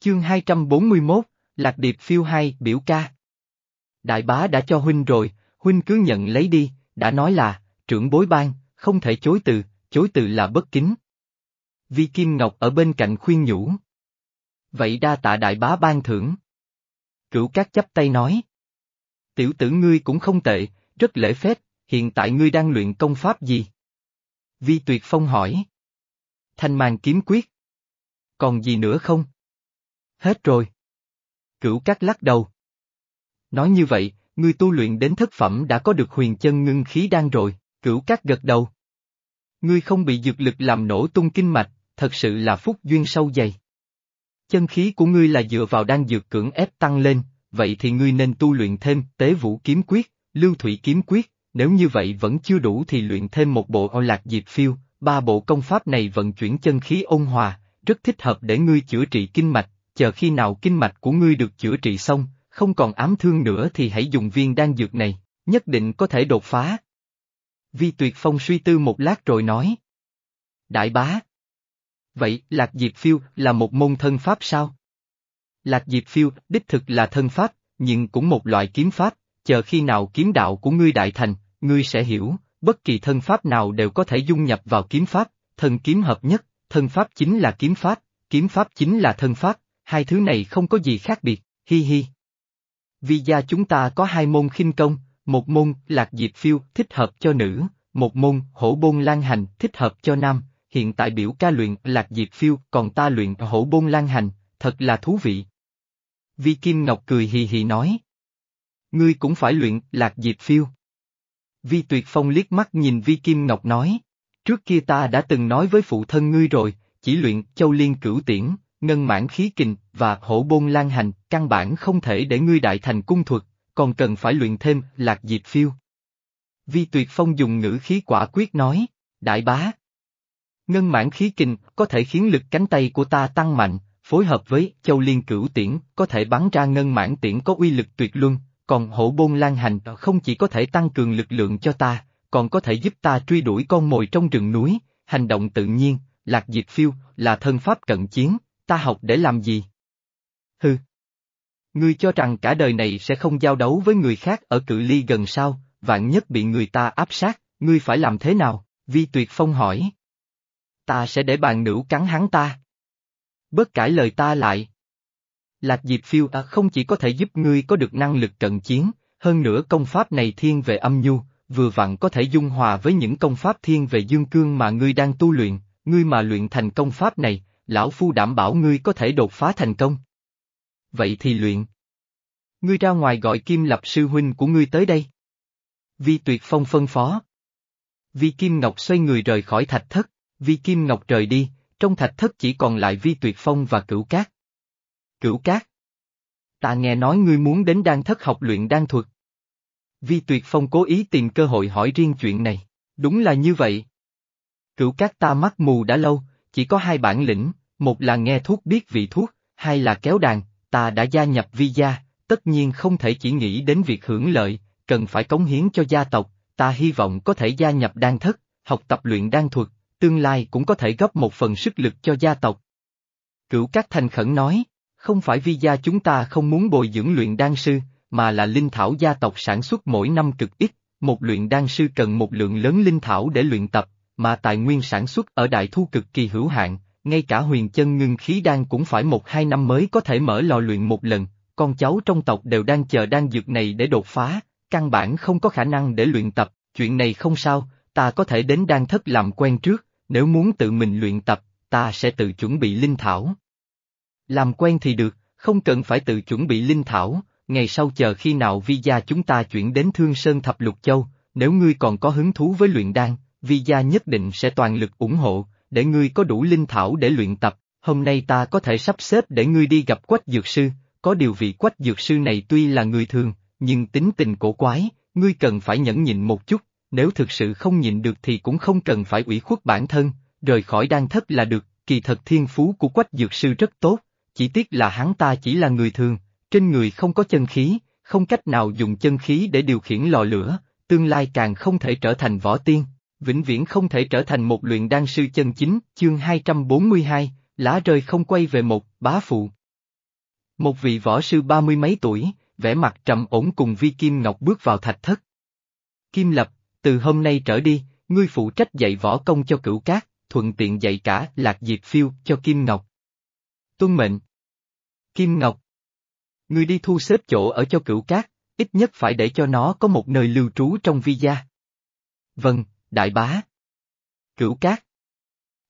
Chương 241, Lạc Điệp phiêu hai biểu ca. Đại bá đã cho huynh rồi, huynh cứ nhận lấy đi, đã nói là, trưởng bối ban, không thể chối từ, chối từ là bất kính. Vi Kim Ngọc ở bên cạnh khuyên nhủ. Vậy đa tạ đại bá ban thưởng. Cửu Cát chấp tay nói. Tiểu tử ngươi cũng không tệ, rất lễ phép, hiện tại ngươi đang luyện công pháp gì? Vi Tuyệt Phong hỏi. Thanh Màn kiếm quyết. Còn gì nữa không? Hết rồi. Cửu cát lắc đầu. Nói như vậy, ngươi tu luyện đến thất phẩm đã có được huyền chân ngưng khí đan rồi, cửu cát gật đầu. Ngươi không bị dược lực làm nổ tung kinh mạch, thật sự là phúc duyên sâu dày. Chân khí của ngươi là dựa vào đan dược cưỡng ép tăng lên, vậy thì ngươi nên tu luyện thêm tế vũ kiếm quyết, lưu thủy kiếm quyết, nếu như vậy vẫn chưa đủ thì luyện thêm một bộ o lạc diệp phiêu, ba bộ công pháp này vận chuyển chân khí ôn hòa, rất thích hợp để ngươi chữa trị kinh mạch, chờ khi nào kinh mạch của ngươi được chữa trị xong, không còn ám thương nữa thì hãy dùng viên đan dược này, nhất định có thể đột phá. Vi Tuyệt Phong suy tư một lát rồi nói. Đại bá. Vậy, Lạc Diệp Phiêu là một môn thân pháp sao? Lạc Diệp Phiêu, đích thực là thân pháp, nhưng cũng một loại kiếm pháp, chờ khi nào kiếm đạo của ngươi đại thành, ngươi sẽ hiểu, bất kỳ thân pháp nào đều có thể dung nhập vào kiếm pháp, thân kiếm hợp nhất, thân pháp chính là kiếm pháp, kiếm pháp chính là thân pháp, hai thứ này không có gì khác biệt, hi hi. Vì gia chúng ta có hai môn khinh công, một môn lạc diệp phiêu thích hợp cho nữ, một môn hổ bôn lan hành thích hợp cho nam, hiện tại biểu ca luyện lạc diệp phiêu còn ta luyện hổ bôn lan hành, thật là thú vị. Vi Kim Ngọc cười hì hì nói. Ngươi cũng phải luyện lạc diệp phiêu. Vi Tuyệt Phong liếc mắt nhìn Vi Kim Ngọc nói, trước kia ta đã từng nói với phụ thân ngươi rồi, chỉ luyện châu liên cửu tiễn, ngân mãn khí kình và hổ bôn lan hành, căn bản không thể để ngươi đại thành cung thuật, còn cần phải luyện thêm lạc diệp phiêu. Vi Tuyệt Phong dùng ngữ khí quả quyết nói, đại bá. Ngân mãn khí kình có thể khiến lực cánh tay của ta tăng mạnh, phối hợp với châu liên cửu tiễn có thể bắn ra ngân mãn tiễn có uy lực tuyệt luân, còn hổ bôn lan hành không chỉ có thể tăng cường lực lượng cho ta, còn có thể giúp ta truy đuổi con mồi trong rừng núi, hành động tự nhiên, lạc diệt phiêu, là thân pháp cận chiến, ta học để làm gì? Hừ. Ngươi cho rằng cả đời này sẽ không giao đấu với người khác ở cự ly gần sau, vạn nhất bị người ta áp sát, ngươi phải làm thế nào? Vi Tuyệt Phong hỏi. Ta sẽ để bàn nữ cắn hắn ta. Bớt cãi lời ta lại. Lạc Diệp Phiêu à không chỉ có thể giúp ngươi có được năng lực cận chiến, hơn nữa công pháp này thiên về âm nhu, vừa vặn có thể dung hòa với những công pháp thiên về dương cương mà ngươi đang tu luyện, ngươi mà luyện thành công pháp này, lão phu đảm bảo ngươi có thể đột phá thành công. Vậy thì luyện. Ngươi ra ngoài gọi Kim Lập sư huynh của ngươi tới đây. Vi Tuyệt Phong phân phó. Vi Kim Ngọc xoay người rời khỏi thạch thất, Vi Kim Ngọc rời đi, trong thạch thất chỉ còn lại Vi Tuyệt Phong và Cửu Cát. Cửu Cát. Ta nghe nói ngươi muốn đến đan thất học luyện đan thuật. Vi Tuyệt Phong cố ý tìm cơ hội hỏi riêng chuyện này, đúng là như vậy. Cửu Cát ta mắt mù đã lâu, chỉ có hai bản lĩnh, một là nghe thuốc biết vị thuốc, hai là kéo đàn, ta đã gia nhập vi gia, tất nhiên không thể chỉ nghĩ đến việc hưởng lợi, cần phải cống hiến cho gia tộc, ta hy vọng có thể gia nhập đan thất, học tập luyện đan thuật, tương lai cũng có thể góp một phần sức lực cho gia tộc. Cửu Cát Thành khẩn nói, không phải vi gia chúng ta không muốn bồi dưỡng luyện đan sư, mà là linh thảo gia tộc sản xuất mỗi năm cực ít, một luyện đan sư cần một lượng lớn linh thảo để luyện tập, mà tài nguyên sản xuất ở đại thu cực kỳ hữu hạn, ngay cả huyền chân ngưng khí đan cũng phải một hai năm mới có thể mở lò luyện một lần, con cháu trong tộc đều đang chờ đan dược này để đột phá, căn bản không có khả năng để luyện tập, chuyện này không sao, ta có thể đến đan thất làm quen trước, nếu muốn tự mình luyện tập, ta sẽ tự chuẩn bị linh thảo. Làm quen thì được, không cần phải tự chuẩn bị linh thảo, ngày sau chờ khi nào vi gia chúng ta chuyển đến Thương Sơn Thập Lục Châu, nếu ngươi còn có hứng thú với luyện đan, vi gia nhất định sẽ toàn lực ủng hộ, để ngươi có đủ linh thảo để luyện tập, hôm nay ta có thể sắp xếp để ngươi đi gặp quách dược sư, có điều vị quách dược sư này tuy là người thường, nhưng tính tình cổ quái, ngươi cần phải nhẫn nhịn một chút, nếu thực sự không nhịn được thì cũng không cần phải ủy khuất bản thân, rời khỏi đan thất là được, kỳ thật thiên phú của quách dược sư rất tốt, chỉ tiếc là hắn ta chỉ là người thường, trên người không có chân khí, không cách nào dùng chân khí để điều khiển lò lửa, tương lai càng không thể trở thành võ tiên, vĩnh viễn không thể trở thành một luyện đan sư chân chính, chương 242, lá rơi không quay về một, bá phụ. Một vị võ sư ba mươi mấy tuổi, vẻ mặt trầm ổn cùng Vi Kim Ngọc bước vào thạch thất. Kim Lập, từ hôm nay trở đi, ngươi phụ trách dạy võ công cho cửu cát, thuận tiện dạy cả Lạc Diệp Phiêu cho Kim Ngọc. Tuân mệnh. Kim Ngọc. Ngươi đi thu xếp chỗ ở cho cửu cát, ít nhất phải để cho nó có một nơi lưu trú trong vi gia. Vâng, đại bá. Cửu cát.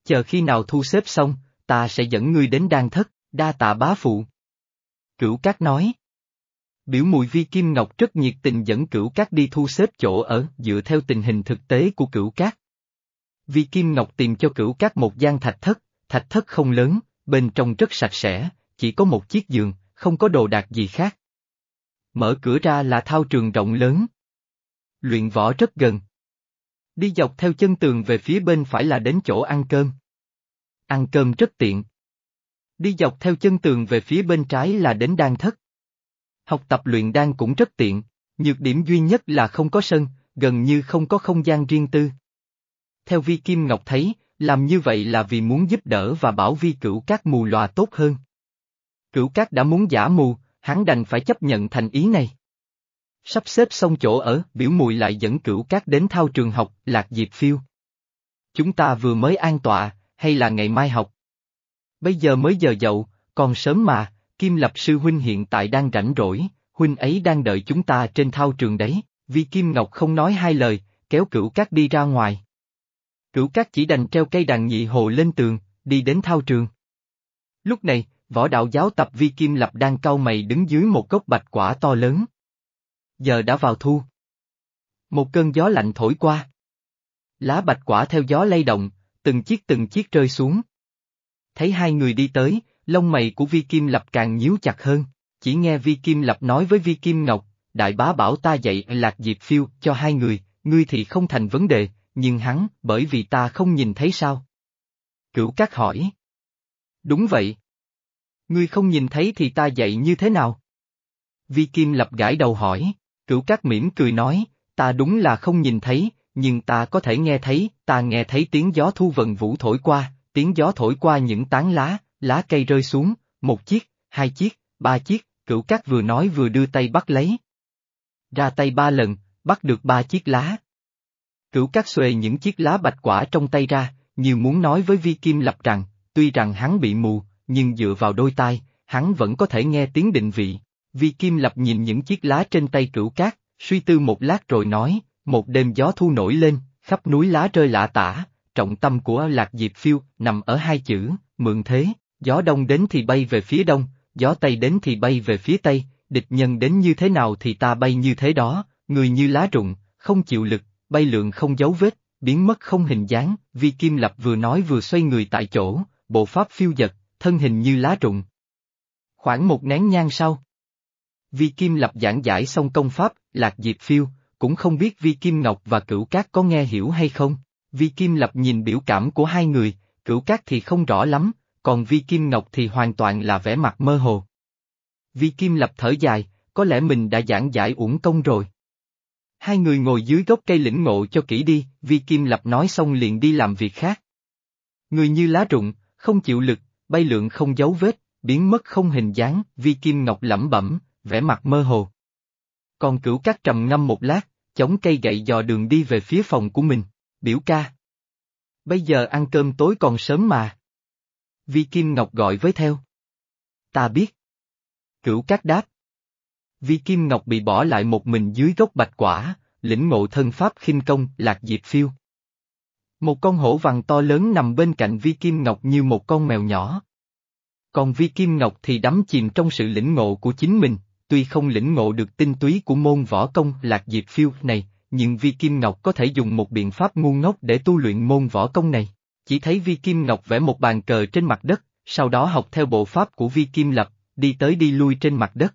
Chờ khi nào thu xếp xong, ta sẽ dẫn ngươi đến đan thất, đa tạ bá phụ. Cửu cát nói. Biểu mùi vi kim ngọc rất nhiệt tình dẫn cửu cát đi thu xếp chỗ ở dựa theo tình hình thực tế của cửu cát. Vi kim ngọc tìm cho cửu cát một gian thạch thất, thạch thất không lớn, bên trong rất sạch sẽ, chỉ có một chiếc giường, không có đồ đạc gì khác. Mở cửa ra là thao trường rộng lớn. Luyện võ rất gần. Đi dọc theo chân tường về phía bên phải là đến chỗ ăn cơm. Ăn cơm rất tiện. Đi dọc theo chân tường về phía bên trái là đến đan thất. Học tập luyện đan cũng rất tiện, nhược điểm duy nhất là không có sân, gần như không có không gian riêng tư. Theo Vi Kim Ngọc thấy, làm như vậy là vì muốn giúp đỡ và bảo Vi cửu các mù lòa tốt hơn. Cửu các đã muốn giả mù, hắn đành phải chấp nhận thành ý này. Sắp xếp xong chỗ ở, biểu mùi lại dẫn cửu cát đến thao trường học, lạc diệp phiêu. Chúng ta vừa mới an tọa, hay là ngày mai học? Bây giờ mới giờ dậu, còn sớm mà, Kim Lập Sư Huynh hiện tại đang rảnh rỗi, Huynh ấy đang đợi chúng ta trên thao trường đấy, vì Kim Ngọc không nói hai lời, kéo cửu cát đi ra ngoài. Cửu cát chỉ đành treo cây đàn nhị hồ lên tường, đi đến thao trường. Lúc này, võ đạo giáo tập Vi Kim Lập đang cau mày đứng dưới một gốc bạch quả to lớn. Giờ đã vào thu. Một cơn gió lạnh thổi qua. Lá bạch quả theo gió lay động, từng chiếc từng chiếc rơi xuống. Thấy hai người đi tới, lông mày của Vi Kim Lập càng nhíu chặt hơn, chỉ nghe Vi Kim Lập nói với Vi Kim Ngọc, đại bá bảo ta dạy lạc diệp phiêu cho hai người, ngươi thì không thành vấn đề, nhưng hắn, bởi vì ta không nhìn thấy sao? Cửu Cát hỏi. Đúng vậy. Ngươi không nhìn thấy thì ta dạy như thế nào? Vi Kim Lập gãi đầu hỏi, cửu Cát mỉm cười nói, ta đúng là không nhìn thấy, nhưng ta có thể nghe thấy, ta nghe thấy tiếng gió thu vận vũ thổi qua, tiếng gió thổi qua những tán lá, lá cây rơi xuống, một chiếc, hai chiếc, ba chiếc, cửu cát vừa nói vừa đưa tay bắt lấy. Ra tay ba lần, bắt được ba chiếc lá. Cửu cát xuề những chiếc lá bạch quả trong tay ra, như muốn nói với Vi Kim Lập rằng, tuy rằng hắn bị mù, nhưng dựa vào đôi tai, hắn vẫn có thể nghe tiếng định vị. Vi Kim Lập nhìn những chiếc lá trên tay cửu cát, suy tư một lát rồi nói, một đêm gió thu nổi lên, khắp núi lá rơi lạ tả, trọng tâm của Lạc Diệp Phiêu nằm ở hai chữ, mượn thế, gió đông đến thì bay về phía đông, gió tây đến thì bay về phía tây, địch nhân đến như thế nào thì ta bay như thế đó, người như lá rụng, không chịu lực, bay lượng không dấu vết, biến mất không hình dáng, Vi Kim Lập vừa nói vừa xoay người tại chỗ, bộ pháp phiêu dật, thân hình như lá rụng. Khoảng một nén nhang sau. Vi Kim Lập giảng giải xong công pháp, lạc diệp phiêu, cũng không biết Vi Kim Ngọc và Cửu Cát có nghe hiểu hay không. Vi Kim Lập nhìn biểu cảm của hai người, Cửu Cát thì không rõ lắm, còn Vi Kim Ngọc thì hoàn toàn là vẻ mặt mơ hồ. Vi Kim Lập thở dài, có lẽ mình đã giảng giải uổng công rồi. Hai người ngồi dưới gốc cây lĩnh ngộ cho kỹ đi, Vi Kim Lập nói xong liền đi làm việc khác. Người như lá rụng, không chịu lực, bay lượng không dấu vết, biến mất không hình dáng, Vi Kim Ngọc lẩm bẩm, vẻ mặt mơ hồ. Còn cửu cát trầm ngâm một lát, chống cây gậy dò đường đi về phía phòng của mình, biểu ca. Bây giờ ăn cơm tối còn sớm mà. Vi Kim Ngọc gọi với theo. Ta biết. Cửu cát đáp. Vi Kim Ngọc bị bỏ lại một mình dưới gốc bạch quả, lĩnh ngộ thân pháp khinh công lạc diệp phiêu. Một con hổ vàng to lớn nằm bên cạnh Vi Kim Ngọc như một con mèo nhỏ. Còn Vi Kim Ngọc thì đắm chìm trong sự lĩnh ngộ của chính mình, tuy không lĩnh ngộ được tinh túy của môn võ công lạc diệp phiêu này, nhưng Vi Kim Ngọc có thể dùng một biện pháp ngu ngốc để tu luyện môn võ công này. Chỉ thấy Vi Kim Ngọc vẽ một bàn cờ trên mặt đất, sau đó học theo bộ pháp của Vi Kim Lập, đi tới đi lui trên mặt đất.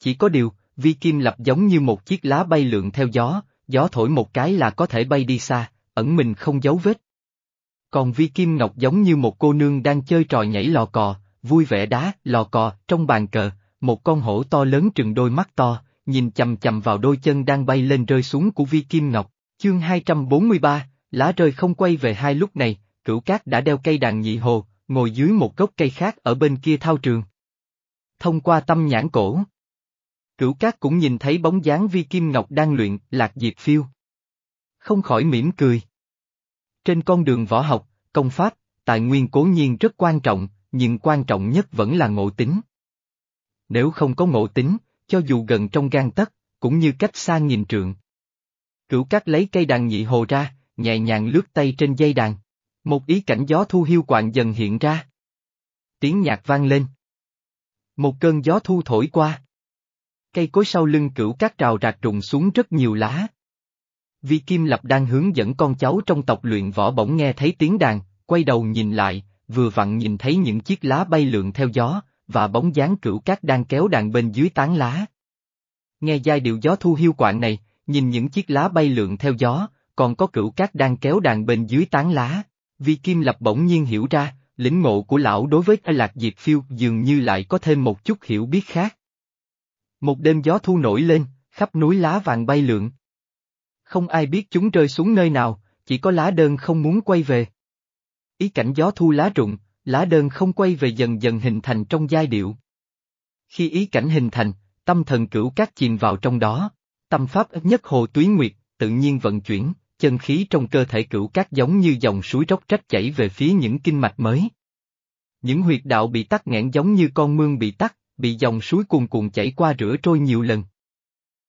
Chỉ có điều, Vi Kim Lập giống như một chiếc lá bay lượn theo gió, gió thổi một cái là có thể bay đi xa, ẩn mình không dấu vết. Còn Vi Kim Ngọc giống như một cô nương đang chơi trò nhảy lò cò, vui vẻ đá, lò cò, trong bàn cờ, một con hổ to lớn trừng đôi mắt to, nhìn chầm chầm vào đôi chân đang bay lên rơi xuống của Vi Kim Ngọc. Chương 243, lá rơi không quay về hai lúc này, cửu cát đã đeo cây đàn nhị hồ, ngồi dưới một gốc cây khác ở bên kia thao trường. thông qua tâm nhãn cổ. Cửu cát cũng nhìn thấy bóng dáng vi kim ngọc đang luyện, lạc diệt phiêu. Không khỏi mỉm cười. Trên con đường võ học, công pháp, tài nguyên cố nhiên rất quan trọng, nhưng quan trọng nhất vẫn là ngộ tính. Nếu không có ngộ tính, cho dù gần trong gan tấc, cũng như cách xa nghìn trượng. Cửu cát lấy cây đàn nhị hồ ra, nhẹ nhàng lướt tay trên dây đàn. Một ý cảnh gió thu hiu quạng dần hiện ra. Tiếng nhạc vang lên. Một cơn gió thu thổi qua. Cây cối sau lưng cửu cát trào rạc rụng xuống rất nhiều lá. Vi Kim Lập đang hướng dẫn con cháu trong tộc luyện võ bỗng nghe thấy tiếng đàn, quay đầu nhìn lại, vừa vặn nhìn thấy những chiếc lá bay lượn theo gió, và bóng dáng cửu cát đang kéo đàn bên dưới tán lá. Nghe giai điệu gió thu hiu quạng này, nhìn những chiếc lá bay lượn theo gió, còn có cửu cát đang kéo đàn bên dưới tán lá. Vi Kim Lập bỗng nhiên hiểu ra, lĩnh ngộ của lão đối với Lạc Diệp Phiêu dường như lại có thêm một chút hiểu biết khác. Một đêm gió thu nổi lên, khắp núi lá vàng bay lượn. Không ai biết chúng rơi xuống nơi nào, chỉ có lá đơn không muốn quay về. Ý cảnh gió thu lá rụng, lá đơn không quay về dần dần hình thành trong giai điệu. Khi ý cảnh hình thành, tâm thần cửu cát chìm vào trong đó, tâm pháp nhất hồ túy nguyệt, tự nhiên vận chuyển, chân khí trong cơ thể cửu cát giống như dòng suối róc rách chảy về phía những kinh mạch mới. Những huyệt đạo bị tắc nghẽn giống như con mương bị tắc, bị dòng suối cuồn cuộn chảy qua rửa trôi nhiều lần.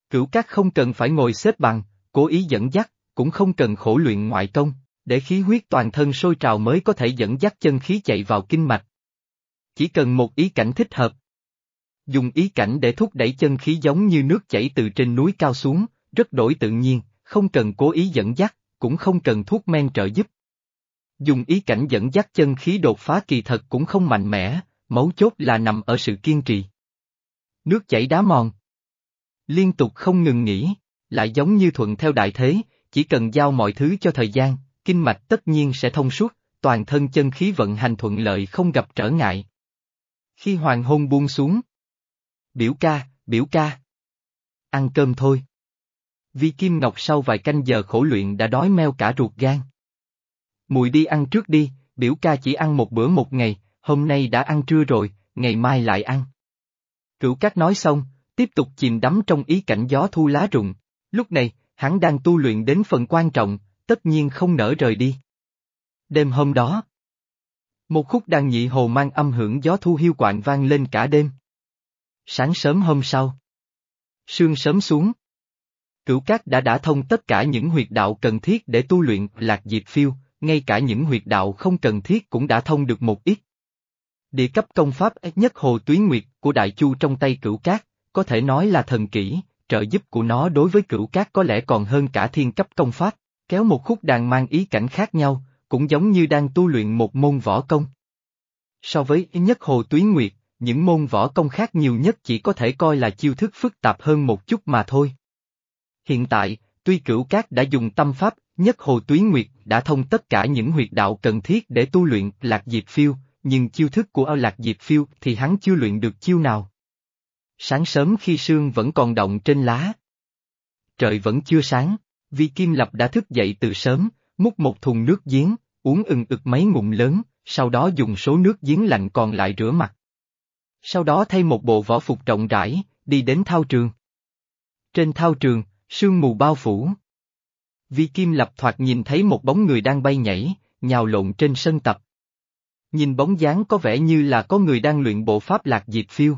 Cửu cát không cần phải ngồi xếp bằng, cố ý dẫn dắt, cũng không cần khổ luyện ngoại công, để khí huyết toàn thân sôi trào mới có thể dẫn dắt chân khí chạy vào kinh mạch. Chỉ cần một ý cảnh thích hợp. Dùng ý cảnh để thúc đẩy chân khí giống như nước chảy từ trên núi cao xuống, rất đổi tự nhiên, không cần cố ý dẫn dắt, cũng không cần thuốc men trợ giúp. Dùng ý cảnh dẫn dắt chân khí đột phá kỳ thật cũng không mạnh mẽ, mấu chốt là nằm ở sự kiên trì. Nước chảy đá mòn. Liên tục không ngừng nghỉ, lại giống như thuận theo đại thế, chỉ cần giao mọi thứ cho thời gian, kinh mạch tất nhiên sẽ thông suốt, toàn thân chân khí vận hành thuận lợi không gặp trở ngại. Khi hoàng hôn buông xuống. Biểu ca, biểu ca. Ăn cơm thôi. Vi Kim Ngọc sau vài canh giờ khổ luyện đã đói meo cả ruột gan. Mùi đi ăn trước đi, biểu ca chỉ ăn một bữa một ngày, hôm nay đã ăn trưa rồi, ngày mai lại ăn. Cửu Cát nói xong, tiếp tục chìm đắm trong ý cảnh gió thu lá rụng. Lúc này, hắn đang tu luyện đến phần quan trọng, tất nhiên không nỡ rời đi. Đêm hôm đó, một khúc đàn nhị hồ mang âm hưởng gió thu hiu quạng vang lên cả đêm. Sáng sớm hôm sau, sương sớm xuống. Cửu Cát đã đã thông tất cả những huyệt đạo cần thiết để tu luyện lạc diệp phiêu, ngay cả những huyệt đạo không cần thiết cũng đã thông được một ít. Địa cấp công pháp nhất hồ tuyến nguyệt của Đại Chu trong tay Cửu Cát, có thể nói là thần kỹ, trợ giúp của nó đối với Cửu Cát có lẽ còn hơn cả thiên cấp công pháp, kéo một khúc đàn mang ý cảnh khác nhau, cũng giống như đang tu luyện một môn võ công. So với nhất hồ tuyến nguyệt, những môn võ công khác nhiều nhất chỉ có thể coi là chiêu thức phức tạp hơn một chút mà thôi. Hiện tại, tuy cửu cát đã dùng tâm pháp, nhất hồ tuyến nguyệt đã thông tất cả những huyệt đạo cần thiết để tu luyện lạc diệp phiêu, nhưng chiêu thức của ao lạc diệp phiêu thì hắn chưa luyện được chiêu nào. Sáng sớm khi sương vẫn còn động trên lá. Trời vẫn chưa sáng, Vi Kim Lập đã thức dậy từ sớm, múc một thùng nước giếng, uống ừng ực mấy ngụm lớn, sau đó dùng số nước giếng lạnh còn lại rửa mặt. Sau đó thay một bộ võ phục rộng rãi, đi đến thao trường. Trên thao trường, sương mù bao phủ. Vi Kim Lập thoạt nhìn thấy một bóng người đang bay nhảy, nhào lộn trên sân tập. Nhìn bóng dáng có vẻ như là có người đang luyện bộ pháp lạc diệp phiêu.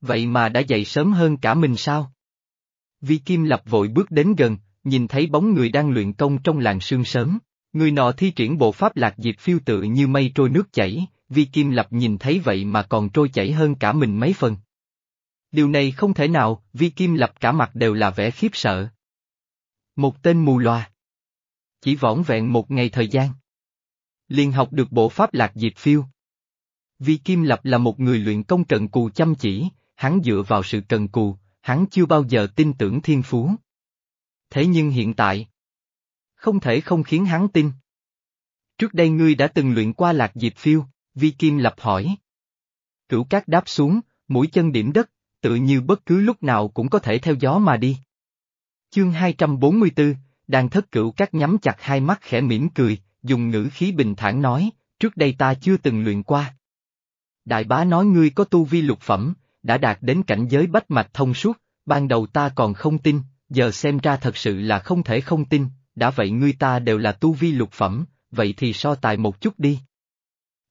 Vậy mà đã dậy sớm hơn cả mình sao? Vi Kim Lập vội bước đến gần, nhìn thấy bóng người đang luyện công trong làng sương sớm. Người nọ thi triển bộ pháp lạc diệp phiêu tự như mây trôi nước chảy, Vi Kim Lập nhìn thấy vậy mà còn trôi chảy hơn cả mình mấy phần. Điều này không thể nào, Vi Kim Lập cả mặt đều là vẻ khiếp sợ. Một tên mù loà. Chỉ võn vẹn một ngày thời gian. liền học được bộ pháp lạc diệp phiêu. Vi Kim Lập là một người luyện công cần cù chăm chỉ, hắn dựa vào sự cần cù, hắn chưa bao giờ tin tưởng thiên phú. Thế nhưng hiện tại, không thể không khiến hắn tin. Trước đây ngươi đã từng luyện qua lạc diệp phiêu, Vi Kim Lập hỏi. Cửu cát đáp xuống, mũi chân điểm đất, tự như bất cứ lúc nào cũng có thể theo gió mà đi. Chương 244, đang thất cửu cát nhắm chặt hai mắt khẽ mỉm cười, dùng ngữ khí bình thản nói, trước đây ta chưa từng luyện qua. Đại bá nói ngươi có tu vi lục phẩm, đã đạt đến cảnh giới bách mạch thông suốt, ban đầu ta còn không tin, giờ xem ra thật sự là không thể không tin, đã vậy ngươi ta đều là tu vi lục phẩm, vậy thì so tài một chút đi.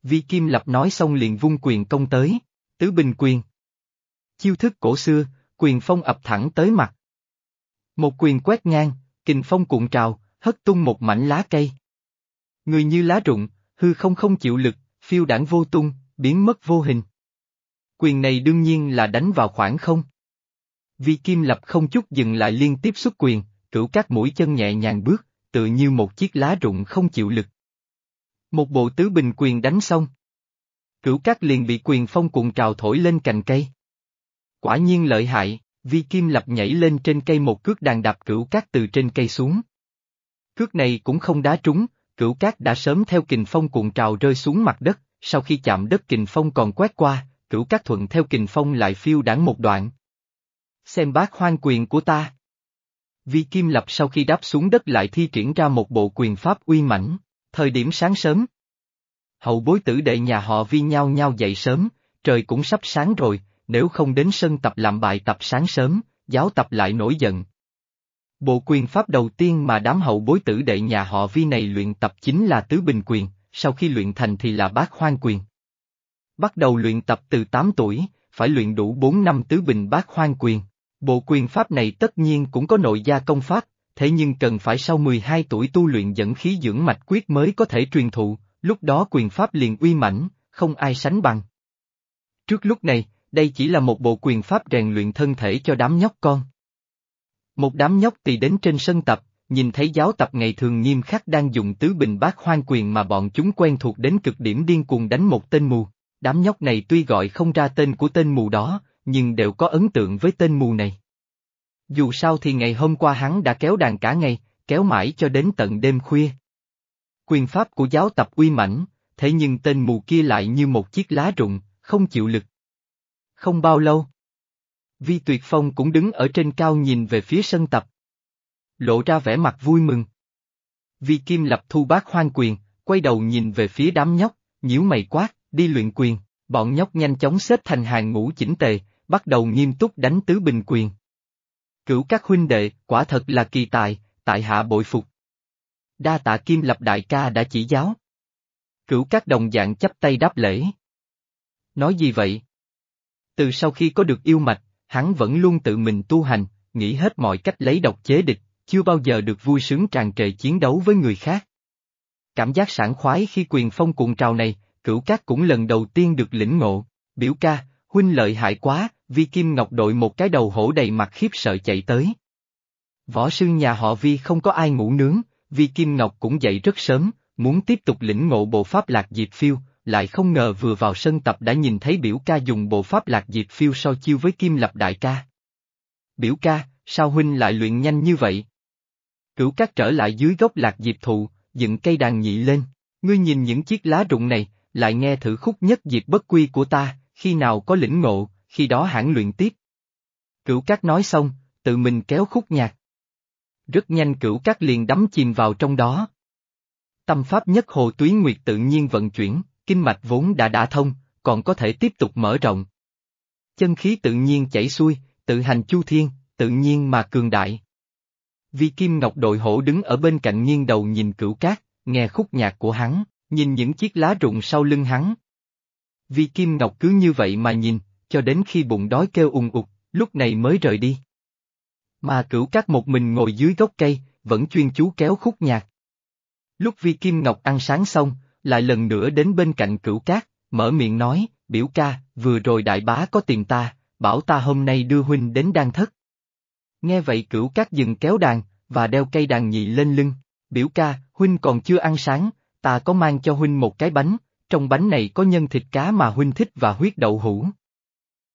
Vi Kim Lập nói xong liền vung quyền công tới, tứ bình quyền. Chiêu thức cổ xưa, quyền phong ập thẳng tới mặt. Một quyền quét ngang, kình phong cuộn trào, hất tung một mảnh lá cây. Người như lá rụng, hư không không chịu lực, phiêu đảng vô tung, biến mất vô hình. Quyền này đương nhiên là đánh vào khoảng không. Vi Kim Lập không chút dừng lại liên tiếp xuất quyền, cửu các mũi chân nhẹ nhàng bước, tự như một chiếc lá rụng không chịu lực. Một bộ tứ bình quyền đánh xong. Cửu các liền bị quyền phong cuộn trào thổi lên cành cây. Quả nhiên lợi hại, Vi Kim Lập nhảy lên trên cây một cước đàn đạp cửu cát từ trên cây xuống. Cước này cũng không đá trúng, cửu cát đã sớm theo kình phong cuộn trào rơi xuống mặt đất, sau khi chạm đất kình phong còn quét qua, cửu cát thuận theo kình phong lại phiêu đảng một đoạn. Xem bác hoang quyền của ta. Vi Kim Lập sau khi đáp xuống đất lại thi triển ra một bộ quyền pháp uy mãnh, thời điểm sáng sớm. Hậu bối tử đệ nhà họ Vi nhau nhau dậy sớm, trời cũng sắp sáng rồi, nếu không đến sân tập làm bài tập sáng sớm, giáo tập lại nổi giận. Bộ quyền pháp đầu tiên mà đám hậu bối tử đệ nhà họ Vi này luyện tập chính là tứ bình quyền, sau khi luyện thành thì là bát hoang quyền. Bắt đầu luyện tập từ 8 tuổi, phải luyện đủ 4 năm tứ bình bát hoang quyền. Bộ quyền pháp này tất nhiên cũng có nội gia công pháp, thế nhưng cần phải sau 12 tuổi tu luyện dẫn khí dưỡng mạch quyết mới có thể truyền thụ, lúc đó quyền pháp liền uy mãnh, không ai sánh bằng. Trước lúc này, đây chỉ là một bộ quyền pháp rèn luyện thân thể cho đám nhóc con. Một đám nhóc tỳ đến trên sân tập, nhìn thấy giáo tập ngày thường nghiêm khắc đang dùng tứ bình bát hoang quyền mà bọn chúng quen thuộc đến cực điểm điên cuồng đánh một tên mù. Đám nhóc này tuy gọi không ra tên của tên mù đó, nhưng đều có ấn tượng với tên mù này. Dù sao thì ngày hôm qua hắn đã kéo đàn cả ngày, kéo mãi cho đến tận đêm khuya. Quyền pháp của giáo tập uy mãnh, thế nhưng tên mù kia lại như một chiếc lá rụng, không chịu lực. Không bao lâu. Vi Tuyệt Phong cũng đứng ở trên cao nhìn về phía sân tập. Lộ ra vẻ mặt vui mừng. Vi Kim lập thu bác hoang quyền, quay đầu nhìn về phía đám nhóc, nhíu mày quát, đi luyện quyền, bọn nhóc nhanh chóng xếp thành hàng ngũ chỉnh tề, bắt đầu nghiêm túc đánh tứ bình quyền. Cửu các huynh đệ, quả thật là kỳ tài, tại hạ bội phục. Đa tạ Kim lập đại ca đã chỉ giáo. Cửu các đồng dạng chấp tay đáp lễ. Nói gì vậy? Từ sau khi có được yêu mạch, hắn vẫn luôn tự mình tu hành, nghĩ hết mọi cách lấy độc chế địch, chưa bao giờ được vui sướng tràn trề chiến đấu với người khác. Cảm giác sảng khoái khi quyền phong cuồng trào này, cửu các cũng lần đầu tiên được lĩnh ngộ, biểu ca, huynh lợi hại quá, Vi Kim Ngọc đội một cái đầu hổ đầy mặt khiếp sợ chạy tới. Võ sư nhà họ Vi không có ai ngủ nướng, Vi Kim Ngọc cũng dậy rất sớm, muốn tiếp tục lĩnh ngộ bộ pháp lạc diệt phiêu, lại không ngờ vừa vào sân tập đã nhìn thấy biểu ca dùng bộ pháp lạc diệt phiêu so chiêu với Kim Lập Đại ca. Biểu ca, sao huynh lại luyện nhanh như vậy? Cửu cát trở lại dưới gốc lạc diệp thụ, dựng cây đàn nhị lên, ngươi nhìn những chiếc lá rụng này, lại nghe thử khúc nhất diệp bất quy của ta, khi nào có lĩnh ngộ, khi đó hãng luyện tiếp. Cửu cát nói xong, tự mình kéo khúc nhạc. Rất nhanh cửu cát liền đắm chìm vào trong đó. Tâm pháp nhất hồ túy nguyệt tự nhiên vận chuyển, kinh mạch vốn đã đã thông, còn có thể tiếp tục mở rộng. Chân khí tự nhiên chảy xuôi, tự hành chu thiên, tự nhiên mà cường đại. Vi Kim Ngọc đội hổ đứng ở bên cạnh nghiêng đầu nhìn cửu cát, nghe khúc nhạc của hắn, nhìn những chiếc lá rụng sau lưng hắn. Vi Kim Ngọc cứ như vậy mà nhìn, cho đến khi bụng đói kêu ùng ục, lúc này mới rời đi. Mà cửu cát một mình ngồi dưới gốc cây, vẫn chuyên chú kéo khúc nhạc. Lúc Vi Kim Ngọc ăn sáng xong, lại lần nữa đến bên cạnh cửu cát, mở miệng nói, biểu ca, vừa rồi đại bá có tìm ta, bảo ta hôm nay đưa huynh đến đan thất. Nghe vậy cửu cát dừng kéo đàn, và đeo cây đàn nhị lên lưng, biểu ca, huynh còn chưa ăn sáng, ta có mang cho huynh một cái bánh, trong bánh này có nhân thịt cá mà huynh thích và huyết đậu hũ.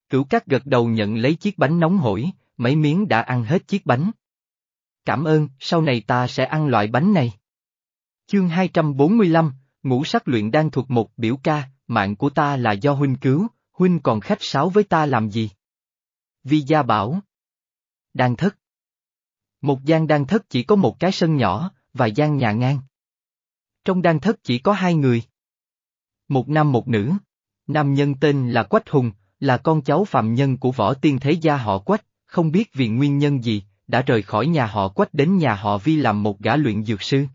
Cửu cát gật đầu nhận lấy chiếc bánh nóng hổi, mấy miếng đã ăn hết chiếc bánh. Cảm ơn, sau này ta sẽ ăn loại bánh này. Chương 245, ngũ sắc luyện đang thuộc một biểu ca, mạng của ta là do huynh cứu, huynh còn khách sáo với ta làm gì? Vi gia bảo. Đan thất. Một gian đan thất chỉ có một cái sân nhỏ, và gian nhà ngang. Trong đan thất chỉ có hai người. Một nam một nữ. Nam nhân tên là Quách Hùng, là con cháu phạm nhân của võ tiên thế gia họ Quách, không biết vì nguyên nhân gì, đã rời khỏi nhà họ Quách đến nhà họ Vi làm một gã luyện dược sư.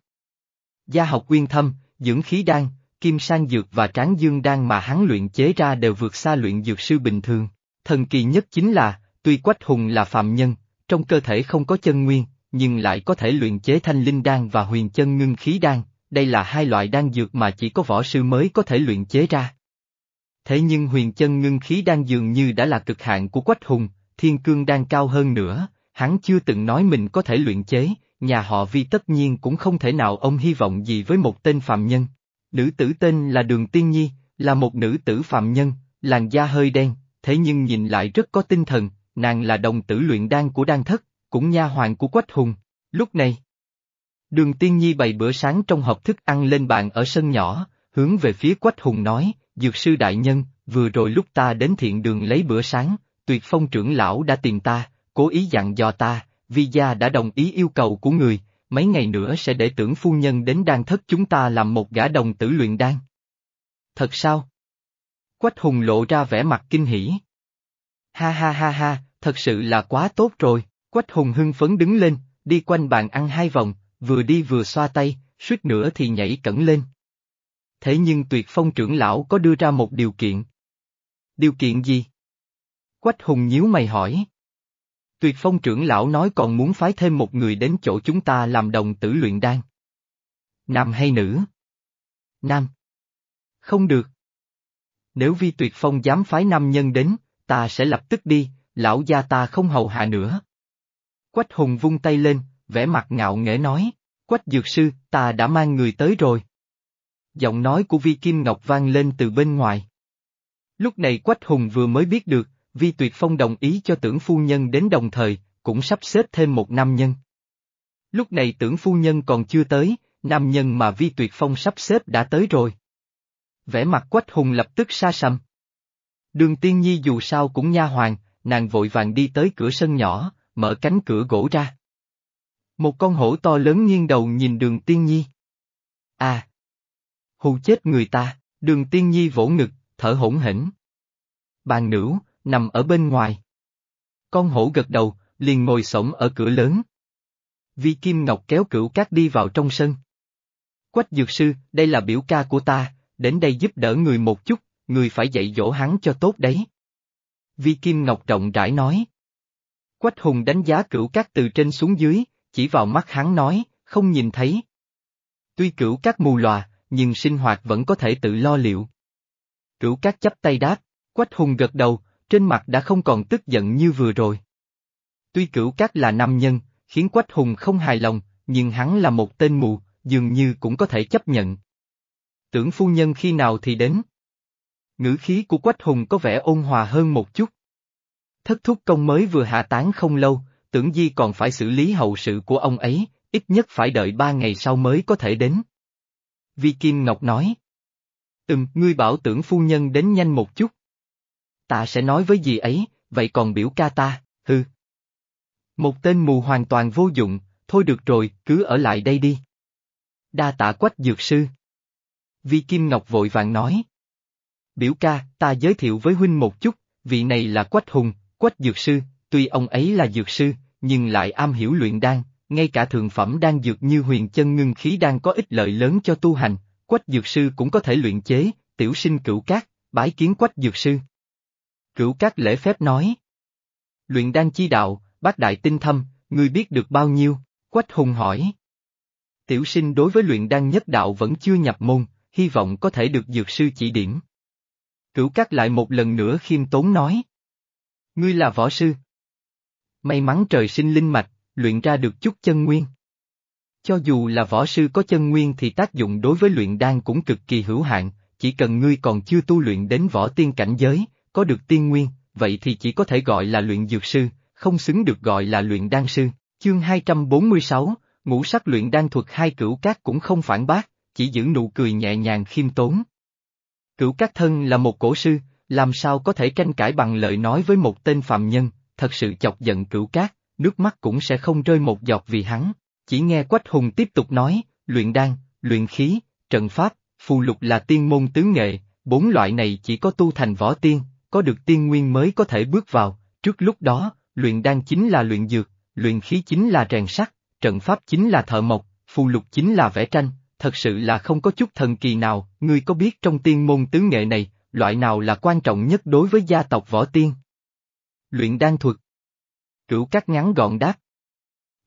Gia học quyên thâm, dưỡng khí đan, kim sang dược và tráng dương đan mà hắn luyện chế ra đều vượt xa luyện dược sư bình thường. Thần kỳ nhất chính là, tuy Quách Hùng là phạm nhân, trong cơ thể không có chân nguyên, nhưng lại có thể luyện chế thanh linh đan và huyền chân ngưng khí đan, đây là hai loại đan dược mà chỉ có võ sư mới có thể luyện chế ra. Thế nhưng huyền chân ngưng khí đang dường như đã là cực hạn của Quách Hùng, thiên cương đang cao hơn nữa, hắn chưa từng nói mình có thể luyện chế, nhà họ Vi tất nhiên cũng không thể nào ông hy vọng gì với một tên phạm nhân. Nữ tử tên là Đường Tiên Nhi, là một nữ tử phạm nhân, làn da hơi đen, thế nhưng nhìn lại rất có tinh thần, nàng là đồng tử luyện đan của đan thất, cũng nha hoàng của Quách Hùng. Lúc này, Đường Tiên Nhi bày bữa sáng trong hộp thức ăn lên bàn ở sân nhỏ, hướng về phía Quách Hùng nói, Dược sư đại nhân, vừa rồi lúc ta đến thiện đường lấy bữa sáng, tuyệt phong trưởng lão đã tìm ta, cố ý dặn dò ta, vi gia đã đồng ý yêu cầu của người, mấy ngày nữa sẽ để tưởng phu nhân đến đan thất chúng ta làm một gã đồng tử luyện đan. Thật sao? Quách hùng lộ ra vẻ mặt kinh hỉ. Ha ha ha ha, thật sự là quá tốt rồi, Quách hùng hưng phấn đứng lên, đi quanh bàn ăn hai vòng, vừa đi vừa xoa tay, suýt nữa thì nhảy cẩn lên. Thế nhưng tuyệt phong trưởng lão có đưa ra một điều kiện. Điều kiện gì? Quách hùng nhíu mày hỏi. Tuyệt phong trưởng lão nói còn muốn phái thêm một người đến chỗ chúng ta làm đồng tử luyện đan. Nam hay nữ? Nam. Không được. Nếu vi tuyệt phong dám phái nam nhân đến, ta sẽ lập tức đi, lão gia ta không hầu hạ nữa. Quách hùng vung tay lên, vẻ mặt ngạo nghễ nói, Quách dược sư, ta đã mang người tới rồi. Giọng nói của Vi Kim Ngọc vang lên từ bên ngoài. Lúc này Quách Hùng vừa mới biết được, Vi Tuyệt Phong đồng ý cho tưởng phu nhân đến đồng thời, cũng sắp xếp thêm một nam nhân. Lúc này tưởng phu nhân còn chưa tới, nam nhân mà Vi Tuyệt Phong sắp xếp đã tới rồi. Vẻ mặt Quách Hùng lập tức xa sầm. Đường Tiên Nhi dù sao cũng nha hoàng, nàng vội vàng đi tới cửa sân nhỏ, mở cánh cửa gỗ ra. Một con hổ to lớn nghiêng đầu nhìn đường Tiên Nhi. À! Hù chết người ta, đường Tiên Nhi vỗ ngực, thở hỗn hển. Bàn nữ, nằm ở bên ngoài. Con hổ gật đầu, liền ngồi sổng ở cửa lớn. Vi Kim Ngọc kéo cửu cát đi vào trong sân. Quách dược sư, đây là biểu ca của ta, đến đây giúp đỡ người một chút, người phải dạy dỗ hắn cho tốt đấy. Vi Kim Ngọc rộng rãi nói. Quách Hùng đánh giá cửu cát từ trên xuống dưới, chỉ vào mắt hắn nói, không nhìn thấy. Tuy cửu cát mù lòa, nhưng sinh hoạt vẫn có thể tự lo liệu. Cửu cát chấp tay đáp, Quách Hùng gật đầu, trên mặt đã không còn tức giận như vừa rồi. Tuy cửu cát là nam nhân, khiến Quách Hùng không hài lòng, nhưng hắn là một tên mù, dường như cũng có thể chấp nhận. Tưởng phu nhân khi nào thì đến. Ngữ khí của Quách Hùng có vẻ ôn hòa hơn một chút. Thất thúc công mới vừa hạ tán không lâu, tưởng di còn phải xử lý hậu sự của ông ấy, ít nhất phải đợi ba ngày sau mới có thể đến. Vi Kim Ngọc nói. Ừm, ngươi bảo tưởng phu nhân đến nhanh một chút. Ta sẽ nói với dì ấy, vậy còn biểu ca ta, hư. Một tên mù hoàn toàn vô dụng, thôi được rồi, cứ ở lại đây đi. Đa tạ quách dược sư. Vi Kim Ngọc vội vàng nói. Biểu ca, ta giới thiệu với huynh một chút, vị này là quách hùng, quách dược sư, tuy ông ấy là dược sư, nhưng lại am hiểu luyện đan, ngay cả thượng phẩm đang dược như huyền chân ngưng khí đang có ích lợi lớn cho tu hành, quách dược sư cũng có thể luyện chế, tiểu sinh cửu cát, bái kiến quách dược sư. Cửu cát lễ phép nói. Luyện đan chi đạo, bác đại tinh thâm, ngươi biết được bao nhiêu, quách hùng hỏi. Tiểu sinh đối với luyện đan nhất đạo vẫn chưa nhập môn, hy vọng có thể được dược sư chỉ điểm. Cửu cát lại một lần nữa khiêm tốn nói. Ngươi là võ sư. May mắn trời sinh linh mạch, luyện ra được chút chân nguyên. Cho dù là võ sư có chân nguyên thì tác dụng đối với luyện đan cũng cực kỳ hữu hạn, chỉ cần ngươi còn chưa tu luyện đến võ tiên cảnh giới, có được tiên nguyên, vậy thì chỉ có thể gọi là luyện dược sư, không xứng được gọi là luyện đan sư. Chương 246, ngũ sắc luyện đan thuật hai cửu cát cũng không phản bác, chỉ giữ nụ cười nhẹ nhàng khiêm tốn. Cửu cát thân là một cổ sư, làm sao có thể tranh cãi bằng lời nói với một tên phạm nhân, thật sự chọc giận cửu cát, nước mắt cũng sẽ không rơi một giọt vì hắn. Chỉ nghe Quách Hùng tiếp tục nói, luyện đan, luyện khí, trận pháp, phù lục là tiên môn tứ nghệ, bốn loại này chỉ có tu thành võ tiên, có được tiên nguyên mới có thể bước vào, trước lúc đó, luyện đan chính là luyện dược, luyện khí chính là rèn sắt, trận pháp chính là thợ mộc, phù lục chính là vẽ tranh, thật sự là không có chút thần kỳ nào, ngươi có biết trong tiên môn tứ nghệ này, loại nào là quan trọng nhất đối với gia tộc võ tiên? Luyện đan thuật. Cửu cắt ngắn gọn đáp.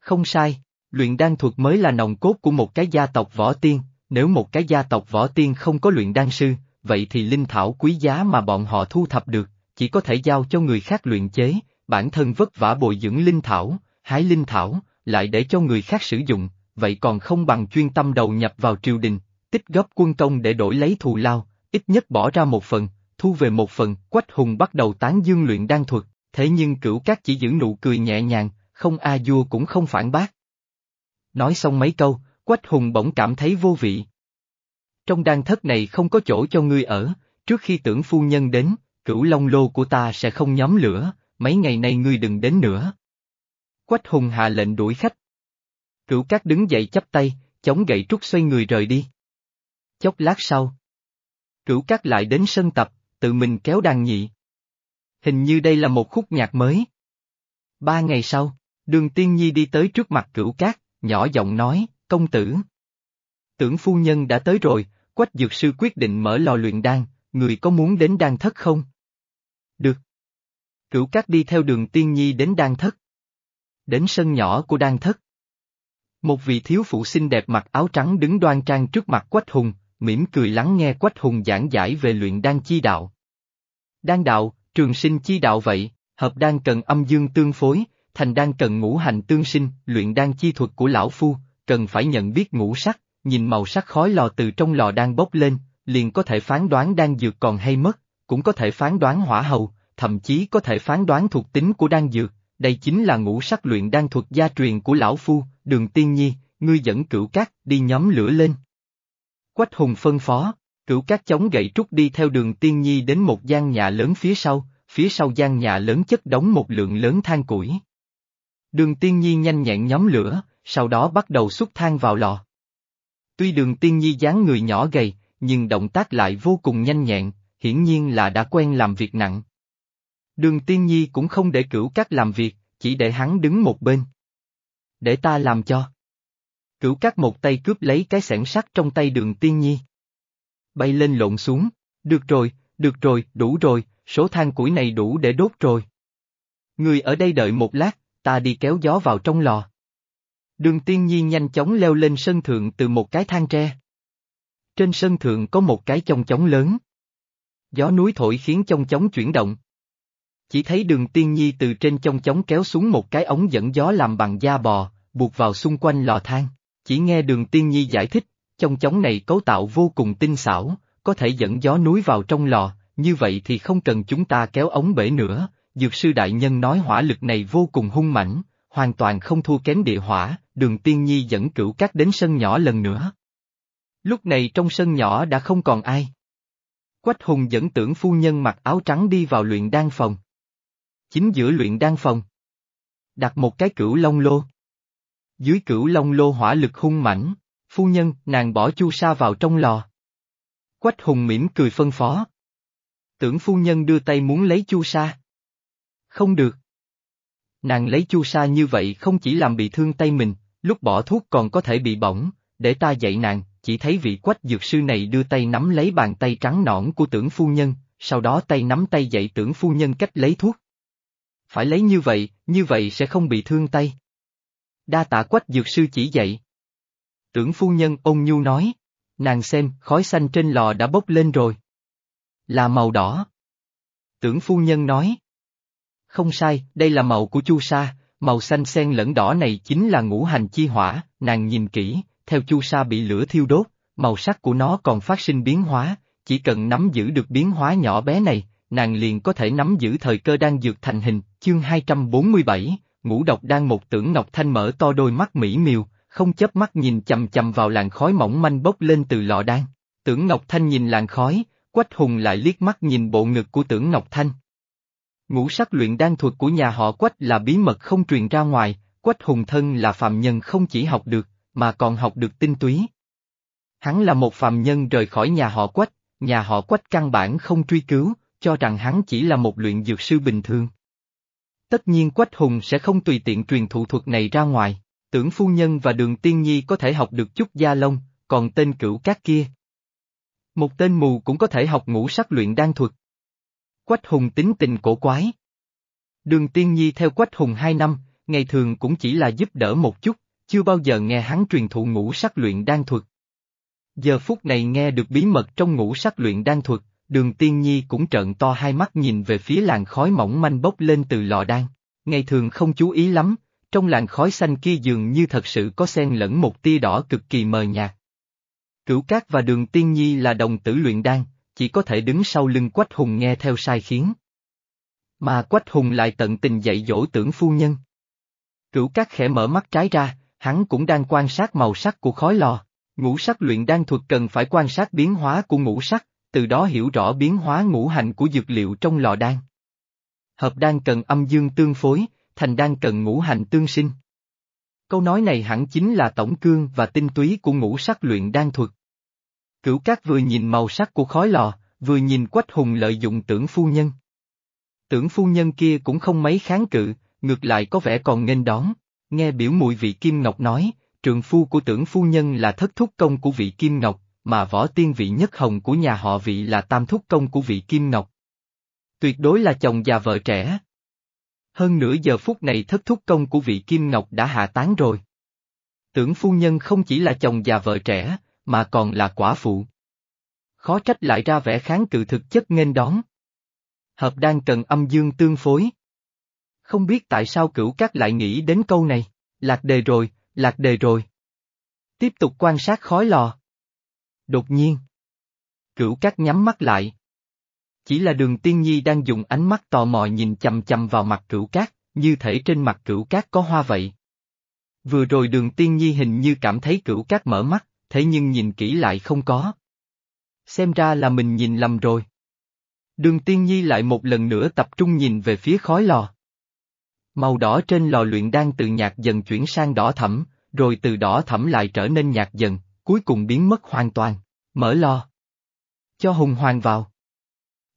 Không sai, luyện đan thuật mới là nòng cốt của một cái gia tộc võ tiên, nếu một cái gia tộc võ tiên không có luyện đan sư, vậy thì linh thảo quý giá mà bọn họ thu thập được, chỉ có thể giao cho người khác luyện chế, bản thân vất vả bồi dưỡng linh thảo, hái linh thảo, lại để cho người khác sử dụng, vậy còn không bằng chuyên tâm đầu nhập vào triều đình, tích góp quân công để đổi lấy thù lao, ít nhất bỏ ra một phần, thu về một phần, Quách Hùng bắt đầu tán dương luyện đan thuật, thế nhưng cửu cát chỉ giữ nụ cười nhẹ nhàng, không a vua cũng không phản bác. Nói xong mấy câu, Quách Hùng bỗng cảm thấy vô vị. Trong đan thất này không có chỗ cho ngươi ở, trước khi tưởng phu nhân đến, cửu long lô của ta sẽ không nhóm lửa, mấy ngày nay ngươi đừng đến nữa. Quách Hùng hạ lệnh đuổi khách. Cửu Cát đứng dậy chắp tay, chống gậy trúc xoay người rời đi. Chốc lát sau. Cửu Cát lại đến sân tập, tự mình kéo đàn nhị. Hình như đây là một khúc nhạc mới. Ba ngày sau, đường tiên nhi đi tới trước mặt cửu cát, nhỏ giọng nói, công tử. Tưởng phu nhân đã tới rồi, quách dược sư quyết định mở lò luyện đan, người có muốn đến đan thất không? Được. Cửu cát đi theo đường tiên nhi đến đan thất. Đến sân nhỏ của đan thất. Một vị thiếu phụ xinh đẹp mặc áo trắng đứng đoan trang trước mặt quách hùng, mỉm cười lắng nghe quách hùng giảng giải về luyện đan chi đạo. Đan đạo, trường sinh chi đạo vậy, hợp đan cần âm dương tương phối, thành đan cần ngũ hành tương sinh, luyện đan chi thuật của lão phu, cần phải nhận biết ngũ sắc, nhìn màu sắc khói lò từ trong lò đang bốc lên, liền có thể phán đoán đan dược còn hay mất, cũng có thể phán đoán hỏa hầu, thậm chí có thể phán đoán thuộc tính của đan dược, đây chính là ngũ sắc luyện đan thuật gia truyền của lão phu, đường tiên nhi, ngươi dẫn cửu cát đi nhóm lửa lên. Quách hùng phân phó, cửu cát chống gậy trúc đi theo đường tiên nhi đến một gian nhà lớn phía sau, phía sau gian nhà lớn chất đóng một lượng lớn than củi. Đường tiên nhi nhanh nhẹn nhóm lửa, sau đó bắt đầu xúc than vào lò. Tuy đường tiên nhi dáng người nhỏ gầy, nhưng động tác lại vô cùng nhanh nhẹn, hiển nhiên là đã quen làm việc nặng. Đường tiên nhi cũng không để cửu cát làm việc, chỉ để hắn đứng một bên. Để ta làm cho. Cửu cát một tay cướp lấy cái sẻn sắt trong tay đường tiên nhi. Bay lên lộn xuống, được rồi, được rồi, đủ rồi, số than củi này đủ để đốt rồi. Người ở đây đợi một lát, ta đi kéo gió vào trong lò. Đường tiên nhi nhanh chóng leo lên sân thượng từ một cái thang tre. Trên sân thượng có một cái chông chóng lớn. Gió núi thổi khiến chông chóng chuyển động. Chỉ thấy đường tiên nhi từ trên chông chóng kéo xuống một cái ống dẫn gió làm bằng da bò, buộc vào xung quanh lò than. Chỉ nghe đường tiên nhi giải thích, chong chóng này cấu tạo vô cùng tinh xảo, có thể dẫn gió núi vào trong lò, như vậy thì không cần chúng ta kéo ống bể nữa, dược sư đại nhân nói hỏa lực này vô cùng hung mãnh, hoàn toàn không thua kém địa hỏa, đường tiên nhi dẫn cửu cát đến sân nhỏ lần nữa. Lúc này trong sân nhỏ đã không còn ai. Quách hùng dẫn tưởng phu nhân mặc áo trắng đi vào luyện đan phòng. Chính giữa luyện đan phòng. Đặt một cái cửu long lô. Dưới cửu long lô hỏa lực hung mãnh, phu nhân, nàng bỏ chu sa vào trong lò. Quách hùng mỉm cười phân phó. Tưởng phu nhân đưa tay muốn lấy chu sa. Không được. Nàng lấy chu sa như vậy không chỉ làm bị thương tay mình, lúc bỏ thuốc còn có thể bị bỏng, để ta dạy nàng, chỉ thấy vị quách dược sư này đưa tay nắm lấy bàn tay trắng nõn của tưởng phu nhân, sau đó tay nắm tay dạy tưởng phu nhân cách lấy thuốc. Phải lấy như vậy, như vậy sẽ không bị thương tay. Đa tạ quách dược sư chỉ dạy. Tưởng phu nhân ôn nhu nói, nàng xem, khói xanh trên lò đã bốc lên rồi. Là màu đỏ. Tưởng phu nhân nói. Không sai, đây là màu của chu sa, màu xanh xen lẫn đỏ này chính là ngũ hành chi hỏa, nàng nhìn kỹ, theo chu sa bị lửa thiêu đốt, màu sắc của nó còn phát sinh biến hóa, chỉ cần nắm giữ được biến hóa nhỏ bé này, nàng liền có thể nắm giữ thời cơ đang dược thành hình, chương 247, ngũ độc đang một tưởng Ngọc Thanh mở to đôi mắt mỹ miều, không chớp mắt nhìn chầm chầm vào làn khói mỏng manh bốc lên từ lọ đan. Tưởng Ngọc Thanh nhìn làn khói, Quách Hùng lại liếc mắt nhìn bộ ngực của tưởng Ngọc Thanh. Ngũ sắc luyện đan thuật của nhà họ Quách là bí mật không truyền ra ngoài, Quách Hùng thân là phạm nhân không chỉ học được, mà còn học được tinh túy. Hắn là một phạm nhân rời khỏi nhà họ Quách, nhà họ quách căn bản không truy cứu, cho rằng hắn chỉ là một luyện dược sư bình thường. Tất nhiên Quách Hùng sẽ không tùy tiện truyền thụ thuật này ra ngoài, tưởng phu nhân và đường tiên nhi có thể học được chút gia lông, còn tên cửu các kia. Một tên mù cũng có thể học ngũ sắc luyện đan thuật. Quách Hùng tính tình cổ quái. Đường tiên nhi theo Quách Hùng hai năm, ngày thường cũng chỉ là giúp đỡ một chút, chưa bao giờ nghe hắn truyền thụ ngũ sắc luyện đan thuật. Giờ phút này nghe được bí mật trong ngũ sắc luyện đan thuật, đường tiên nhi cũng trợn to hai mắt nhìn về phía làn khói mỏng manh bốc lên từ lò đan. Ngày thường không chú ý lắm, trong làn khói xanh kia dường như thật sự có xen lẫn một tia đỏ cực kỳ mờ nhạt. Cửu Cát và đường tiên nhi là đồng tử luyện đan, chỉ có thể đứng sau lưng Quách Hùng nghe theo sai khiến. Mà Quách Hùng lại tận tình dạy dỗ tưởng phu nhân. Cửu Cát khẽ mở mắt trái ra, hắn cũng đang quan sát màu sắc của khói lò. Ngũ sắc luyện đan thuật cần phải quan sát biến hóa của ngũ sắc, từ đó hiểu rõ biến hóa ngũ hành của dược liệu trong lò đan. Hợp đan cần âm dương tương phối, thành đan cần ngũ hành tương sinh. Câu nói này hẳn chính là tổng cương và tinh túy của ngũ sắc luyện đan thuật. Cửu Cát vừa nhìn màu sắc của khói lò, vừa nhìn Quách Hùng lợi dụng tưởng phu nhân. Tưởng phu nhân kia cũng không mấy kháng cự, ngược lại có vẻ còn nghênh đón, nghe biểu mùi vị Kim Ngọc nói, trường phu của tưởng phu nhân là thất thúc công của vị Kim Ngọc, mà võ tiên vị nhất hồng của nhà họ vị là tam thúc công của vị Kim Ngọc. Tuyệt đối là chồng già vợ trẻ. Hơn nửa giờ phút này thất thúc công của vị Kim Ngọc đã hạ tán rồi. Tưởng phu nhân không chỉ là chồng già vợ trẻ, mà còn là quả phụ. Khó trách lại ra vẻ kháng cự thực chất nghênh đón. Hợp đang cần âm dương tương phối. Không biết tại sao cửu các lại nghĩ đến câu này, lạc đề rồi, lạc đề rồi. Tiếp tục quan sát khói lò. Đột nhiên. Cửu các nhắm mắt lại. Chỉ là đường tiên nhi đang dùng ánh mắt tò mò nhìn chầm chầm vào mặt cửu cát, như thể trên mặt cửu cát có hoa vậy. Vừa rồi đường tiên nhi hình như cảm thấy cửu cát mở mắt, thế nhưng nhìn kỹ lại không có. Xem ra là mình nhìn lầm rồi. Đường tiên nhi lại một lần nữa tập trung nhìn về phía khói lò. Màu đỏ trên lò luyện đang từ nhạt dần chuyển sang đỏ thẫm, rồi từ đỏ thẫm lại trở nên nhạt dần, cuối cùng biến mất hoàn toàn. Mở lò. Cho hùng hoàng vào.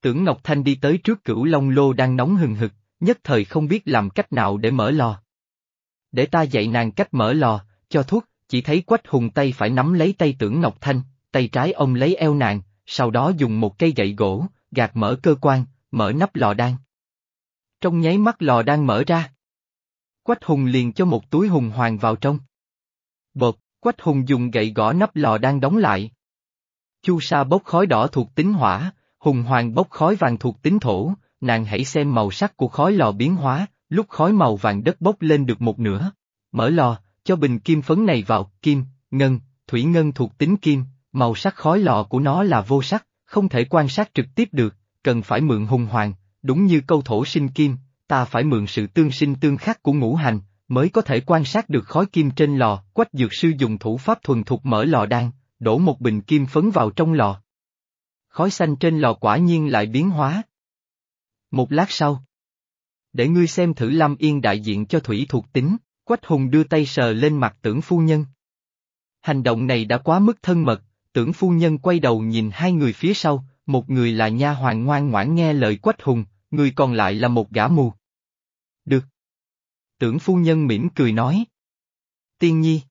Tưởng Ngọc Thanh đi tới trước cửu long lô đang nóng hừng hực, nhất thời không biết làm cách nào để mở lò. Để ta dạy nàng cách mở lò, cho thuốc, chỉ thấy quách hùng tay phải nắm lấy tay tưởng Ngọc Thanh, tay trái ông lấy eo nàng, sau đó dùng một cây gậy gỗ, gạt mở cơ quan, mở nắp lò đan. Trong nháy mắt lò đang mở ra. Quách hùng liền cho một túi hùng hoàng vào trong. Bột, quách hùng dùng gậy gõ nắp lò đang đóng lại. Chu sa bốc khói đỏ thuộc tính hỏa, hùng hoàng bốc khói vàng thuộc tính thổ, nàng hãy xem màu sắc của khói lò biến hóa, lúc khói màu vàng đất bốc lên được một nửa. Mở lò, cho bình kim phấn này vào, kim, ngân, thủy ngân thuộc tính kim, màu sắc khói lò của nó là vô sắc, không thể quan sát trực tiếp được, cần phải mượn hùng hoàng, đúng như câu thổ sinh kim, ta phải mượn sự tương sinh tương khắc của ngũ hành, mới có thể quan sát được khói kim trên lò, quách dược sư dùng thủ pháp thuần thục mở lò đan, đổ một bình kim phấn vào trong lò. Khói xanh trên lò quả nhiên lại biến hóa. Một lát sau. Để ngươi xem thử Lâm Yên đại diện cho thủy thuộc tính, Quách Hùng đưa tay sờ lên mặt tưởng phu nhân. Hành động này đã quá mức thân mật, tưởng phu nhân quay đầu nhìn hai người phía sau, một người là nha hoàng ngoan ngoãn nghe lời Quách Hùng, người còn lại là một gã mù. Được. Tưởng phu nhân mỉm cười nói. Tiên nhi.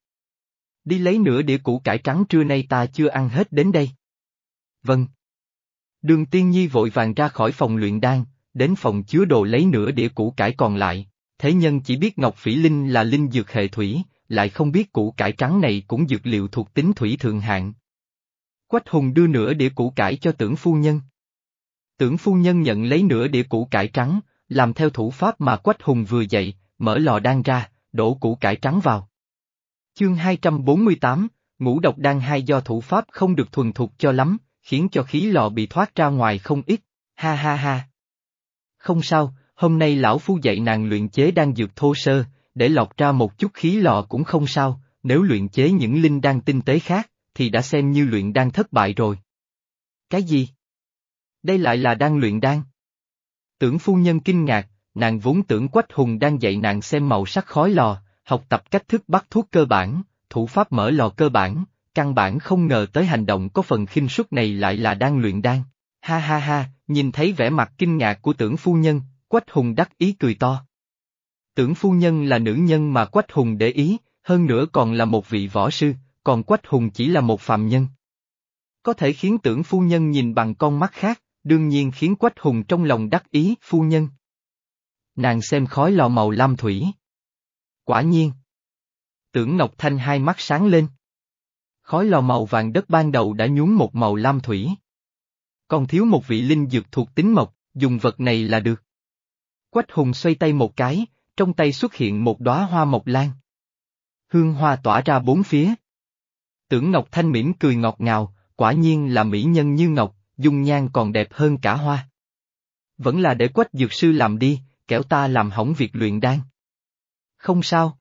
Đi lấy nửa đĩa củ cải trắng trưa nay ta chưa ăn hết đến đây. Vâng. Đường tiên nhi vội vàng ra khỏi phòng luyện đan, đến phòng chứa đồ lấy nửa đĩa củ cải còn lại. Thế nhân chỉ biết Ngọc Phỉ Linh là linh dược hệ thủy, lại không biết củ cải trắng này cũng dược liệu thuộc tính thủy thượng hạng. Quách Hùng đưa nửa đĩa củ cải cho tưởng phu nhân. Tưởng phu nhân nhận lấy nửa đĩa củ cải trắng, làm theo thủ pháp mà Quách Hùng vừa dạy, mở lò đan ra, đổ củ cải trắng vào. Chương 248, ngũ độc đan hai do thủ pháp không được thuần thục cho lắm, khiến cho khí lò bị thoát ra ngoài không ít, ha ha ha. Không sao, hôm nay lão phu dạy nàng luyện chế đan dược thô sơ, để lọc ra một chút khí lò cũng không sao, nếu luyện chế những linh đan tinh tế khác, thì đã xem như luyện đan thất bại rồi. Cái gì? Đây lại là đan luyện đan. Tưởng phu nhân kinh ngạc, nàng vốn tưởng Quách Hùng đang dạy nàng xem màu sắc khói lò, học tập cách thức bắt thuốc cơ bản, thủ pháp mở lò cơ bản, căn bản không ngờ tới hành động có phần khinh suất này lại là đang luyện đan. Ha ha ha, nhìn thấy vẻ mặt kinh ngạc của tưởng phu nhân, Quách Hùng đắc ý cười to. Tưởng phu nhân là nữ nhân mà Quách Hùng để ý, hơn nữa còn là một vị võ sư, còn Quách Hùng chỉ là một phàm nhân. Có thể khiến tưởng phu nhân nhìn bằng con mắt khác, đương nhiên khiến Quách Hùng trong lòng đắc ý, phu nhân. Nàng xem khói lò màu lam thủy. Quả nhiên. Tưởng Ngọc Thanh hai mắt sáng lên. Khói lò màu vàng đất ban đầu đã nhuốm một màu lam thủy. Còn thiếu một vị linh dược thuộc tính mộc, dùng vật này là được. Quách Hùng xoay tay một cái, trong tay xuất hiện một đóa hoa mộc lan. Hương hoa tỏa ra bốn phía. Tưởng Ngọc Thanh mỉm cười ngọt ngào, quả nhiên là mỹ nhân như ngọc, dung nhan còn đẹp hơn cả hoa. Vẫn là để quách dược sư làm đi, kẻo ta làm hỏng việc luyện đan. Không sao.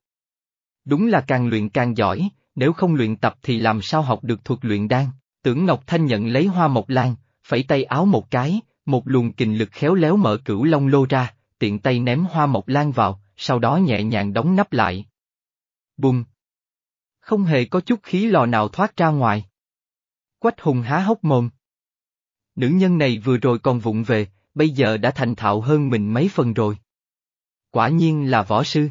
Đúng là càng luyện càng giỏi, nếu không luyện tập thì làm sao học được thuật luyện đan, tưởng Ngọc Thanh nhận lấy hoa mộc lan, phẩy tay áo một cái, một luồng kình lực khéo léo mở cửu long lô ra, tiện tay ném hoa mộc lan vào, sau đó nhẹ nhàng đóng nắp lại. Bùng! Không hề có chút khí lò nào thoát ra ngoài. Quách hùng há hốc mồm. Nữ nhân này vừa rồi còn vụng về, bây giờ đã thành thạo hơn mình mấy phần rồi. Quả nhiên là võ sư.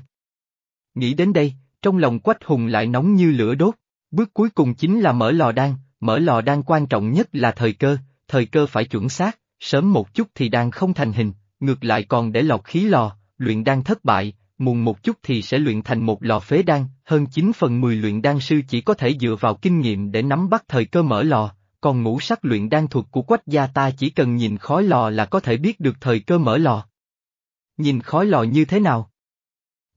Nghĩ đến đây, trong lòng Quách Hùng lại nóng như lửa đốt, bước cuối cùng chính là mở lò đan, mở lò đan quan trọng nhất là thời cơ, thời cơ phải chuẩn xác, sớm một chút thì đan không thành hình, ngược lại còn để lọc khí lò, luyện đan thất bại, muộn một chút thì sẽ luyện thành một lò phế đan, hơn 9 phần 10 luyện đan sư chỉ có thể dựa vào kinh nghiệm để nắm bắt thời cơ mở lò, còn ngũ sắc luyện đan thuật của quách gia ta chỉ cần nhìn khói lò là có thể biết được thời cơ mở lò. Nhìn khói lò như thế nào?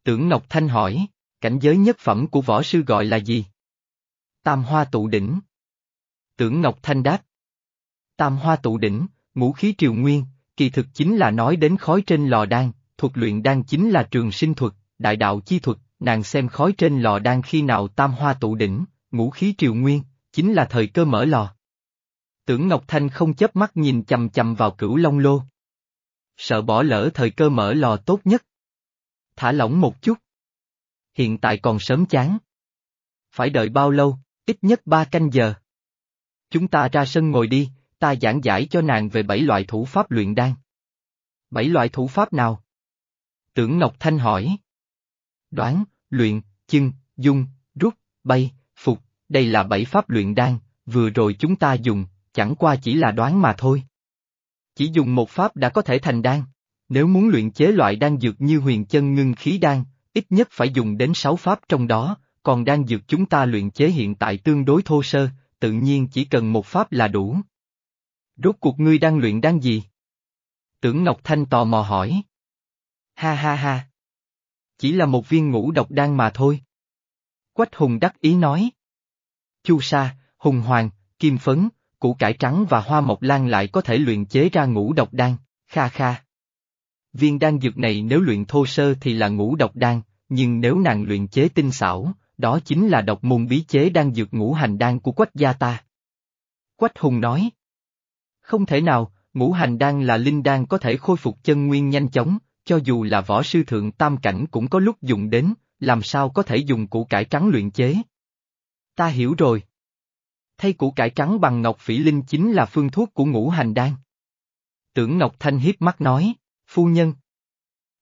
Tưởng Ngọc Thanh hỏi, cảnh giới nhất phẩm của võ sư gọi là gì? Tam hoa tụ đỉnh. Tưởng Ngọc Thanh đáp. Tam hoa tụ đỉnh, ngũ khí triều nguyên, kỳ thực chính là nói đến khói trên lò đan, thuật luyện đan chính là trường sinh thuật, đại đạo chi thuật, nàng xem khói trên lò đan khi nào tam hoa tụ đỉnh, ngũ khí triều nguyên, chính là thời cơ mở lò. Tưởng Ngọc Thanh không chớp mắt nhìn chầm chầm vào cửu long lô. Sợ bỏ lỡ thời cơ mở lò tốt nhất. Thả lỏng một chút. Hiện tại còn sớm chán. Phải đợi bao lâu, ít nhất ba canh giờ. Chúng ta ra sân ngồi đi, ta giảng giải cho nàng về bảy loại thủ pháp luyện đan. Bảy loại thủ pháp nào? Tưởng Ngọc Thanh hỏi. Đoán, luyện, chưng, dung, rút, bay, phục, đây là bảy pháp luyện đan, vừa rồi chúng ta dùng, chẳng qua chỉ là đoán mà thôi. Chỉ dùng một pháp đã có thể thành đan. Nếu muốn luyện chế loại đan dược như huyền chân ngưng khí đan, ít nhất phải dùng đến sáu pháp trong đó, còn đang dược chúng ta luyện chế hiện tại tương đối thô sơ, tự nhiên chỉ cần một pháp là đủ. Rốt cuộc ngươi đang luyện đang gì? Tưởng Ngọc Thanh tò mò hỏi. Ha ha ha. Chỉ là một viên ngũ độc đan mà thôi. Quách Hùng đắc ý nói. Chu sa, hùng hoàng, kim phấn, củ cải trắng và hoa mộc lan lại có thể luyện chế ra ngũ độc đan, kha kha. Viên đan dược này nếu luyện thô sơ thì là ngũ độc đan, nhưng nếu nàng luyện chế tinh xảo, đó chính là độc môn bí chế đan dược ngũ hành đan của quách gia ta. Quách Hùng nói. Không thể nào, ngũ hành đan là linh đan có thể khôi phục chân nguyên nhanh chóng, cho dù là võ sư thượng tam cảnh cũng có lúc dùng đến, làm sao có thể dùng củ cải trắng luyện chế. Ta hiểu rồi. Thay củ cải trắng bằng ngọc phỉ linh chính là phương thuốc của ngũ hành đan. Tưởng Ngọc Thanh hiếp mắt nói, phu nhân.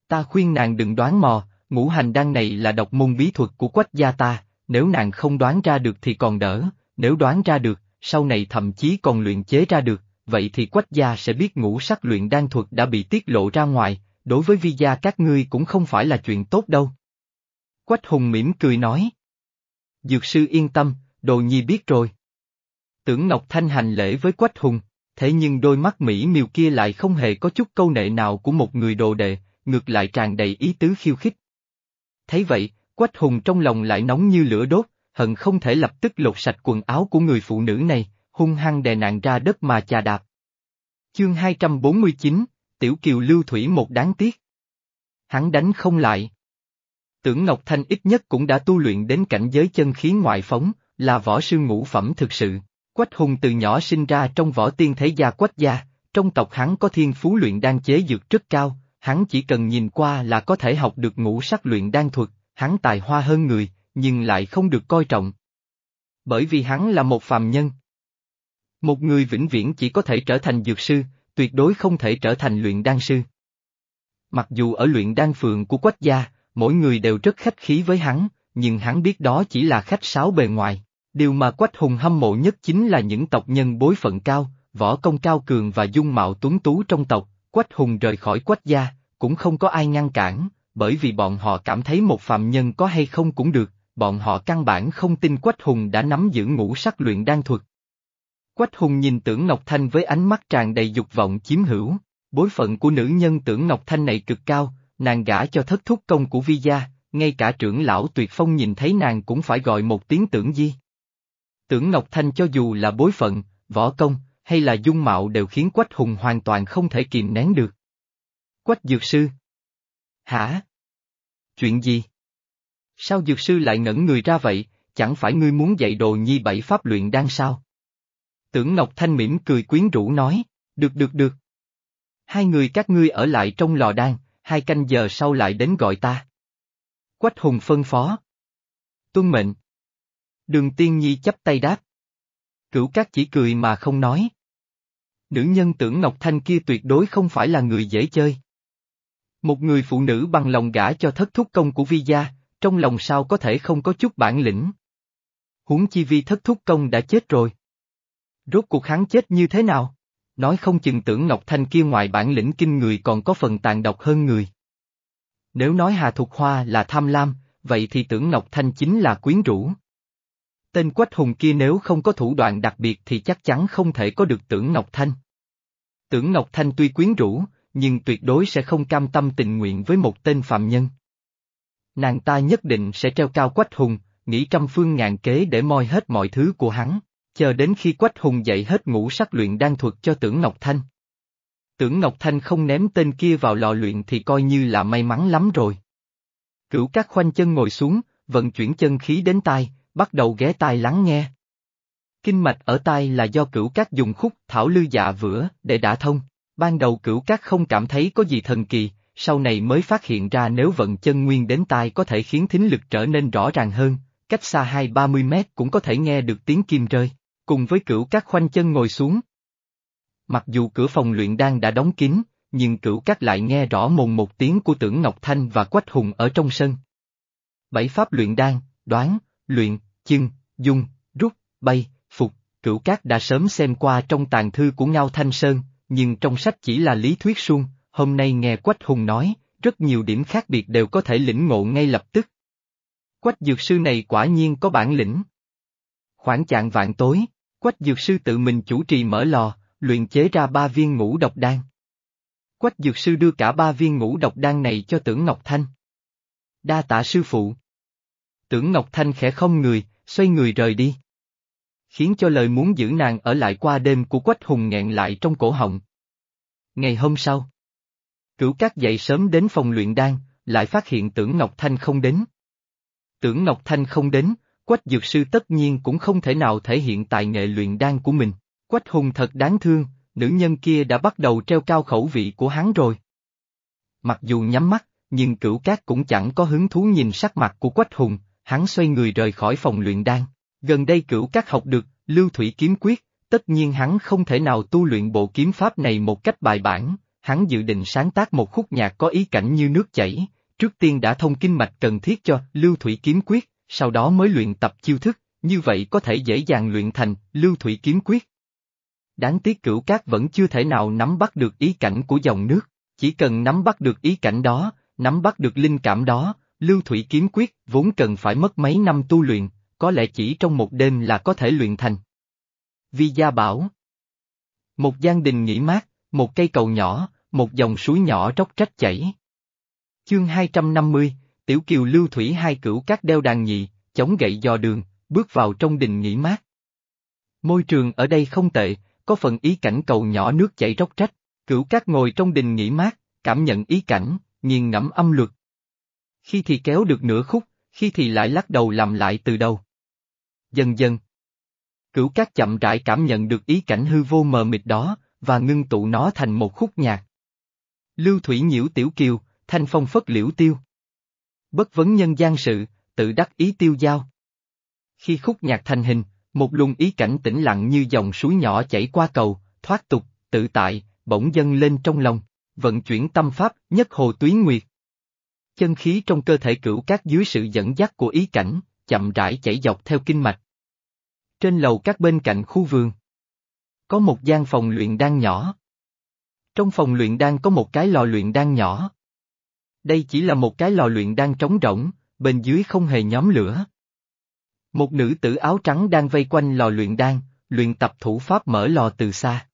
Ta khuyên nàng đừng đoán mò, ngũ hành đan này là độc môn bí thuật của quách gia ta, nếu nàng không đoán ra được thì còn đỡ, nếu đoán ra được, sau này thậm chí còn luyện chế ra được, vậy thì quách gia sẽ biết ngũ sắc luyện đan thuật đã bị tiết lộ ra ngoài, đối với vi gia các ngươi cũng không phải là chuyện tốt đâu. Quách Hùng mỉm cười nói. Dược sư yên tâm, đồ nhi biết rồi. Tưởng Ngọc Thanh hành lễ với Quách Hùng, thế nhưng đôi mắt Mỹ miều kia lại không hề có chút câu nệ nào của một người đồ đệ, ngược lại tràn đầy ý tứ khiêu khích. Thấy vậy, Quách Hùng trong lòng lại nóng như lửa đốt, hận không thể lập tức lột sạch quần áo của người phụ nữ này, hung hăng đè nạn ra đất mà chà đạp. Chương 249, Tiểu Kiều Lưu Thủy một đáng tiếc. Hắn đánh không lại. Tưởng Ngọc Thanh ít nhất cũng đã tu luyện đến cảnh giới chân khí ngoại phóng, là võ sư ngũ phẩm thực sự. Quách Hùng từ nhỏ sinh ra trong võ tiên thế gia Quách gia, trong tộc hắn có thiên phú luyện đan chế dược rất cao, hắn chỉ cần nhìn qua là có thể học được ngũ sắc luyện đan thuật, hắn tài hoa hơn người, nhưng lại không được coi trọng. Bởi vì hắn là một phàm nhân. Một người vĩnh viễn chỉ có thể trở thành dược sư, tuyệt đối không thể trở thành luyện đan sư. Mặc dù ở luyện đan phường của quách gia, mỗi người đều rất khách khí với hắn, nhưng hắn biết đó chỉ là khách sáo bề ngoài. Điều mà Quách Hùng hâm mộ nhất chính là những tộc nhân bối phận cao, võ công cao cường và dung mạo tuấn tú trong tộc, Quách Hùng rời khỏi Quách gia, cũng không có ai ngăn cản, bởi vì bọn họ cảm thấy một phạm nhân có hay không cũng được, bọn họ căn bản không tin Quách Hùng đã nắm giữ ngũ sắc luyện đan thuật. Quách Hùng nhìn tưởng Ngọc Thanh với ánh mắt tràn đầy dục vọng chiếm hữu, bối phận của nữ nhân tưởng Ngọc Thanh này cực cao, nàng gả cho thất thúc công của Vi gia, ngay cả trưởng lão tuyệt phong nhìn thấy nàng cũng phải gọi một tiếng tưởng di. Tưởng Ngọc Thanh cho dù là bối phận, võ công, hay là dung mạo đều khiến Quách Hùng hoàn toàn không thể kìm nén được. Quách Dược Sư Hả? Chuyện gì? Sao Dược Sư lại ngẩn người ra vậy, chẳng phải ngươi muốn dạy đồ nhi bảy pháp luyện đan sao? Tưởng Ngọc Thanh mỉm cười quyến rũ nói, được được được. Hai người các ngươi ở lại trong lò đan, hai canh giờ sau lại đến gọi ta. Quách Hùng phân phó. Tuân mệnh. Đường Tiên Nhi chấp tay đáp. Cửu Cát chỉ cười mà không nói. Nữ nhân tưởng Ngọc Thanh kia tuyệt đối không phải là người dễ chơi. Một người phụ nữ bằng lòng gả cho thất thúc công của Vi gia, trong lòng sao có thể không có chút bản lĩnh. Huống chi Vi thất thúc công đã chết rồi. Rốt cuộc hắn chết như thế nào? Nói không chừng tưởng Ngọc Thanh kia ngoài bản lĩnh kinh người còn có phần tàn độc hơn người. Nếu nói Hà Thục Hoa là tham lam, vậy thì tưởng Ngọc Thanh chính là quyến rũ. Tên Quách Hùng kia nếu không có thủ đoạn đặc biệt thì chắc chắn không thể có được tưởng Ngọc Thanh. Tưởng Ngọc Thanh tuy quyến rũ, nhưng tuyệt đối sẽ không cam tâm tình nguyện với một tên phạm nhân. Nàng ta nhất định sẽ treo cao Quách Hùng, nghĩ trăm phương ngàn kế để moi hết mọi thứ của hắn, chờ đến khi Quách Hùng dạy hết ngũ sắc luyện đan thuật cho tưởng Ngọc Thanh. Tưởng Ngọc Thanh không ném tên kia vào lò luyện thì coi như là may mắn lắm rồi. Cửu các khoanh chân ngồi xuống, vận chuyển chân khí đến tai, bắt đầu ghé tai lắng nghe. Kinh mạch ở tai là do cửu các dùng khúc thảo lư dạ vữa để đả thông. Ban đầu cửu các không cảm thấy có gì thần kỳ, sau này mới phát hiện ra nếu vận chân nguyên đến tai có thể khiến thính lực trở nên rõ ràng hơn, cách xa hai ba mươi mét cũng có thể nghe được tiếng kim rơi, cùng với cửu các khoanh chân ngồi xuống. Mặc dù cửa phòng luyện đan đã đóng kín, nhưng cửu các lại nghe rõ mồn một tiếng của tưởng Ngọc Thanh và Quách Hùng ở trong sân. Bảy pháp luyện đan, đoán, luyện, chưng, dung, rút, bay, phục, cửu cát đã sớm xem qua trong tàn thư của Ngao Thanh Sơn, nhưng trong sách chỉ là lý thuyết suông, hôm nay nghe Quách Hùng nói, rất nhiều điểm khác biệt đều có thể lĩnh ngộ ngay lập tức. Quách dược sư này quả nhiên có bản lĩnh. Khoảng chạng vạn tối, Quách dược sư tự mình chủ trì mở lò, luyện chế ra ba viên ngũ độc đan. Quách dược sư đưa cả ba viên ngũ độc đan này cho tưởng Ngọc Thanh. Đa tạ sư phụ. Tưởng Ngọc Thanh khẽ không người, xoay người rời đi. Khiến cho lời muốn giữ nàng ở lại qua đêm của Quách Hùng nghẹn lại trong cổ họng. Ngày hôm sau, Cửu Cát dậy sớm đến phòng luyện đan, lại phát hiện tưởng Ngọc Thanh không đến. Tưởng Ngọc Thanh không đến, Quách Dược Sư tất nhiên cũng không thể nào thể hiện tài nghệ luyện đan của mình. Quách Hùng thật đáng thương, nữ nhân kia đã bắt đầu treo cao khẩu vị của hắn rồi. Mặc dù nhắm mắt, nhưng cửu cát cũng chẳng có hứng thú nhìn sắc mặt của Quách Hùng, hắn xoay người rời khỏi phòng luyện đan. Gần đây cửu các học được, lưu thủy kiếm quyết, tất nhiên hắn không thể nào tu luyện bộ kiếm pháp này một cách bài bản, hắn dự định sáng tác một khúc nhạc có ý cảnh như nước chảy, trước tiên đã thông kinh mạch cần thiết cho lưu thủy kiếm quyết, sau đó mới luyện tập chiêu thức, như vậy có thể dễ dàng luyện thành lưu thủy kiếm quyết. Đáng tiếc cửu cát vẫn chưa thể nào nắm bắt được ý cảnh của dòng nước, chỉ cần nắm bắt được ý cảnh đó, nắm bắt được linh cảm đó, Lưu Thủy Kiếm Quyết vốn cần phải mất mấy năm tu luyện, có lẽ chỉ trong một đêm là có thể luyện thành. Vi Gia bảo Một gian đình nghỉ mát, một cây cầu nhỏ, một dòng suối nhỏ róc rách chảy. Chương 250, Tiểu Kiều Lưu Thủy hai cửu các đeo đàn nhị, chống gậy dò đường, bước vào trong đình nghỉ mát. Môi trường ở đây không tệ, có phần ý cảnh cầu nhỏ nước chảy róc rách, cửu các ngồi trong đình nghỉ mát, cảm nhận ý cảnh, nghiền ngẫm âm luật, khi thì kéo được nửa khúc, khi thì lại lắc đầu làm lại từ đầu. Dần dần, cửu cát chậm rãi cảm nhận được ý cảnh hư vô mờ mịt đó, và ngưng tụ nó thành một khúc nhạc. Lưu thủy nhiễu tiểu kiều, thanh phong phất liễu tiêu. Bất vấn nhân gian sự, tự đắc ý tiêu giao. Khi khúc nhạc thành hình, Một luồng ý cảnh tĩnh lặng như dòng suối nhỏ chảy qua cầu, thoát tục, tự tại, bỗng dâng lên trong lòng, vận chuyển tâm pháp, nhất hồ túy nguyệt. Chân khí trong cơ thể cửu các dưới sự dẫn dắt của ý cảnh, chậm rãi chảy dọc theo kinh mạch. Trên lầu các bên cạnh khu vườn, có một gian phòng luyện đan nhỏ. Trong phòng luyện đan có một cái lò luyện đan nhỏ. Đây chỉ là một cái lò luyện đan trống rỗng, bên dưới không hề nhóm lửa. Một nữ tử áo trắng đang vây quanh lò luyện đan, luyện tập thủ pháp mở lò từ xa.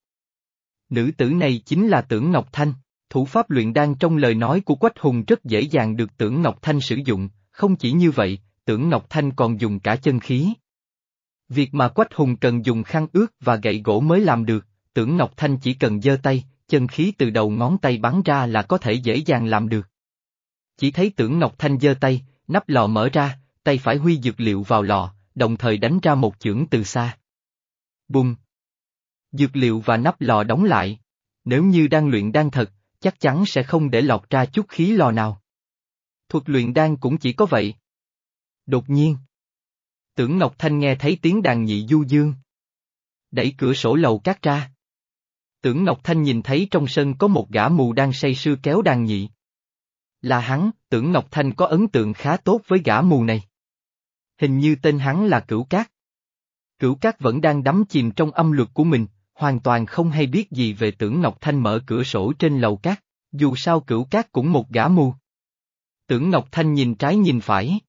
Nữ tử này chính là Tưởng Ngọc Thanh, thủ pháp luyện đan trong lời nói của Quách Hùng rất dễ dàng được Tưởng Ngọc Thanh sử dụng, không chỉ như vậy, Tưởng Ngọc Thanh còn dùng cả chân khí. Việc mà Quách Hùng cần dùng khăn ướt và gậy gỗ mới làm được, Tưởng Ngọc Thanh chỉ cần giơ tay, chân khí từ đầu ngón tay bắn ra là có thể dễ dàng làm được. Chỉ thấy Tưởng Ngọc Thanh giơ tay, nắp lò mở ra, tay phải huy dược liệu vào lò, đồng thời đánh ra một chưởng từ xa. Bùng! Dược liệu và nắp lò đóng lại. Nếu như đang luyện đan thật, chắc chắn sẽ không để lọt ra chút khí lò nào. Thuật luyện đan cũng chỉ có vậy. Đột nhiên. Tưởng Ngọc Thanh nghe thấy tiếng đàn nhị du dương. Đẩy cửa sổ lầu cát ra. Tưởng Ngọc Thanh nhìn thấy trong sân có một gã mù đang say sưa kéo đàn nhị. Là hắn, tưởng Ngọc Thanh có ấn tượng khá tốt với gã mù này. Hình như tên hắn là Cửu Cát. Cửu Cát vẫn đang đắm chìm trong âm luật của mình, hoàn toàn không hay biết gì về tưởng Ngọc Thanh mở cửa sổ trên lầu cát, dù sao Cửu Cát cũng một gã mù. Tưởng Ngọc Thanh nhìn trái nhìn phải.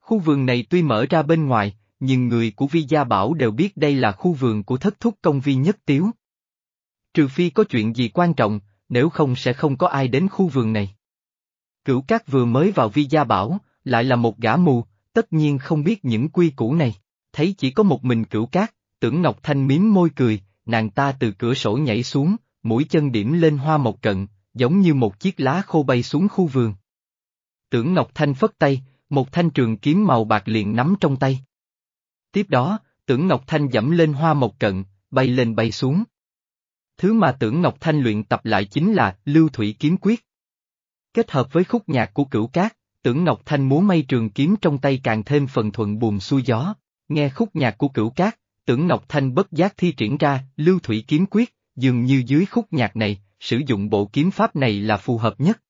Khu vườn này tuy mở ra bên ngoài, nhưng người của Vi Gia Bảo đều biết đây là khu vườn của thất thúc công vi nhất tiếu. Trừ phi có chuyện gì quan trọng, nếu không sẽ không có ai đến khu vườn này. Cửu Cát vừa mới vào Vi Gia Bảo, lại là một gã mù, tất nhiên không biết những quy củ này, thấy chỉ có một mình Cửu Cát, tưởng Ngọc Thanh miếm môi cười, nàng ta từ cửa sổ nhảy xuống, mũi chân điểm lên hoa mộc cận, giống như một chiếc lá khô bay xuống khu vườn. Tưởng Ngọc Thanh phất tay, một thanh trường kiếm màu bạc liền nắm trong tay. Tiếp đó, tưởng Ngọc Thanh dẫm lên hoa mộc cận, bay lên bay xuống. Thứ mà tưởng Ngọc Thanh luyện tập lại chính là lưu thủy kiếm quyết. Kết hợp với khúc nhạc của cửu cát, tưởng Ngọc Thanh múa may trường kiếm trong tay càng thêm phần thuận buồm xuôi gió, nghe khúc nhạc của cửu cát, tưởng Ngọc Thanh bất giác thi triển ra lưu thủy kiếm quyết, dường như dưới khúc nhạc này, sử dụng bộ kiếm pháp này là phù hợp nhất.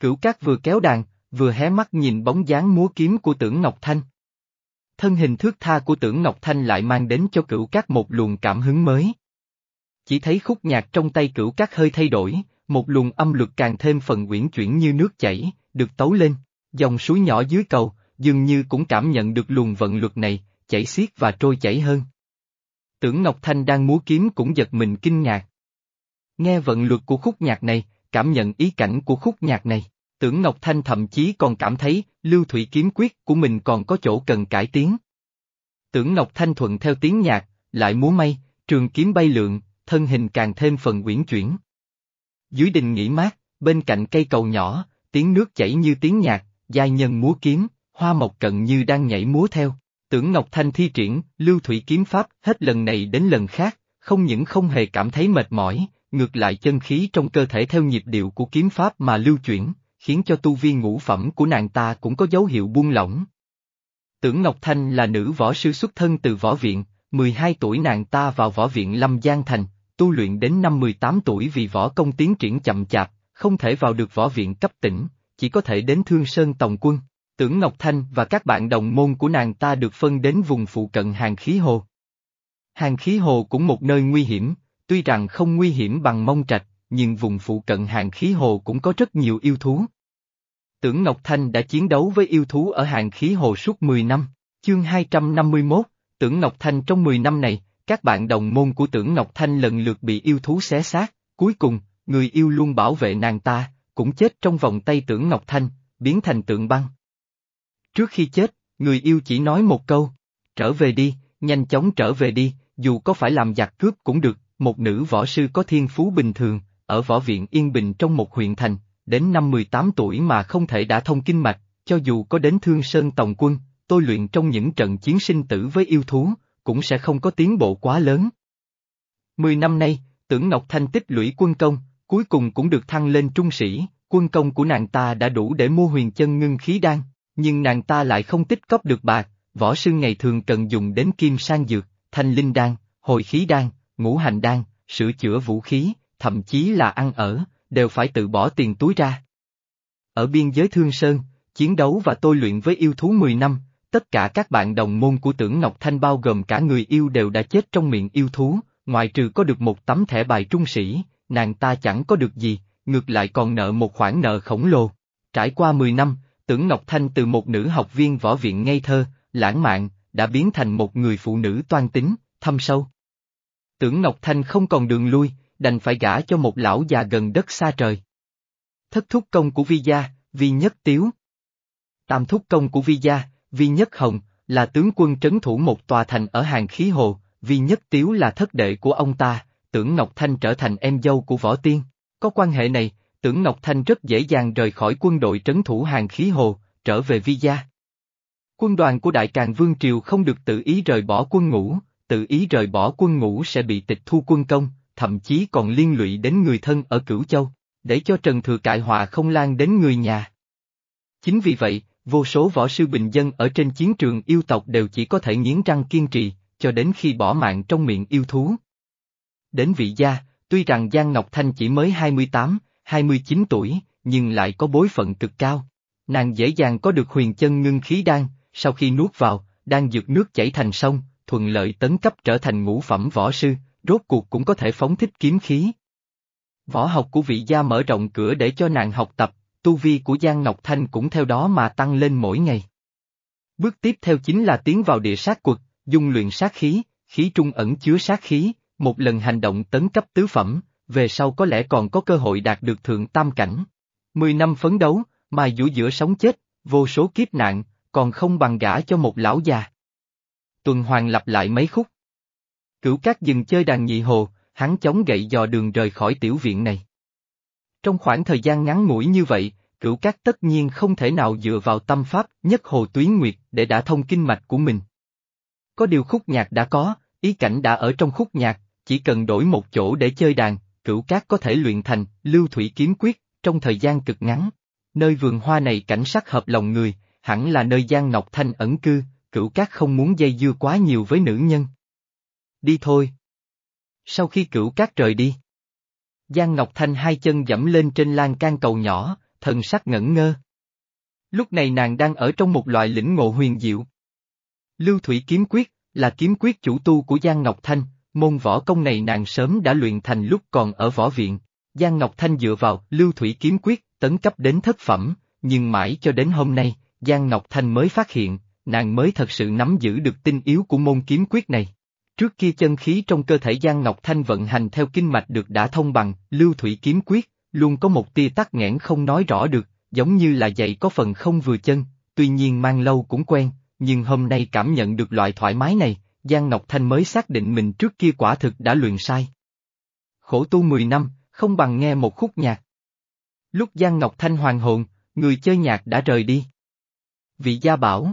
Cửu cát vừa kéo đàn, vừa hé mắt nhìn bóng dáng múa kiếm của tưởng Ngọc Thanh. Thân hình thước tha của tưởng Ngọc Thanh lại mang đến cho cửu cát một luồng cảm hứng mới. Chỉ thấy khúc nhạc trong tay cửu cát hơi thay đổi, một luồng âm lực càng thêm phần uyển chuyển như nước chảy, được tấu lên, dòng suối nhỏ dưới cầu, dường như cũng cảm nhận được luồng vận luật này, chảy xiết và trôi chảy hơn. Tưởng Ngọc Thanh đang múa kiếm cũng giật mình kinh ngạc. Nghe vận luật của khúc nhạc này, cảm nhận ý cảnh của khúc nhạc này, tưởng Ngọc Thanh thậm chí còn cảm thấy lưu thủy kiếm quyết của mình còn có chỗ cần cải tiến. Tưởng Ngọc Thanh thuận theo tiếng nhạc, lại múa may, trường kiếm bay lượn, thân hình càng thêm phần uyển chuyển. Dưới đình nghỉ mát, bên cạnh cây cầu nhỏ, tiếng nước chảy như tiếng nhạc, giai nhân múa kiếm, hoa mộc cận như đang nhảy múa theo. Tưởng Ngọc Thanh thi triển, lưu thủy kiếm pháp, hết lần này đến lần khác, không những không hề cảm thấy mệt mỏi, ngược lại chân khí trong cơ thể theo nhịp điệu của kiếm pháp mà lưu chuyển, khiến cho tu vi ngũ phẩm của nàng ta cũng có dấu hiệu buông lỏng. Tưởng Ngọc Thanh là nữ võ sư xuất thân từ võ viện, 12 tuổi nàng ta vào võ viện Lâm Giang Thành, tu luyện đến năm 18 tuổi vì võ công tiến triển chậm chạp, không thể vào được võ viện cấp tỉnh, chỉ có thể đến Thương Sơn Tòng Quân. Tưởng Ngọc Thanh và các bạn đồng môn của nàng ta được phân đến vùng phụ cận hàng khí hồ. Hàng khí hồ cũng một nơi nguy hiểm, tuy rằng không nguy hiểm bằng mông trạch, nhưng vùng phụ cận hàng khí hồ cũng có rất nhiều yêu thú. Tưởng Ngọc Thanh đã chiến đấu với yêu thú ở hàng khí hồ suốt 10 năm, chương 251, Tưởng Ngọc Thanh trong 10 năm này, các bạn đồng môn của Tưởng Ngọc Thanh lần lượt bị yêu thú xé xác, cuối cùng, người yêu luôn bảo vệ nàng ta, cũng chết trong vòng tay Tưởng Ngọc Thanh, biến thành tượng băng. Trước khi chết, người yêu chỉ nói một câu, trở về đi, nhanh chóng trở về đi, dù có phải làm giặc cướp cũng được, một nữ võ sư có thiên phú bình thường, ở võ viện Yên Bình trong một huyện thành, đến năm 18 tuổi mà không thể đã thông kinh mạch, cho dù có đến Thương Sơn Tòng Quân, tôi luyện trong những trận chiến sinh tử với yêu thú, cũng sẽ không có tiến bộ quá lớn. Mười năm nay, tưởng Ngọc Thanh tích lũy quân công, cuối cùng cũng được thăng lên trung sĩ, quân công của nàng ta đã đủ để mua huyền chân ngưng khí đan, nhưng nàng ta lại không tích cóp được bạc, võ sư ngày thường cần dùng đến kim sang dược, thanh linh đan, hồi khí đan, ngũ hành đan, sửa chữa vũ khí, thậm chí là ăn ở, đều phải tự bỏ tiền túi ra. Ở biên giới Thương Sơn, chiến đấu và tôi luyện với yêu thú 10 năm, tất cả các bạn đồng môn của tưởng Ngọc Thanh bao gồm cả người yêu đều đã chết trong miệng yêu thú, ngoài trừ có được một tấm thẻ bài trung sĩ, nàng ta chẳng có được gì, ngược lại còn nợ một khoản nợ khổng lồ. Trải qua 10 năm, tưởng Ngọc Thanh từ một nữ học viên võ viện ngây thơ, lãng mạn, đã biến thành một người phụ nữ toan tính, thâm sâu. Tưởng Ngọc Thanh không còn đường lui, đành phải gả cho một lão già gần đất xa trời. Thất thúc công của Vi Gia, Vi Nhất Tiếu. Tam thúc công của Vi Gia, Vi Nhất Hồng, là tướng quân trấn thủ một tòa thành ở hàng khí hồ, Vi Nhất Tiếu là thất đệ của ông ta, tưởng Ngọc Thanh trở thành em dâu của Võ Tiên. Có quan hệ này, tưởng Ngọc Thanh rất dễ dàng rời khỏi quân đội trấn thủ hàng khí hồ, trở về Vi Gia. Quân đoàn của Đại Càng Vương Triều không được tự ý rời bỏ quân ngũ, tự ý rời bỏ quân ngũ sẽ bị tịch thu quân công, thậm chí còn liên lụy đến người thân ở Cửu Châu, để cho Trần Thừa Cại Hòa không lan đến người nhà. Chính vì vậy, vô số võ sư bình dân ở trên chiến trường yêu tộc đều chỉ có thể nghiến răng kiên trì, cho đến khi bỏ mạng trong miệng yêu thú. Đến vị gia, tuy rằng Giang Ngọc Thanh chỉ mới 28, 29 tuổi, nhưng lại có bối phận cực cao. Nàng dễ dàng có được huyền chân ngưng khí đan, sau khi nuốt vào, đan dược nước chảy thành sông, thuận lợi tấn cấp trở thành ngũ phẩm võ sư, rốt cuộc cũng có thể phóng thích kiếm khí. Võ học của vị gia mở rộng cửa để cho nàng học tập, tu vi của Giang Ngọc Thanh cũng theo đó mà tăng lên mỗi ngày. Bước tiếp theo chính là tiến vào địa sát quật, dung luyện sát khí, khí trung ẩn chứa sát khí, một lần hành động tấn cấp tứ phẩm, về sau có lẽ còn có cơ hội đạt được thượng tam cảnh. Mười năm phấn đấu, mài dũa giữa sống chết, vô số kiếp nạn, còn không bằng gã cho một lão già. Tuần hoàn lặp lại mấy khúc. Cửu cát dừng chơi đàn nhị hồ, hắn chống gậy dò đường rời khỏi tiểu viện này. Trong khoảng thời gian ngắn ngủi như vậy, cửu cát tất nhiên không thể nào dựa vào tâm pháp nhất hồ tuyến nguyệt để đã thông kinh mạch của mình. Có điều khúc nhạc đã có, ý cảnh đã ở trong khúc nhạc, chỉ cần đổi một chỗ để chơi đàn, cửu cát có thể luyện thành lưu thủy kiếm quyết trong thời gian cực ngắn. Nơi vườn hoa này cảnh sắc hợp lòng người, hẳn là nơi Giang Ngọc Thanh ẩn cư, cửu cát không muốn dây dưa quá nhiều với nữ nhân. Đi thôi. Sau khi cửu cát rời đi, Giang Ngọc Thanh hai chân dẫm lên trên lan can cầu nhỏ, thần sắc ngẩn ngơ. Lúc này nàng đang ở trong một loại lĩnh ngộ huyền diệu. Lưu Thủy Kiếm Quyết, là kiếm quyết chủ tu của Giang Ngọc Thanh, môn võ công này nàng sớm đã luyện thành lúc còn ở võ viện. Giang Ngọc Thanh dựa vào Lưu Thủy Kiếm Quyết, tấn cấp đến thất phẩm, nhưng mãi cho đến hôm nay, Giang Ngọc Thanh mới phát hiện, nàng mới thật sự nắm giữ được tinh yếu của môn kiếm quyết này. Trước kia chân khí trong cơ thể Giang Ngọc Thanh vận hành theo kinh mạch được đã thông bằng, lưu thủy kiếm quyết, luôn có một tia tắc nghẽn không nói rõ được, giống như là dậy có phần không vừa chân, tuy nhiên mang lâu cũng quen, nhưng hôm nay cảm nhận được loại thoải mái này, Giang Ngọc Thanh mới xác định mình trước kia quả thực đã luyện sai. Khổ tu 10 năm, không bằng nghe một khúc nhạc. Lúc Giang Ngọc Thanh hoàn hồn, người chơi nhạc đã rời đi. Vị gia bảo.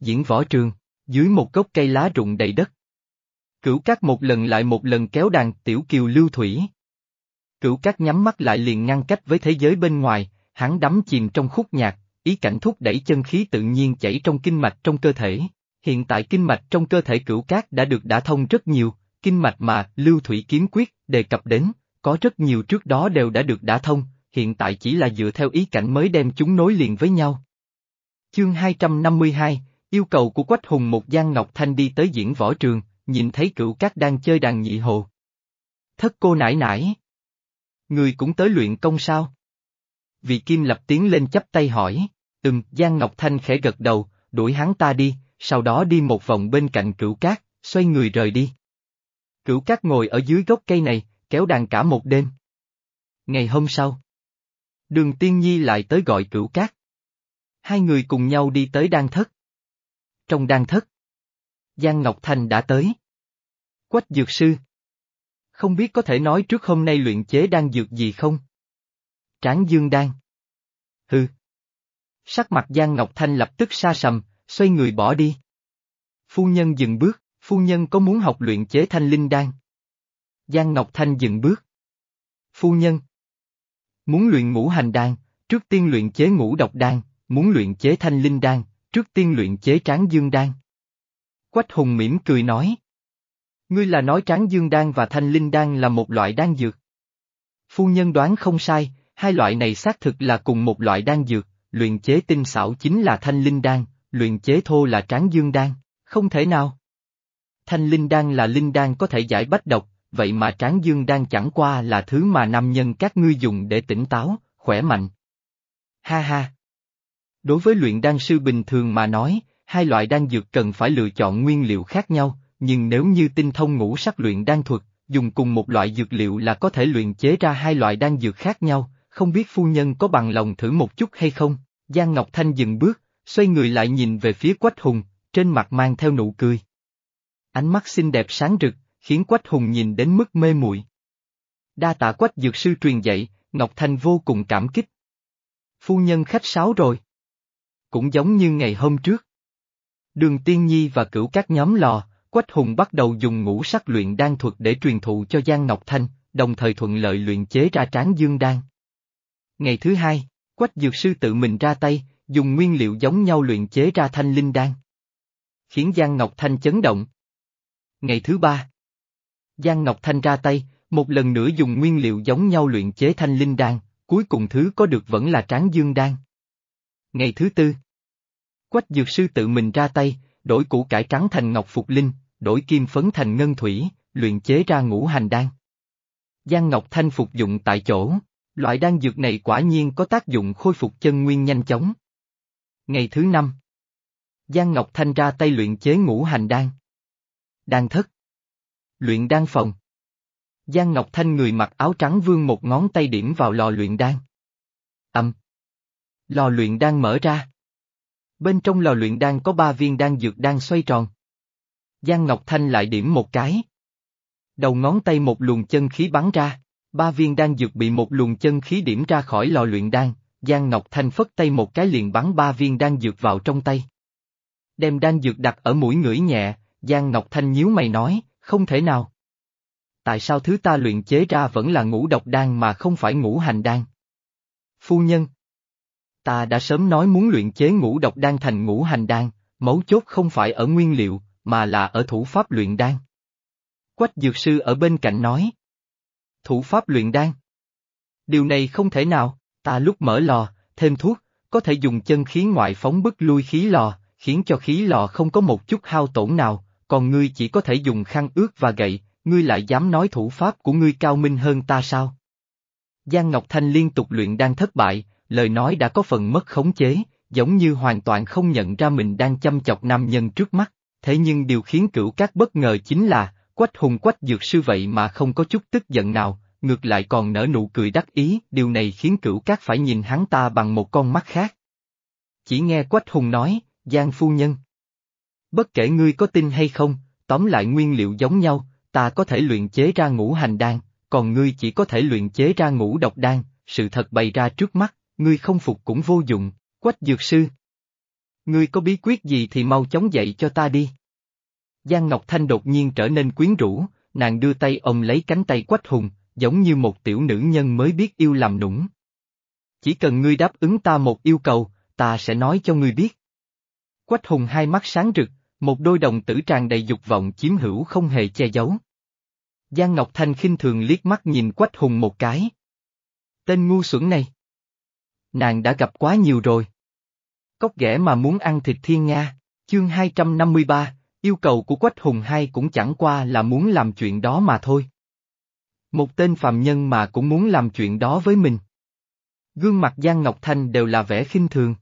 Diễn võ trường, dưới một gốc cây lá rụng đầy đất. Cửu cát một lần lại một lần kéo đàn tiểu kiều lưu thủy. Cửu cát nhắm mắt lại liền ngăn cách với thế giới bên ngoài, hắn đắm chìm trong khúc nhạc, ý cảnh thúc đẩy chân khí tự nhiên chảy trong kinh mạch trong cơ thể. Hiện tại kinh mạch trong cơ thể cửu cát đã được đã thông rất nhiều, kinh mạch mà Lưu Thủy Kiếm Quyết đề cập đến, có rất nhiều trước đó đều đã được đã thông, hiện tại chỉ là dựa theo ý cảnh mới đem chúng nối liền với nhau. Chương 252, yêu cầu của Quách Hùng một Giang Ngọc Thanh đi tới diễn võ trường, nhìn thấy cửu cát đang chơi đàn nhị hồ. Thất cô nải nải. Người cũng tới luyện công sao? Vị Kim lập tiếng lên chấp tay hỏi, ừm, Giang Ngọc Thanh khẽ gật đầu, đuổi hắn ta đi, sau đó đi một vòng bên cạnh cửu cát, xoay người rời đi. Cửu cát ngồi ở dưới gốc cây này, kéo đàn cả một đêm. Ngày hôm sau, đường tiên nhi lại tới gọi cửu cát. Hai người cùng nhau đi tới đan thất. Trong đan thất, Giang Ngọc Thành đã tới. Quách dược sư. Không biết có thể nói trước hôm nay luyện chế đan dược gì không? Tráng dương đan. Hừ. Sắc mặt Giang Ngọc Thanh lập tức xa sầm, xoay người bỏ đi. Phu nhân dừng bước, phu nhân có muốn học luyện chế thanh linh đan? Giang Ngọc Thanh dừng bước. Phu nhân. Muốn luyện ngũ hành đan, trước tiên luyện chế ngũ độc đan, muốn luyện chế thanh linh đan, trước tiên luyện chế tráng dương đan. Quách hùng mỉm cười nói. Ngươi là nói tráng dương đan và thanh linh đan là một loại đan dược. Phu nhân đoán không sai, hai loại này xác thực là cùng một loại đan dược, luyện chế tinh xảo chính là thanh linh đan, luyện chế thô là tráng dương đan, không thể nào. Thanh linh đan là linh đan có thể giải bách độc, vậy mà tráng dương đan chẳng qua là thứ mà nam nhân các ngươi dùng để tỉnh táo, khỏe mạnh. Ha ha! Đối với luyện đan sư bình thường mà nói, hai loại đan dược cần phải lựa chọn nguyên liệu khác nhau, nhưng nếu như tinh thông ngũ sắc luyện đan thuật, dùng cùng một loại dược liệu là có thể luyện chế ra hai loại đan dược khác nhau, không biết phu nhân có bằng lòng thử một chút hay không? Giang Ngọc Thanh dừng bước, xoay người lại nhìn về phía Quách Hùng, trên mặt mang theo nụ cười. Ánh mắt xinh đẹp sáng rực, khiến Quách Hùng nhìn đến mức mê muội. Đa tạ Quách Dược Sư truyền dạy, Ngọc Thanh vô cùng cảm kích. Phu nhân khách sáo rồi. Cũng giống như ngày hôm trước. Đường Tiên Nhi và cửu các nhóm lò, Quách Hùng bắt đầu dùng ngũ sắc luyện đan thuật để truyền thụ cho Giang Ngọc Thanh, đồng thời thuận lợi luyện chế ra tráng dương đan. Ngày thứ hai, Quách Dược Sư tự mình ra tay, dùng nguyên liệu giống nhau luyện chế ra thanh linh đan. Khiến Giang Ngọc Thanh chấn động. Ngày thứ ba, Giang Ngọc Thanh ra tay, một lần nữa dùng nguyên liệu giống nhau luyện chế thanh linh đan, cuối cùng thứ có được vẫn là tráng dương đan. Ngày thứ tư, Quách Dược Sư tự mình ra tay, đổi củ cải trắng thành ngọc phục linh, đổi kim phấn thành ngân thủy, luyện chế ra ngũ hành đan. Giang Ngọc Thanh phục dụng tại chỗ, loại đan dược này quả nhiên có tác dụng khôi phục chân nguyên nhanh chóng. Ngày thứ năm, Giang Ngọc Thanh ra tay luyện chế ngũ hành đan. Đan thất. Luyện đan phòng. Giang Ngọc Thanh người mặc áo trắng vương một ngón tay điểm vào lò luyện đan. Âm. Lò luyện đan mở ra. Bên trong lò luyện đan có ba viên đan dược đang xoay tròn. Giang Ngọc Thanh lại điểm một cái. Đầu ngón tay một luồng chân khí bắn ra, ba viên đan dược bị một luồng chân khí điểm ra khỏi lò luyện đan, Giang Ngọc Thanh phất tay một cái liền bắn ba viên đan dược vào trong tay. Đem đan dược đặt ở mũi ngửi nhẹ, Giang Ngọc Thanh nhíu mày nói, không thể nào. Tại sao thứ ta luyện chế ra vẫn là ngũ độc đan mà không phải ngũ hành đan? Phu nhân. Ta đã sớm nói muốn luyện chế ngũ độc đan thành ngũ hành đan, mấu chốt không phải ở nguyên liệu, mà là ở thủ pháp luyện đan. Quách dược sư ở bên cạnh nói. Thủ pháp luyện đan. Điều này không thể nào, ta lúc mở lò, thêm thuốc, có thể dùng chân khí ngoại phóng bức lui khí lò, khiến cho khí lò không có một chút hao tổn nào, còn ngươi chỉ có thể dùng khăn ướt và gậy, ngươi lại dám nói thủ pháp của ngươi cao minh hơn ta sao? Giang Ngọc Thanh liên tục luyện đang thất bại, lời nói đã có phần mất khống chế, giống như hoàn toàn không nhận ra mình đang chăm chọc nam nhân trước mắt, thế nhưng điều khiến cửu các bất ngờ chính là, quách hùng quách dược sư vậy mà không có chút tức giận nào, ngược lại còn nở nụ cười đắc ý, điều này khiến cửu các phải nhìn hắn ta bằng một con mắt khác. Chỉ nghe quách hùng nói, Giang phu nhân. Bất kể ngươi có tin hay không, tóm lại nguyên liệu giống nhau, ta có thể luyện chế ra ngũ hành đan, còn ngươi chỉ có thể luyện chế ra ngũ độc đan, sự thật bày ra trước mắt, ngươi không phục cũng vô dụng, quách dược sư. Ngươi có bí quyết gì thì mau chóng dậy cho ta đi. Giang Ngọc Thanh đột nhiên trở nên quyến rũ, nàng đưa tay ôm lấy cánh tay quách hùng, giống như một tiểu nữ nhân mới biết yêu làm nũng. Chỉ cần ngươi đáp ứng ta một yêu cầu, ta sẽ nói cho ngươi biết. Quách hùng hai mắt sáng rực, một đôi đồng tử tràn đầy dục vọng chiếm hữu không hề che giấu. Giang Ngọc Thanh khinh thường liếc mắt nhìn Quách Hùng một cái. Tên ngu xuẩn này. Nàng đã gặp quá nhiều rồi. Cóc ghẻ mà muốn ăn thịt thiên nga, chương 253, yêu cầu của Quách Hùng hai cũng chẳng qua là muốn làm chuyện đó mà thôi. Một tên phàm nhân mà cũng muốn làm chuyện đó với mình. Gương mặt Giang Ngọc Thanh đều là vẻ khinh thường.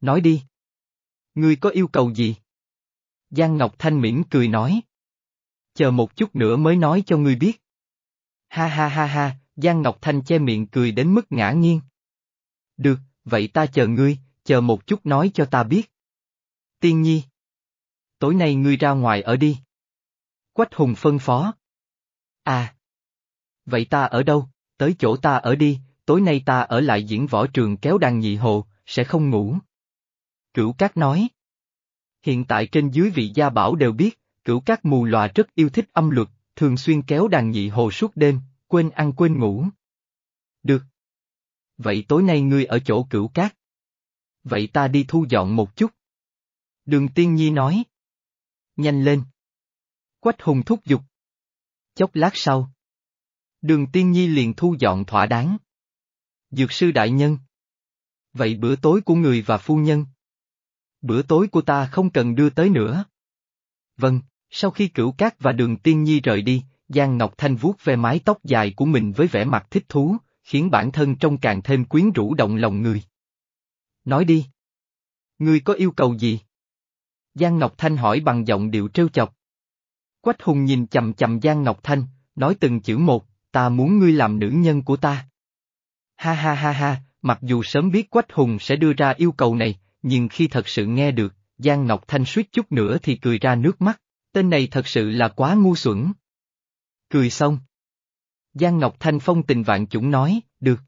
Nói đi. Ngươi có yêu cầu gì? Giang Ngọc Thanh mỉm cười nói. Chờ một chút nữa mới nói cho ngươi biết. Ha ha ha ha, Giang Ngọc Thanh che miệng cười đến mức ngã nghiêng. Được, vậy ta chờ ngươi, chờ một chút nói cho ta biết. Tiên nhi. Tối nay ngươi ra ngoài ở đi. Quách Hùng phân phó. À. Vậy ta ở đâu, tới chỗ ta ở đi, tối nay ta ở lại diễn võ trường kéo đàn nhị hồ, sẽ không ngủ. Cửu Cát nói. Hiện tại trên dưới vị gia bảo đều biết, cửu Cát mù lòa rất yêu thích âm luật, thường xuyên kéo đàn nhị hồ suốt đêm, quên ăn quên ngủ. Được. Vậy tối nay ngươi ở chỗ cửu Cát. Vậy ta đi thu dọn một chút, Đường Tiên Nhi nói. Nhanh lên. Quách hùng thúc giục. Chốc lát sau. Đường Tiên Nhi liền thu dọn thỏa đáng. Dược sư đại nhân. Vậy bữa tối của người và phu nhân? Bữa tối của ta không cần đưa tới nữa. Vâng, sau khi cửu cát và đường Tiên Nhi rời đi, Giang Ngọc Thanh vuốt ve mái tóc dài của mình với vẻ mặt thích thú, khiến bản thân trông càng thêm quyến rũ động lòng người. Nói đi. Ngươi có yêu cầu gì? Giang Ngọc Thanh hỏi bằng giọng điệu trêu chọc. Quách Hùng nhìn chầm chầm Giang Ngọc Thanh, nói từng chữ một, ta muốn ngươi làm nữ nhân của ta. Ha ha ha ha, mặc dù sớm biết Quách Hùng sẽ đưa ra yêu cầu này, nhưng khi thật sự nghe được, Giang Ngọc Thanh suýt chút nữa thì cười ra nước mắt, tên này thật sự là quá ngu xuẩn. Cười xong. Giang Ngọc Thanh phong tình vạn chủng nói, được.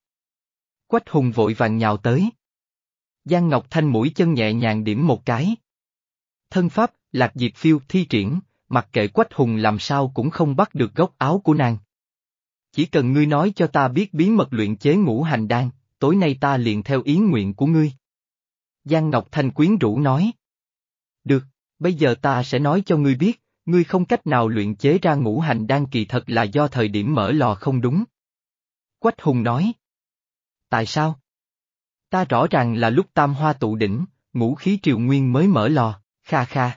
Quách Hùng vội vàng nhào tới. Giang Ngọc Thanh mũi chân nhẹ nhàng điểm một cái. Thân pháp, lạc diệp phiêu thi triển, mặc kệ Quách Hùng làm sao cũng không bắt được góc áo của nàng. Chỉ cần ngươi nói cho ta biết bí mật luyện chế ngũ hành đan, tối nay ta liền theo ý nguyện của ngươi. Giang Ngọc Thanh quyến rũ nói. Được, bây giờ ta sẽ nói cho ngươi biết, ngươi không cách nào luyện chế ra ngũ hành đan kỳ thật là do thời điểm mở lò không đúng. Quách Hùng nói. Tại sao? Ta rõ ràng là lúc tam hoa tụ đỉnh, ngũ khí triều nguyên mới mở lò, kha kha.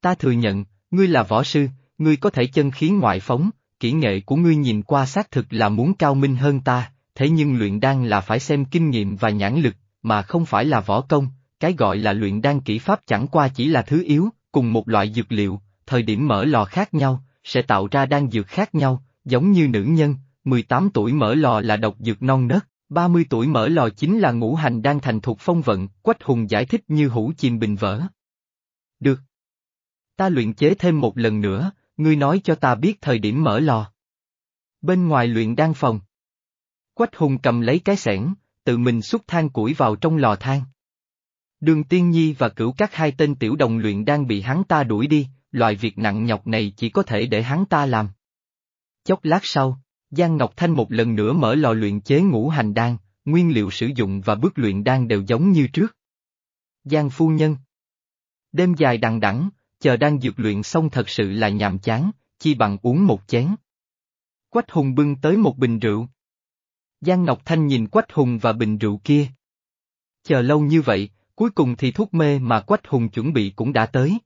Ta thừa nhận, ngươi là võ sư, ngươi có thể chân khí ngoại phóng, kỹ nghệ của ngươi nhìn qua xác thực là muốn cao minh hơn ta, thế nhưng luyện đan là phải xem kinh nghiệm và nhãn lực, mà không phải là võ công, cái gọi là luyện đan kỹ pháp chẳng qua chỉ là thứ yếu, cùng một loại dược liệu, thời điểm mở lò khác nhau, sẽ tạo ra đan dược khác nhau, giống như nữ nhân, 18 tuổi mở lò là độc dược non nớt, 30 tuổi mở lò chính là ngũ hành đang thành thuộc phong vận, Quách Hùng giải thích như hũ chìm bình vỡ. Được. Ta luyện chế thêm một lần nữa, ngươi nói cho ta biết thời điểm mở lò. Bên ngoài luyện đan phòng. Quách Hùng cầm lấy cái sẻn, tự mình xúc than củi vào trong lò than. Đường Tiên Nhi và cửu các hai tên tiểu đồng luyện đang bị hắn ta đuổi đi, loại việc nặng nhọc này chỉ có thể để hắn ta làm. Chốc lát sau, Giang Ngọc Thanh một lần nữa mở lò luyện chế ngũ hành đan, nguyên liệu sử dụng và bước luyện đan đều giống như trước. Giang Phu Nhân Đêm dài đằng đẵng, chờ đang dược luyện xong thật sự là nhàm chán, chi bằng uống một chén. Quách Hùng bưng tới một bình rượu. Giang Ngọc Thanh nhìn Quách Hùng và bình rượu kia. Chờ lâu như vậy, cuối cùng thì thuốc mê mà Quách Hùng chuẩn bị cũng đã tới.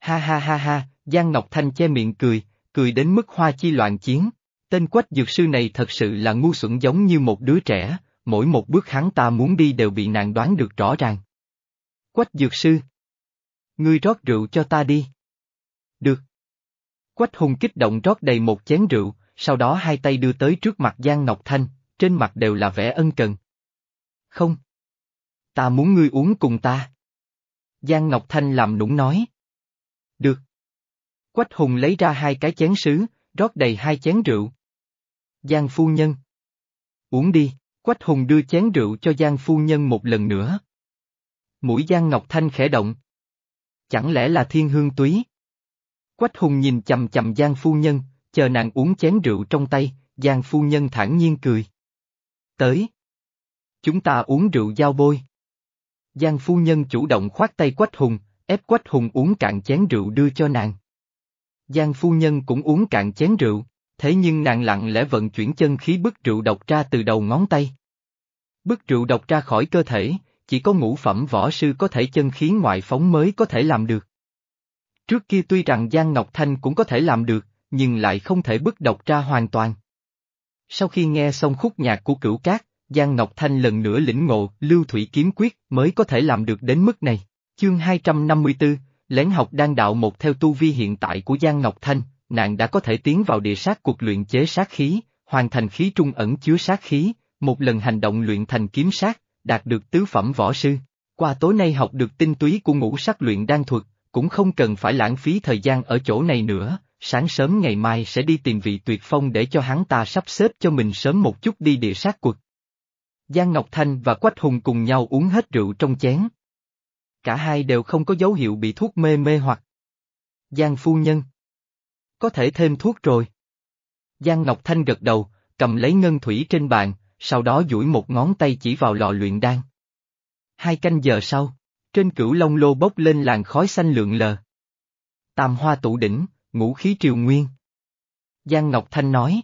Ha ha ha ha, Giang Ngọc Thanh che miệng cười, cười đến mức hoa chi loạn chiến. Tên quách dược sư này thật sự là ngu xuẩn giống như một đứa trẻ, mỗi một bước hắn ta muốn đi đều bị nàng đoán được rõ ràng. Quách dược sư. Ngươi rót rượu cho ta đi. Được. Quách hùng kích động rót đầy một chén rượu, sau đó hai tay đưa tới trước mặt Giang Ngọc Thanh, trên mặt đều là vẻ ân cần. Không. Ta muốn ngươi uống cùng ta. Giang Ngọc Thanh làm nũng nói. Được. Quách hùng lấy ra hai cái chén sứ, rót đầy hai chén rượu. Giang phu nhân. Uống đi, Quách hùng đưa chén rượu cho Giang phu nhân một lần nữa. Mũi Giang Ngọc Thanh khẽ động. Chẳng lẽ là thiên hương túy? Quách hùng nhìn chầm chầm Giang phu nhân, chờ nàng uống chén rượu trong tay, Giang phu nhân thản nhiên cười. Tới. Chúng ta uống rượu giao bôi. Giang phu nhân chủ động khoát tay Quách hùng, ép Quách hùng uống cạn chén rượu đưa cho nàng. Giang phu nhân cũng uống cạn chén rượu, thế nhưng nàng lặng lẽ vận chuyển chân khí bức rượu độc ra từ đầu ngón tay. Bức rượu độc ra khỏi cơ thể, chỉ có ngũ phẩm võ sư có thể chân khí ngoại phóng mới có thể làm được. Trước kia tuy rằng Giang Ngọc Thanh cũng có thể làm được, nhưng lại không thể bức độc ra hoàn toàn. Sau khi nghe xong khúc nhạc của cửu cát, Giang Ngọc Thanh lần nữa lĩnh ngộ lưu thủy kiếm quyết mới có thể làm được đến mức này. Chương 254, lén học đan đạo một theo tu vi hiện tại của Giang Ngọc Thanh, nàng đã có thể tiến vào địa sát cuộc luyện chế sát khí, hoàn thành khí trung ẩn chứa sát khí, một lần hành động luyện thành kiếm sát, đạt được tứ phẩm võ sư. Qua tối nay học được tinh túy của ngũ sắc luyện đan thuật, cũng không cần phải lãng phí thời gian ở chỗ này nữa, sáng sớm ngày mai sẽ đi tìm vị tuyệt phong để cho hắn ta sắp xếp cho mình sớm một chút đi địa sát cuộc. Giang Ngọc Thanh và Quách Hùng cùng nhau uống hết rượu trong chén, cả hai đều không có dấu hiệu bị thuốc mê mê hoặc. Giang phu nhân. Có thể thêm thuốc rồi. Giang Ngọc Thanh gật đầu, cầm lấy ngân thủy trên bàn, sau đó duỗi một ngón tay chỉ vào lò luyện đan. Hai canh giờ sau, Trên cửu long lô bốc lên làn khói xanh lượn lờ. Tam hoa tụ đỉnh, ngũ khí triều nguyên. Giang Ngọc Thanh nói.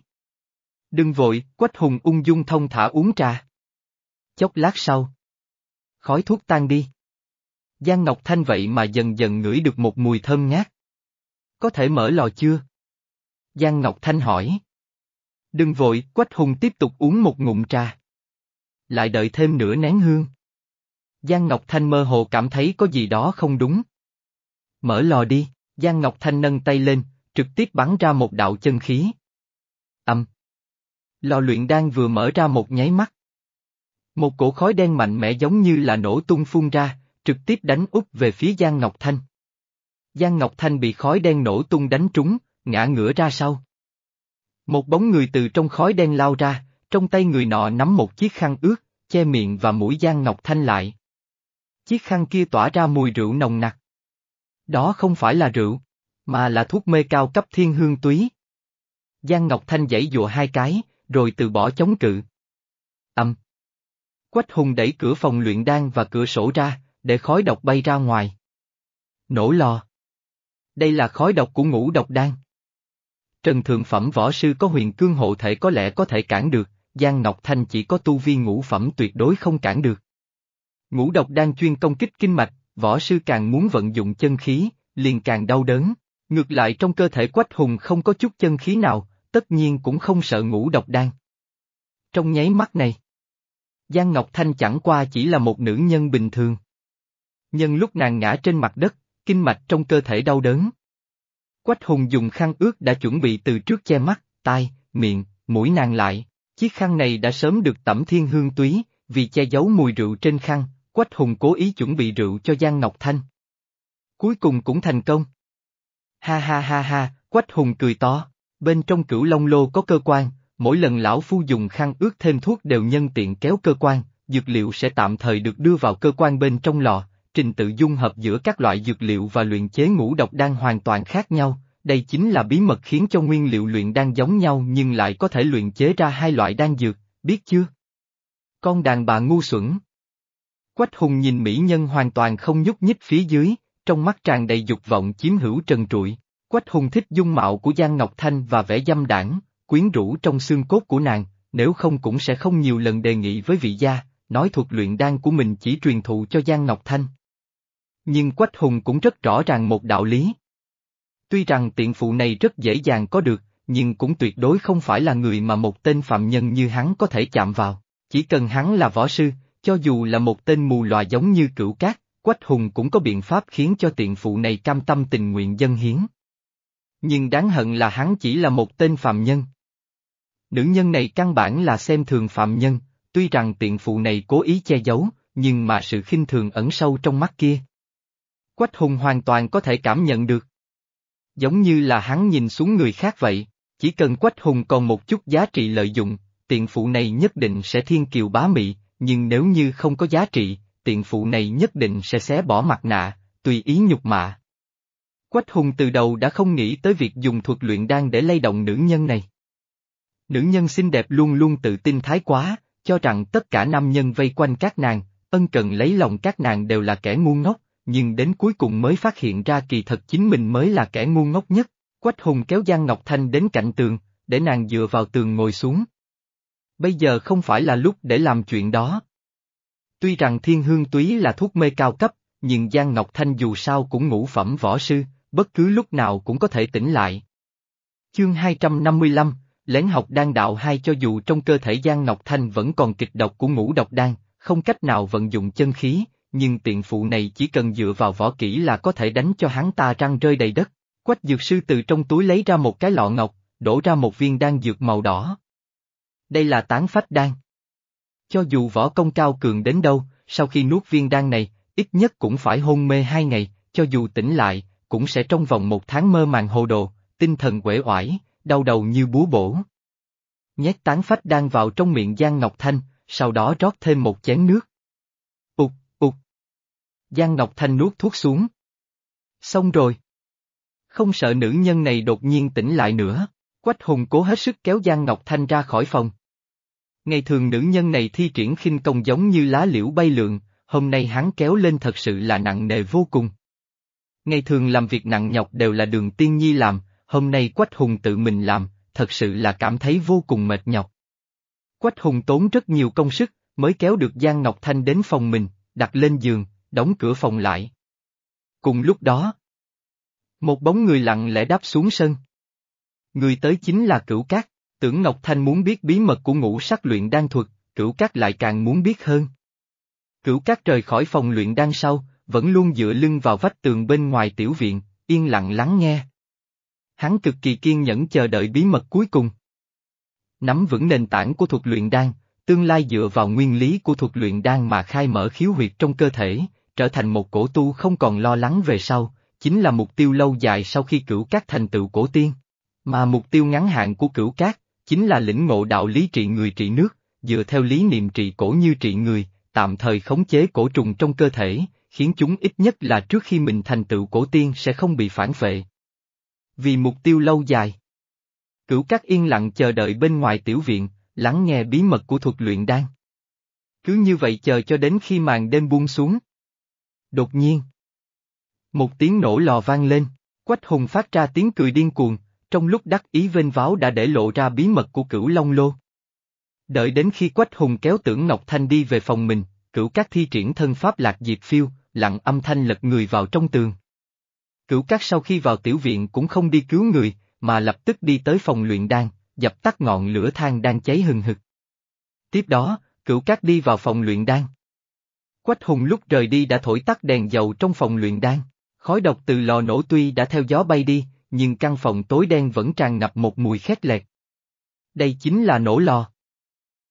Đừng vội, Quách Hùng ung dung thông thả uống trà. Chốc lát sau. Khói thuốc tan đi. Giang Ngọc Thanh vậy mà dần dần ngửi được một mùi thơm ngát. Có thể mở lò chưa? Giang Ngọc Thanh hỏi. Đừng vội, Quách Hùng tiếp tục uống một ngụm trà. Lại đợi thêm nửa nén hương. Giang Ngọc Thanh mơ hồ cảm thấy có gì đó không đúng. Mở lò đi, Giang Ngọc Thanh nâng tay lên, trực tiếp bắn ra một đạo chân khí. Âm. Lò luyện đan vừa mở ra một nháy mắt. Một cổ khói đen mạnh mẽ giống như là nổ tung phun ra, trực tiếp đánh úp về phía Giang Ngọc Thanh. Giang Ngọc Thanh bị khói đen nổ tung đánh trúng, ngã ngửa ra sau. Một bóng người từ trong khói đen lao ra, trong tay người nọ nắm một chiếc khăn ướt, che miệng và mũi Giang Ngọc Thanh lại. Chiếc khăn kia tỏa ra mùi rượu nồng nặc. Đó không phải là rượu, mà là thuốc mê cao cấp thiên hương túy. Giang Ngọc Thanh giãy dụa hai cái, rồi từ bỏ chống cự. Âm. Quách Hùng đẩy cửa phòng luyện đan và cửa sổ ra, để khói độc bay ra ngoài. Nổ lò. Đây là khói độc của ngũ độc đan. Trần Thượng Phẩm võ sư có huyền cương hộ thể có lẽ có thể cản được, Giang Ngọc Thanh chỉ có tu vi ngũ phẩm tuyệt đối không cản được. Ngũ độc đan chuyên công kích kinh mạch, võ sư càng muốn vận dụng chân khí, liền càng đau đớn. Ngược lại trong cơ thể Quách Hùng không có chút chân khí nào, tất nhiên cũng không sợ ngũ độc đan. Trong nháy mắt này, Giang Ngọc Thanh chẳng qua chỉ là một nữ nhân bình thường. Nhân lúc nàng ngã trên mặt đất, kinh mạch trong cơ thể đau đớn. Quách Hùng dùng khăn ướt đã chuẩn bị từ trước che mắt, tai, miệng, mũi nàng lại. Chiếc khăn này đã sớm được tẩm thiên hương túy, vì che giấu mùi rượu trên khăn, Quách Hùng cố ý chuẩn bị rượu cho Giang Ngọc Thanh. Cuối cùng cũng thành công. Ha ha ha ha, Quách Hùng cười to, bên trong cửu long lô có cơ quan, mỗi lần lão phu dùng khăn ướt thêm thuốc đều nhân tiện kéo cơ quan, dược liệu sẽ tạm thời được đưa vào cơ quan bên trong lò, trình tự dung hợp giữa các loại dược liệu và luyện chế ngũ độc đan hoàn toàn khác nhau, đây chính là bí mật khiến cho nguyên liệu luyện đan giống nhau nhưng lại có thể luyện chế ra hai loại đan dược, biết chưa? Con đàn bà ngu xuẩn. Quách hùng nhìn mỹ nhân hoàn toàn không nhúc nhích phía dưới, trong mắt tràn đầy dục vọng chiếm hữu trần trụi. Quách hùng thích dung mạo của Giang Ngọc Thanh và vẻ dâm đảng, quyến rũ trong xương cốt của nàng, nếu không cũng sẽ không nhiều lần đề nghị với vị gia, nói thuật luyện đan của mình chỉ truyền thụ cho Giang Ngọc Thanh. Nhưng Quách Hùng cũng rất rõ ràng một đạo lý. Tuy rằng tiện phụ này rất dễ dàng có được, nhưng cũng tuyệt đối không phải là người mà một tên phạm nhân như hắn có thể chạm vào. Chỉ cần hắn là võ sư, cho dù là một tên mù lòa giống như cửu cát, Quách Hùng cũng có biện pháp khiến cho tiện phụ này cam tâm tình nguyện dân hiến. Nhưng đáng hận là hắn chỉ là một tên phạm nhân. Nữ nhân này căn bản là xem thường phạm nhân, tuy rằng tiện phụ này cố ý che giấu, nhưng mà sự khinh thường ẩn sâu trong mắt kia. Quách Hùng hoàn toàn có thể cảm nhận được. Giống như là hắn nhìn xuống người khác vậy, chỉ cần Quách Hùng còn một chút giá trị lợi dụng, tiện phụ này nhất định sẽ thiên kiều bá mị, nhưng nếu như không có giá trị, tiện phụ này nhất định sẽ xé bỏ mặt nạ, tùy ý nhục mạ. Quách Hùng từ đầu đã không nghĩ tới việc dùng thuật luyện đan để lay động nữ nhân này. Nữ nhân xinh đẹp luôn luôn tự tin thái quá, cho rằng tất cả nam nhân vây quanh các nàng, ân cần lấy lòng các nàng đều là kẻ ngu ngốc, nhưng đến cuối cùng mới phát hiện ra kỳ thật chính mình mới là kẻ ngu ngốc nhất. Quách Hùng kéo Giang Ngọc Thanh đến cạnh tường, để nàng dựa vào tường ngồi xuống. Bây giờ không phải là lúc để làm chuyện đó. Tuy rằng thiên hương túy là thuốc mê cao cấp, nhưng Giang Ngọc Thanh dù sao cũng ngũ phẩm võ sư, bất cứ lúc nào cũng có thể tỉnh lại. Chương 255, lén học đan đạo hai cho dù trong cơ thể Giang Ngọc Thanh vẫn còn kịch độc của ngũ độc đan, không cách nào vận dụng chân khí, nhưng tiện phụ này chỉ cần dựa vào võ kỹ là có thể đánh cho hắn ta răng rơi đầy đất. Quách dược sư từ trong túi lấy ra một cái lọ ngọc, đổ ra một viên đan dược màu đỏ. Đây là tán phách đan. Cho dù võ công cao cường đến đâu, sau khi nuốt viên đan này, ít nhất cũng phải hôn mê hai ngày, cho dù tỉnh lại, cũng sẽ trong vòng một tháng mơ màng hồ đồ, tinh thần quể oải, đau đầu như búa bổ. Nhét tán phách đan vào trong miệng Giang Ngọc Thanh, sau đó rót thêm một chén nước. Giang Ngọc Thanh nuốt thuốc xuống. Xong rồi. Không sợ nữ nhân này đột nhiên tỉnh lại nữa, Quách Hùng cố hết sức kéo Giang Ngọc Thanh ra khỏi phòng. Ngày thường nữ nhân này thi triển khinh công giống như lá liễu bay lượn, hôm nay hắn kéo lên thật sự là nặng nề vô cùng. Ngày thường làm việc nặng nhọc đều là đường tiên nhi làm, hôm nay Quách Hùng tự mình làm, thật sự là cảm thấy vô cùng mệt nhọc. Quách Hùng tốn rất nhiều công sức, mới kéo được Giang Ngọc Thanh đến phòng mình, đặt lên giường, đóng cửa phòng lại. Cùng lúc đó, một bóng người lặng lẽ đáp xuống sân. Người tới chính là Cửu Cát, tưởng Ngọc Thanh muốn biết bí mật của ngũ sắc luyện đan thuật, Cửu Cát lại càng muốn biết hơn. Cửu Cát rời khỏi phòng luyện đan sau, vẫn luôn dựa lưng vào vách tường bên ngoài tiểu viện, yên lặng lắng nghe. Hắn cực kỳ kiên nhẫn chờ đợi bí mật cuối cùng. Nắm vững nền tảng của thuật luyện đan, tương lai dựa vào nguyên lý của thuật luyện đan mà khai mở khiếu huyệt trong cơ thể, trở thành một cổ tu không còn lo lắng về sau, chính là mục tiêu lâu dài sau khi cửu các thành tựu cổ tiên. Mà mục tiêu ngắn hạn của cửu cát, chính là lĩnh ngộ đạo lý trị người trị nước, dựa theo lý niệm trị cổ như trị người, tạm thời khống chế cổ trùng trong cơ thể, khiến chúng ít nhất là trước khi mình thành tựu cổ tiên sẽ không bị phản phệ. Vì mục tiêu lâu dài. Cửu các yên lặng chờ đợi bên ngoài tiểu viện, lắng nghe bí mật của thuật luyện đan. Cứ như vậy chờ cho đến khi màn đêm buông xuống. Đột nhiên. Một tiếng nổ lò vang lên, Quách Hùng phát ra tiếng cười điên cuồng, trong lúc đắc ý vênh váo đã để lộ ra bí mật của cửu Long Lô. Đợi đến khi Quách Hùng kéo tưởng Ngọc Thanh đi về phòng mình, cửu các thi triển thân pháp lạc diệp phiêu, lặng âm thanh lật người vào trong tường. Cửu các sau khi vào tiểu viện cũng không đi cứu người, mà lập tức đi tới phòng luyện đan, dập tắt ngọn lửa than đang cháy hừng hực. Tiếp đó, cửu các đi vào phòng luyện đan. Quách hùng lúc rời đi đã thổi tắt đèn dầu trong phòng luyện đan, khói độc từ lò nổ tuy đã theo gió bay đi, nhưng căn phòng tối đen vẫn tràn ngập một mùi khét lẹt. Đây chính là nổ lò.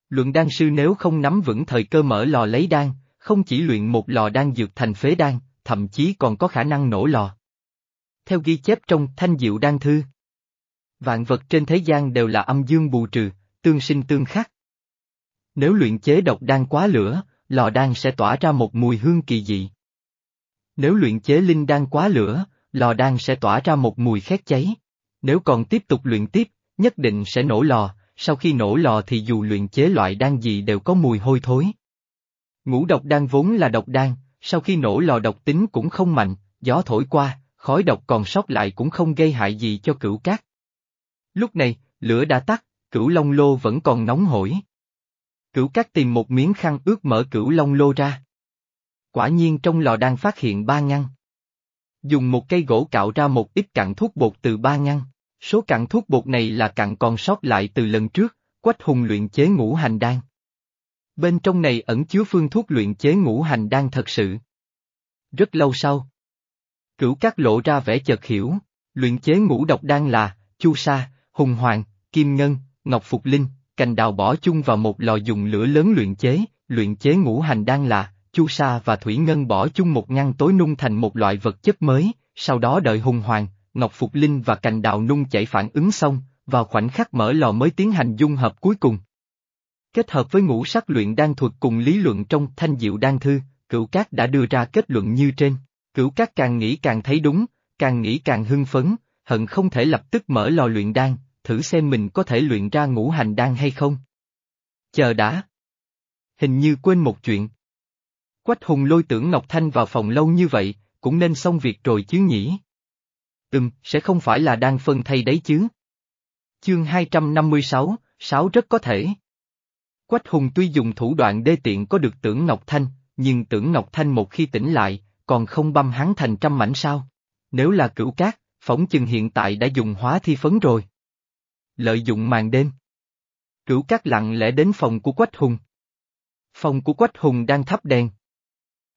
Luận đan sư nếu không nắm vững thời cơ mở lò lấy đan, không chỉ luyện một lò đan dược thành phế đan, thậm chí còn có khả năng nổ lò. Theo ghi chép trong Thanh Diệu Đan Thư, Vạn vật trên thế gian đều là âm dương bù trừ, tương sinh tương khắc. Nếu luyện chế độc đan quá lửa, lò đan sẽ tỏa ra một mùi hương kỳ dị. Nếu luyện chế linh đan quá lửa, lò đan sẽ tỏa ra một mùi khét cháy. Nếu còn tiếp tục luyện tiếp, nhất định sẽ nổ lò, sau khi nổ lò thì dù luyện chế loại đan gì đều có mùi hôi thối. Ngũ độc đan vốn là độc đan, sau khi nổ lò độc tính cũng không mạnh, gió thổi qua, khói độc còn sót lại cũng không gây hại gì cho cửu cát. Lúc này, lửa đã tắt, cửu long lô vẫn còn nóng hổi. Cửu cát tìm một miếng khăn ướt mở cửu long lô ra. Quả nhiên trong lò đang phát hiện ba ngăn. Dùng một cây gỗ cạo ra một ít cặn thuốc bột từ ba ngăn. Số cặn thuốc bột này là cặn còn sót lại từ lần trước, Quách Hùng luyện chế ngũ hành đan. Bên trong này ẩn chứa phương thuốc luyện chế ngũ hành đan thật sự. Rất lâu sau, cửu cát lộ ra vẻ chợt hiểu, luyện chế ngũ độc đan là, chu sa, hùng hoàng, kim ngân, ngọc phục linh, cành đào bỏ chung vào một lò dùng lửa lớn luyện chế, luyện chế ngũ hành đan là, chu sa và thủy ngân bỏ chung một ngăn tối nung thành một loại vật chất mới, sau đó đợi hùng hoàng, ngọc phục linh và cành đào nung chảy phản ứng xong, vào khoảnh khắc mở lò mới tiến hành dung hợp cuối cùng. Kết hợp với ngũ sắc luyện đan thuật cùng lý luận trong thanh diệu đan thư, cửu cát đã đưa ra kết luận như trên. Cửu cát càng nghĩ càng thấy đúng, càng nghĩ càng hưng phấn, hận không thể lập tức mở lò luyện đan, thử xem mình có thể luyện ra ngũ hành đan hay không. Chờ đã. Hình như quên một chuyện. Quách hùng lôi tưởng Ngọc Thanh vào phòng lâu như vậy, cũng nên xong việc rồi chứ nhỉ? Ừm, sẽ không phải là đang phân thay đấy chứ. Chương 256, Sáu rất có thể. Quách hùng tuy dùng thủ đoạn đê tiện có được tưởng Ngọc Thanh, nhưng tưởng Ngọc Thanh một khi tỉnh lại, còn không băm hắn thành trăm mảnh sao. Nếu là cửu cát, phỏng chừng hiện tại đã dùng hóa thi phấn rồi. Lợi dụng màn đêm. Cửu cát lặng lẽ đến phòng của Quách Hùng. Phòng của Quách Hùng đang thắp đèn.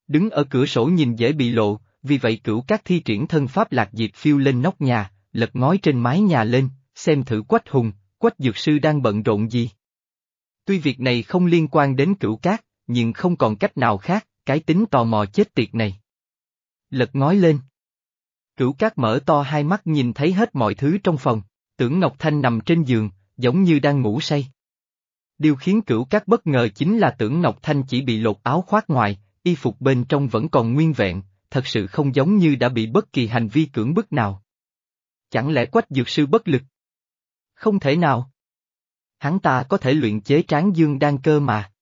Đứng ở cửa sổ nhìn dễ bị lộ, vì vậy cửu cát thi triển thân pháp lạc diệp phiêu lên nóc nhà, lật ngói trên mái nhà lên, xem thử Quách Hùng, Quách Dược Sư đang bận rộn gì. Tuy việc này không liên quan đến cửu cát, nhưng không còn cách nào khác, cái tính tò mò chết tiệt này. Lật ngói lên. Cửu cát mở to hai mắt nhìn thấy hết mọi thứ trong phòng, tưởng Ngọc Thanh nằm trên giường, giống như đang ngủ say. Điều khiến cửu các bất ngờ chính là tưởng Ngọc Thanh chỉ bị lột áo khoác ngoài, y phục bên trong vẫn còn nguyên vẹn, thật sự không giống như đã bị bất kỳ hành vi cưỡng bức nào. Chẳng lẽ quách dược sư bất lực? Không thể nào. Hắn ta có thể luyện chế tráng dương đan cơ mà.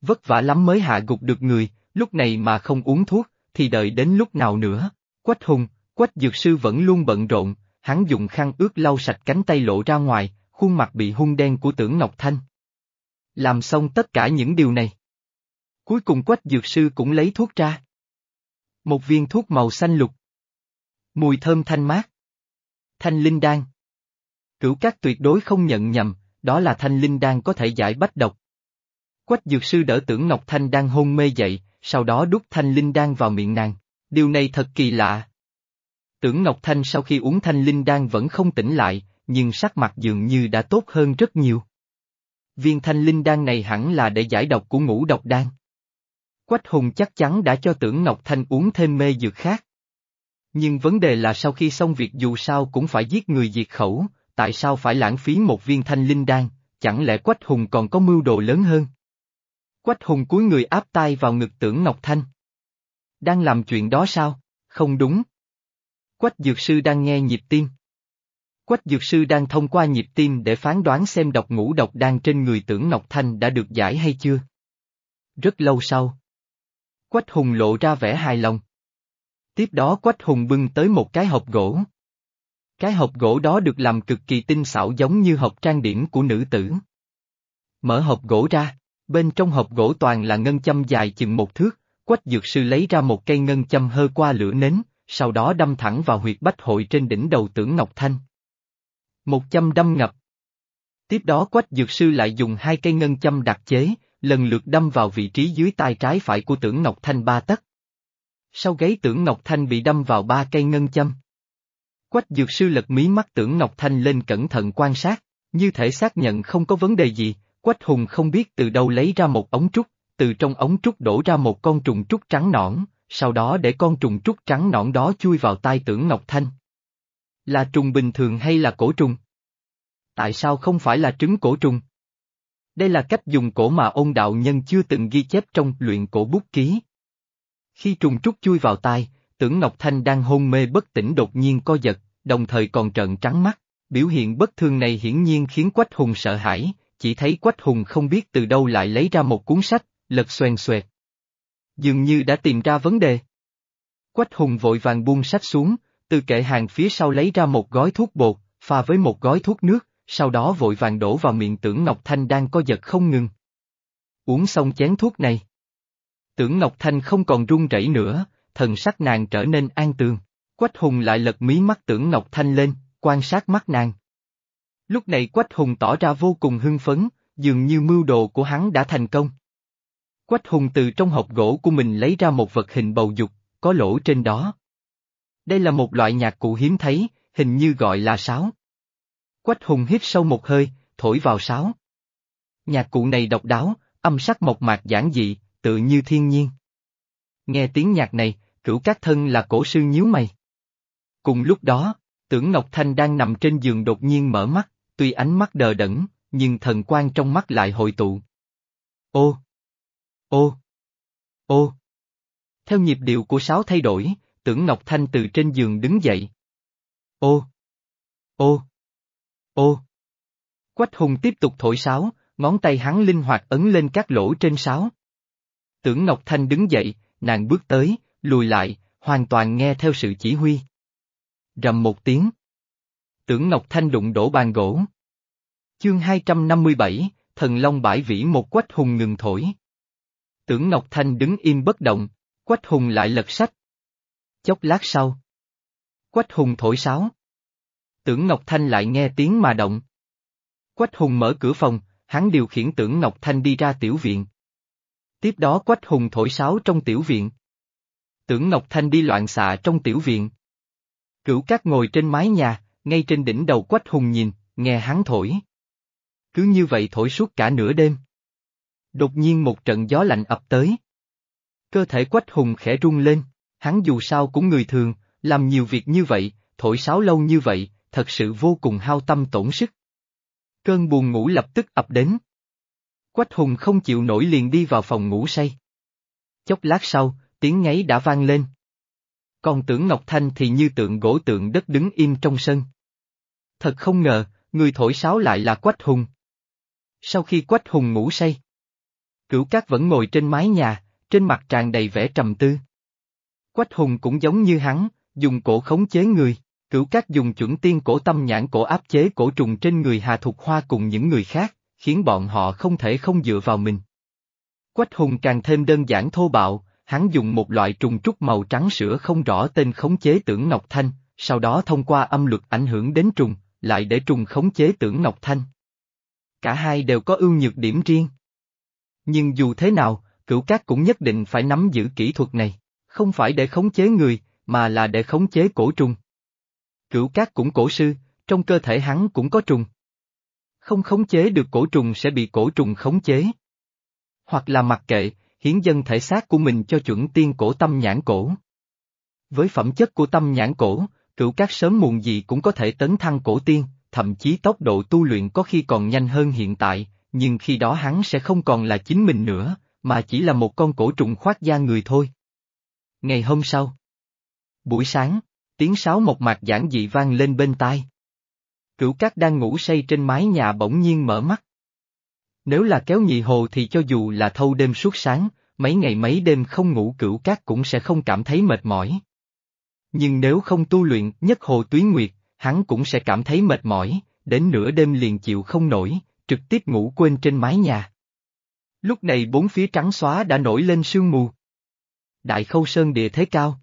Vất vả lắm mới hạ gục được người, lúc này mà không uống thuốc, thì đợi đến lúc nào nữa. Quách hùng, quách dược sư vẫn luôn bận rộn, hắn dùng khăn ướt lau sạch cánh tay lộ ra ngoài, khuôn mặt bị hung đen của tưởng Ngọc Thanh. Làm xong tất cả những điều này. Cuối cùng quách dược sư cũng lấy thuốc ra. Một viên thuốc màu xanh lục. Mùi thơm thanh mát. Thanh linh đan. Cửu các tuyệt đối không nhận nhầm, đó là thanh linh đan có thể giải bách độc. Quách dược sư đỡ tưởng Ngọc Thanh đang hôn mê dậy, sau đó đút thanh linh đan vào miệng nàng. Điều này thật kỳ lạ. Tưởng Ngọc Thanh sau khi uống thanh linh đan vẫn không tỉnh lại, nhưng sắc mặt dường như đã tốt hơn rất nhiều. Viên thanh linh đan này hẳn là để giải độc của ngũ độc đan. Quách Hùng chắc chắn đã cho tưởng Ngọc Thanh uống thêm mê dược khác. Nhưng vấn đề là sau khi xong việc dù sao cũng phải giết người diệt khẩu, tại sao phải lãng phí một viên thanh linh đan, chẳng lẽ Quách Hùng còn có mưu đồ lớn hơn? Quách Hùng cúi người áp tay vào ngực tưởng Ngọc Thanh. Đang làm chuyện đó sao? Không đúng. Quách Dược Sư đang nghe nhịp tim. Quách Dược Sư đang thông qua nhịp tim để phán đoán xem độc ngũ độc đang trên người tưởng Ngọc Thanh đã được giải hay chưa. Rất lâu sau. Quách Hùng lộ ra vẻ hài lòng. Tiếp đó Quách Hùng bưng tới một cái hộp gỗ. Cái hộp gỗ đó được làm cực kỳ tinh xảo giống như hộp trang điểm của nữ tử. Mở hộp gỗ ra, bên trong hộp gỗ toàn là ngân châm dài chừng một thước, quách dược sư lấy ra một cây ngân châm hơ qua lửa nến, sau đó đâm thẳng vào huyệt bách hội trên đỉnh đầu tưởng Ngọc Thanh. Một châm đâm ngập. Tiếp đó quách dược sư lại dùng hai cây ngân châm đặc chế, lần lượt đâm vào vị trí dưới tay trái phải của tưởng Ngọc Thanh ba tấc. Sau gáy tưởng Ngọc Thanh bị đâm vào ba cây ngân châm. Quách dược sư lật mí mắt tưởng Ngọc Thanh lên cẩn thận quan sát, như thể xác nhận không có vấn đề gì, Quách Hùng không biết từ đâu lấy ra một ống trúc, từ trong ống trúc đổ ra một con trùng trúc trắng nõn, sau đó để con trùng trúc trắng nõn đó chui vào tai tưởng Ngọc Thanh. Là trùng bình thường hay là cổ trùng? Tại sao không phải là trứng cổ trùng? Đây là cách dùng cổ mà ông đạo nhân chưa từng ghi chép trong luyện cổ bút ký. Khi trùng trúc chui vào tai, tưởng Ngọc Thanh đang hôn mê bất tỉnh đột nhiên co giật, đồng thời còn trợn trắng mắt, biểu hiện bất thường này hiển nhiên khiến Quách Hùng sợ hãi, chỉ thấy Quách Hùng không biết từ đâu lại lấy ra một cuốn sách, lật xoèn xoẹt. Dường như đã tìm ra vấn đề. Quách Hùng vội vàng buông sách xuống, từ kệ hàng phía sau lấy ra một gói thuốc bột, pha với một gói thuốc nước, sau đó vội vàng đổ vào miệng tưởng Ngọc Thanh đang co giật không ngừng. Uống xong chén thuốc này. Tưởng Ngọc Thanh không còn run rẩy nữa, thần sắc nàng trở nên an tường. Quách Hùng lại lật mí mắt tưởng Ngọc Thanh lên, quan sát mắt nàng. Lúc này Quách Hùng tỏ ra vô cùng hưng phấn, dường như mưu đồ của hắn đã thành công. Quách Hùng từ trong hộp gỗ của mình lấy ra một vật hình bầu dục, có lỗ trên đó. Đây là một loại nhạc cụ hiếm thấy, hình như gọi là sáo. Quách Hùng hít sâu một hơi, thổi vào sáo. Nhạc cụ này độc đáo, âm sắc mộc mạc giản dị, tự như thiên nhiên. Nghe tiếng nhạc này, cửu các thân là cổ sư nhíu mày. Cùng lúc đó, tưởng Ngọc Thanh đang nằm trên giường đột nhiên mở mắt, tuy ánh mắt đờ đẫn, nhưng thần quan trong mắt lại hội tụ. Ô! Ô! Ô! Theo nhịp điệu của sáo thay đổi, tưởng Ngọc Thanh từ trên giường đứng dậy. Ô! Ô! Ô! Quách hùng tiếp tục thổi sáo, ngón tay hắn linh hoạt ấn lên các lỗ trên sáo. Tưởng Ngọc Thanh đứng dậy, nàng bước tới, lùi lại, hoàn toàn nghe theo sự chỉ huy. Rầm một tiếng. Tưởng Ngọc Thanh đụng đổ bàn gỗ. Chương 257, Thần Long bãi vĩ một quách hùng ngừng thổi. Tưởng Ngọc Thanh đứng im bất động, quách hùng lại lật sách. Chốc lát sau. Quách hùng thổi sáo. Tưởng Ngọc Thanh lại nghe tiếng mà động. Quách hùng mở cửa phòng, hắn điều khiển tưởng Ngọc Thanh đi ra tiểu viện. Tiếp đó Quách hùng thổi sáo trong tiểu viện. Tưởng Ngọc Thanh đi loạn xạ trong tiểu viện. Cửu cát ngồi trên mái nhà, ngay trên đỉnh đầu Quách hùng nhìn, nghe hắn thổi. Cứ như vậy thổi suốt cả nửa đêm. Đột nhiên một trận gió lạnh ập tới. Cơ thể Quách hùng khẽ rung lên, hắn dù sao cũng người thường, làm nhiều việc như vậy, thổi sáo lâu như vậy, thật sự vô cùng hao tâm tổn sức. Cơn buồn ngủ lập tức ập đến. Quách hùng không chịu nổi liền đi vào phòng ngủ say. Chốc lát sau, tiếng ngáy đã vang lên. Còn tưởng Ngọc Thanh thì như tượng gỗ tượng đất đứng im trong sân. Thật không ngờ, người thổi sáo lại là Quách Hùng. Sau khi Quách Hùng ngủ say, Cửu Cát vẫn ngồi trên mái nhà, trên mặt tràn đầy vẻ trầm tư. Quách hùng cũng giống như hắn, dùng cổ khống chế người, cửu Cát dùng chuẩn tiên cổ tâm nhãn cổ áp chế cổ trùng trên người Hà Thục Hoa cùng những người khác, khiến bọn họ không thể không dựa vào mình. Quách hùng càng thêm đơn giản thô bạo, hắn dùng một loại trùng trúc màu trắng sữa không rõ tên khống chế tưởng Ngọc Thanh, sau đó thông qua âm luật ảnh hưởng đến trùng, lại để trùng khống chế tưởng Ngọc Thanh. Cả hai đều có ưu nhược điểm riêng. Nhưng dù thế nào, cửu cát cũng nhất định phải nắm giữ kỹ thuật này, không phải để khống chế người, mà là để khống chế cổ trùng. Cửu cát cũng cổ sư, trong cơ thể hắn cũng có trùng. Không khống chế được cổ trùng sẽ bị cổ trùng khống chế. Hoặc là mặc kệ, hiến dân thể xác của mình cho chuẩn tiên cổ tâm nhãn cổ. Với phẩm chất của tâm nhãn cổ, cửu cát sớm muộn gì cũng có thể tấn thăng cổ tiên, thậm chí tốc độ tu luyện có khi còn nhanh hơn hiện tại, nhưng khi đó hắn sẽ không còn là chính mình nữa, mà chỉ là một con cổ trùng khoác da người thôi. Ngày hôm sau. Buổi sáng, tiếng sáo một mạc giảng dị vang lên bên tai. Cửu cát đang ngủ say trên mái nhà bỗng nhiên mở mắt. Nếu là kéo nhị hồ thì cho dù là thâu đêm suốt sáng, mấy ngày mấy đêm không ngủ cửu cát cũng sẽ không cảm thấy mệt mỏi. Nhưng nếu không tu luyện nhất hồ túy nguyệt, hắn cũng sẽ cảm thấy mệt mỏi, đến nửa đêm liền chịu không nổi, trực tiếp ngủ quên trên mái nhà. Lúc này bốn phía trắng xóa đã nổi lên sương mù. Đại khâu sơn địa thế cao.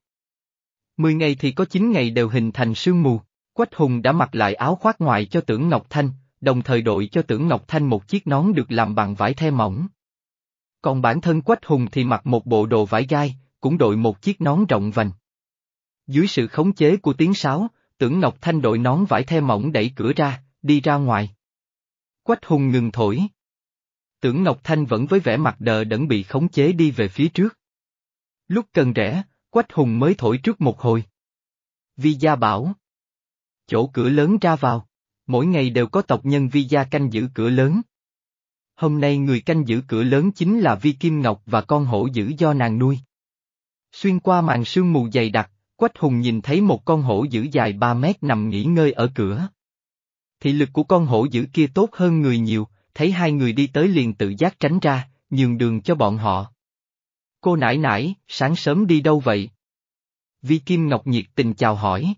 Mười ngày thì có chín ngày đều hình thành sương mù, Quách Hùng đã mặc lại áo khoác ngoài cho tưởng Ngọc Thanh, đồng thời đội cho tưởng Ngọc Thanh một chiếc nón được làm bằng vải the mỏng. Còn bản thân Quách Hùng thì mặc một bộ đồ vải gai, cũng đội một chiếc nón rộng vành. Dưới sự khống chế của tiếng sáo, tưởng Ngọc Thanh đội nón vải the mỏng đẩy cửa ra, đi ra ngoài. Quách hùng ngừng thổi. Tưởng Ngọc Thanh vẫn với vẻ mặt đờ đẫn bị khống chế đi về phía trước. Lúc cần rẽ, Quách hùng mới thổi trước một hồi. Vi gia bảo. Chỗ cửa lớn ra vào, mỗi ngày đều có tộc nhân Vi gia canh giữ cửa lớn. Hôm nay người canh giữ cửa lớn chính là Vi Kim Ngọc và con hổ dữ do nàng nuôi. Xuyên qua màn sương mù dày đặc, Quách Hùng nhìn thấy một con hổ dữ dài 3 mét nằm nghỉ ngơi ở cửa. Thị lực của con hổ dữ kia tốt hơn người nhiều, thấy hai người đi tới liền tự giác tránh ra, nhường đường cho bọn họ. Cô nải nải, sáng sớm đi đâu vậy? Vi Kim Ngọc nhiệt tình chào hỏi.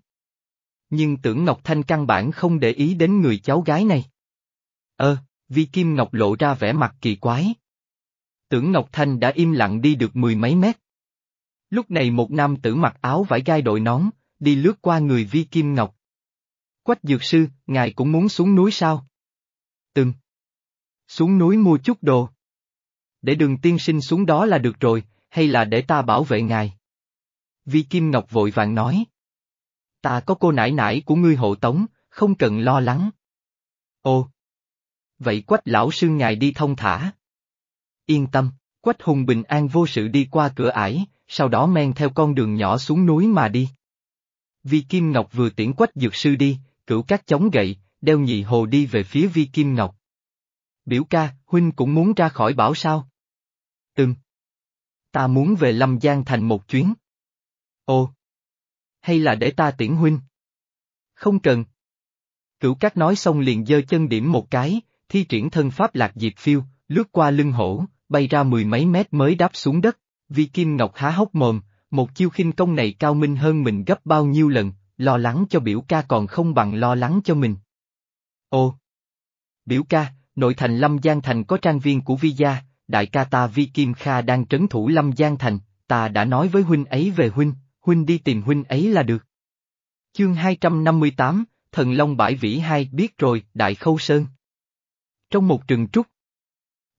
Nhưng tưởng Ngọc Thanh căn bản không để ý đến người cháu gái này. Ơ, Vi Kim Ngọc lộ ra vẻ mặt kỳ quái. Tưởng Ngọc Thanh đã im lặng đi được mười mấy mét. Lúc này một nam tử mặc áo vải gai đội nón, đi lướt qua người Vi Kim Ngọc. Quách dược sư, ngài cũng muốn xuống núi sao? Từng. Xuống núi mua chút đồ. Để đường tiên sinh xuống đó là được rồi, hay là để ta bảo vệ ngài? Vi Kim Ngọc vội vàng nói. Ta có cô nải nải của ngươi hộ tống, không cần lo lắng. Ồ. Vậy quách lão sư ngài đi thông thả. Yên tâm, quách hùng bình an vô sự đi qua cửa ải, sau đó men theo con đường nhỏ xuống núi mà đi. Vi Kim Ngọc vừa tiễn quách dược sư đi, cửu các chống gậy, đeo nhị hồ đi về phía Vi Kim Ngọc. Biểu ca, huynh cũng muốn ra khỏi bảo sao? Ừm. Ta muốn về Lâm Giang thành một chuyến. Ồ. Hay là để ta tiễn huynh? Không cần. Cửu các nói xong liền giơ chân điểm một cái, thi triển thân pháp lạc diệt phiêu, lướt qua lưng hổ, bay ra mười mấy mét mới đáp xuống đất. Vi Kim Ngọc há hốc mồm, một chiêu khinh công này cao minh hơn mình gấp bao nhiêu lần, lo lắng cho biểu ca còn không bằng lo lắng cho mình. Ô, Biểu ca, nội thành Lâm Giang Thành có trang viên của Vi gia, đại ca ta Vi Kim Kha đang trấn thủ Lâm Giang Thành, ta đã nói với huynh ấy về huynh, huynh đi tìm huynh ấy là được. Chương 258, Thần Long Bãi Vĩ hai biết rồi, Đại Khâu Sơn. Trong một rừng trúc.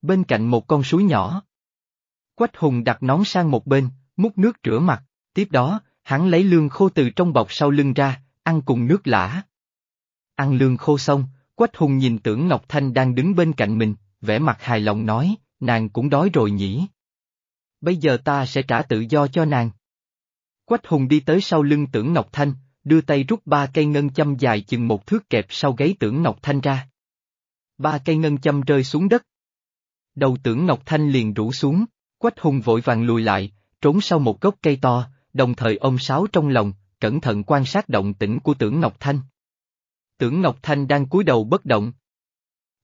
Bên cạnh một con suối nhỏ. Quách Hùng đặt nón sang một bên, múc nước rửa mặt, tiếp đó, hắn lấy lương khô từ trong bọc sau lưng ra, ăn cùng nước lã. Ăn lương khô xong, Quách Hùng nhìn tưởng Ngọc Thanh đang đứng bên cạnh mình, vẻ mặt hài lòng nói, nàng cũng đói rồi nhỉ. Bây giờ ta sẽ trả tự do cho nàng. Quách Hùng đi tới sau lưng tưởng Ngọc Thanh, đưa tay rút ba cây ngân châm dài chừng một thước kẹp sau gáy tưởng Ngọc Thanh ra. Ba cây ngân châm rơi xuống đất. Đầu tưởng Ngọc Thanh liền rủ xuống, Quách hùng vội vàng lùi lại, trốn sau một gốc cây to, đồng thời ôm sáo trong lòng, cẩn thận quan sát động tĩnh của tưởng Ngọc Thanh. Tưởng Ngọc Thanh đang cúi đầu bất động.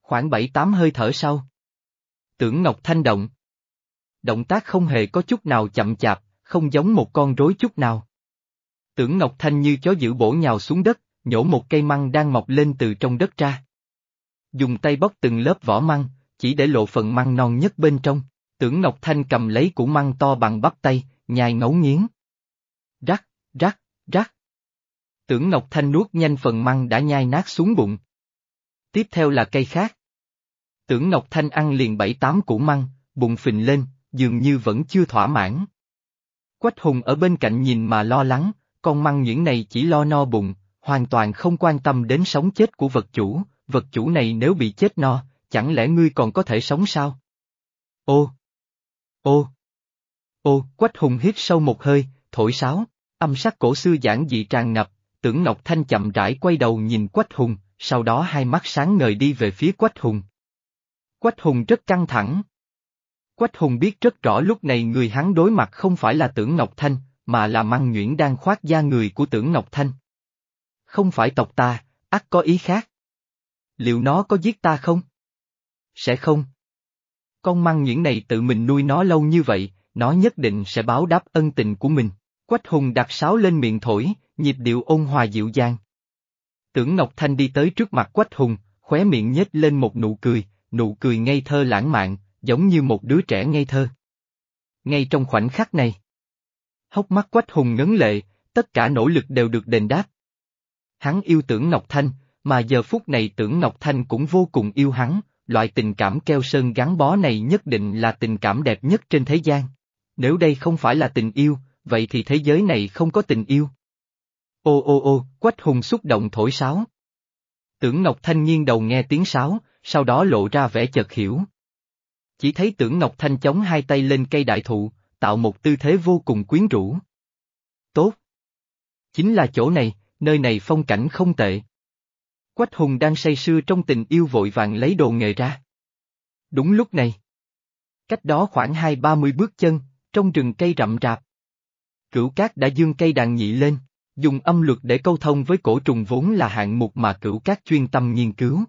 Khoảng bảy tám hơi thở sau. Tưởng Ngọc Thanh động. Động tác không hề có chút nào chậm chạp, không giống một con rối chút nào. Tưởng Ngọc Thanh như chó giữ bổ nhào xuống đất, nhổ một cây măng đang mọc lên từ trong đất ra. Dùng tay bóc từng lớp vỏ măng, chỉ để lộ phần măng non nhất bên trong. Tưởng Ngọc Thanh cầm lấy củ măng to bằng bắp tay, nhai ngấu nghiến. Rắc, rắc, rắc. Tưởng Ngọc Thanh nuốt nhanh phần măng đã nhai nát xuống bụng. Tiếp theo là cây khác. Tưởng Ngọc Thanh ăn liền bảy tám củ măng, bụng phình lên, dường như vẫn chưa thỏa mãn. Quách Hùng ở bên cạnh nhìn mà lo lắng, con măng nhuyễn này chỉ lo no bụng, hoàn toàn không quan tâm đến sống chết của vật chủ, vật chủ này nếu bị chết no, chẳng lẽ ngươi còn có thể sống sao? Ô! Ô! Ô! Quách Hùng hít sâu một hơi, thổi sáo, âm sắc cổ xưa giản dị tràn ngập, tưởng Ngọc Thanh chậm rãi quay đầu nhìn Quách Hùng, sau đó hai mắt sáng ngời đi về phía Quách Hùng. Quách Hùng rất căng thẳng. Quách Hùng biết rất rõ lúc này người hắn đối mặt không phải là tưởng Ngọc Thanh, mà là măng nhuyễn đang khoác da người của tưởng Ngọc Thanh. Không phải tộc ta, ắt có ý khác. Liệu nó có giết ta không? Sẽ không. Con măng nhuyễn này tự mình nuôi nó lâu như vậy, nó nhất định sẽ báo đáp ân tình của mình. Quách Hùng đặt sáo lên miệng thổi, nhịp điệu ôn hòa dịu dàng. Tưởng Ngọc Thanh đi tới trước mặt Quách Hùng, khóe miệng nhếch lên một nụ cười, nụ cười ngây thơ lãng mạn, giống như một đứa trẻ ngây thơ. Ngay trong khoảnh khắc này, hốc mắt Quách Hùng ngấn lệ, tất cả nỗ lực đều được đền đáp. Hắn yêu tưởng Ngọc Thanh, mà giờ phút này tưởng Ngọc Thanh cũng vô cùng yêu hắn, loại tình cảm keo sơn gắn bó này nhất định là tình cảm đẹp nhất trên thế gian. Nếu đây không phải là tình yêu, vậy thì thế giới này không có tình yêu. Ô ô ô, Quách Hùng xúc động thổi sáo. Tưởng Ngọc Thanh nghiêng đầu nghe tiếng sáo, sau đó lộ ra vẻ chợt hiểu. Chỉ thấy tưởng Ngọc Thanh chống hai tay lên cây đại thụ, tạo một tư thế vô cùng quyến rũ. Tốt! Chính là chỗ này, nơi này phong cảnh không tệ. Quách Hùng đang say sưa trong tình yêu vội vàng lấy đồ nghề ra. Đúng lúc này. Cách đó khoảng hai ba mươi bước chân, trong rừng cây rậm rạp. Cửu cát đã dương cây đàn nhị lên, dùng âm luật để câu thông với cổ trùng vốn là hạng mục mà cửu cát chuyên tâm nghiên cứu.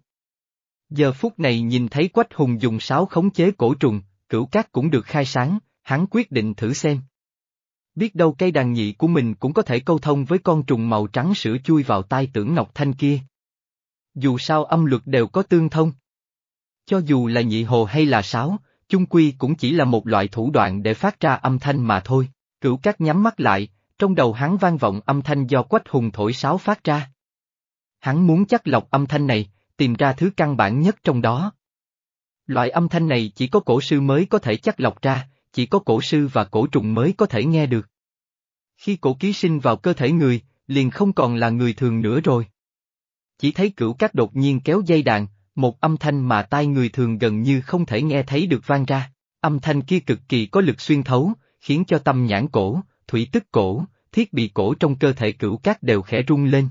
Giờ phút này nhìn thấy Quách Hùng dùng sáo khống chế cổ trùng, cửu cát cũng được khai sáng, hắn quyết định thử xem. Biết đâu cây đàn nhị của mình cũng có thể câu thông với con trùng màu trắng sữa chui vào tai tưởng Ngọc Thanh kia. Dù sao âm luật đều có tương thông. Cho dù là nhị hồ hay là sáo, chung quy cũng chỉ là một loại thủ đoạn để phát ra âm thanh mà thôi. Cửu cát nhắm mắt lại, trong đầu hắn vang vọng âm thanh do quách hùng thổi sáo phát ra. Hắn muốn chắc lọc âm thanh này, tìm ra thứ căn bản nhất trong đó. Loại âm thanh này chỉ có cổ sư mới có thể chắc lọc ra, chỉ có cổ sư và cổ trùng mới có thể nghe được. Khi cổ ký sinh vào cơ thể người, liền không còn là người thường nữa rồi. Chỉ thấy cửu Cát đột nhiên kéo dây đàn, một âm thanh mà tai người thường gần như không thể nghe thấy được vang ra. Âm thanh kia cực kỳ có lực xuyên thấu, khiến cho tâm nhãn cổ, thủy tức cổ, thiết bị cổ trong cơ thể cửu cát đều khẽ rung lên.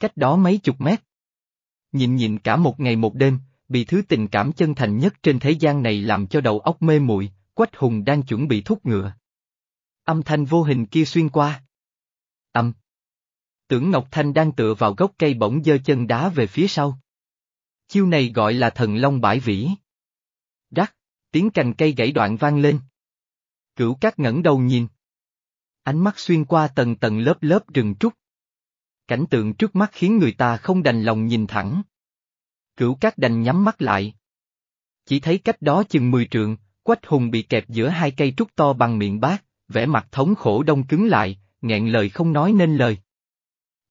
Cách đó mấy chục mét. Nhìn nhìn cả một ngày một đêm, bị thứ tình cảm chân thành nhất trên thế gian này làm cho đầu óc mê muội, Quách Hùng đang chuẩn bị thúc ngựa. Âm thanh vô hình kia xuyên qua. Âm. Tưởng Ngọc Thanh đang tựa vào gốc cây bỗng dơ chân đá về phía sau. Chiêu này gọi là thần long bãi vĩ. Rắc, tiếng cành cây gãy đoạn vang lên. Cửu cát ngẩng đầu nhìn. Ánh mắt xuyên qua tầng tầng lớp lớp rừng trúc. Cảnh tượng trước mắt khiến người ta không đành lòng nhìn thẳng. Cửu cát đành nhắm mắt lại. Chỉ thấy cách đó chừng mười trượng, Quách Hùng bị kẹp giữa hai cây trúc to bằng miệng bát, vẻ mặt thống khổ đông cứng lại, nghẹn lời không nói nên lời.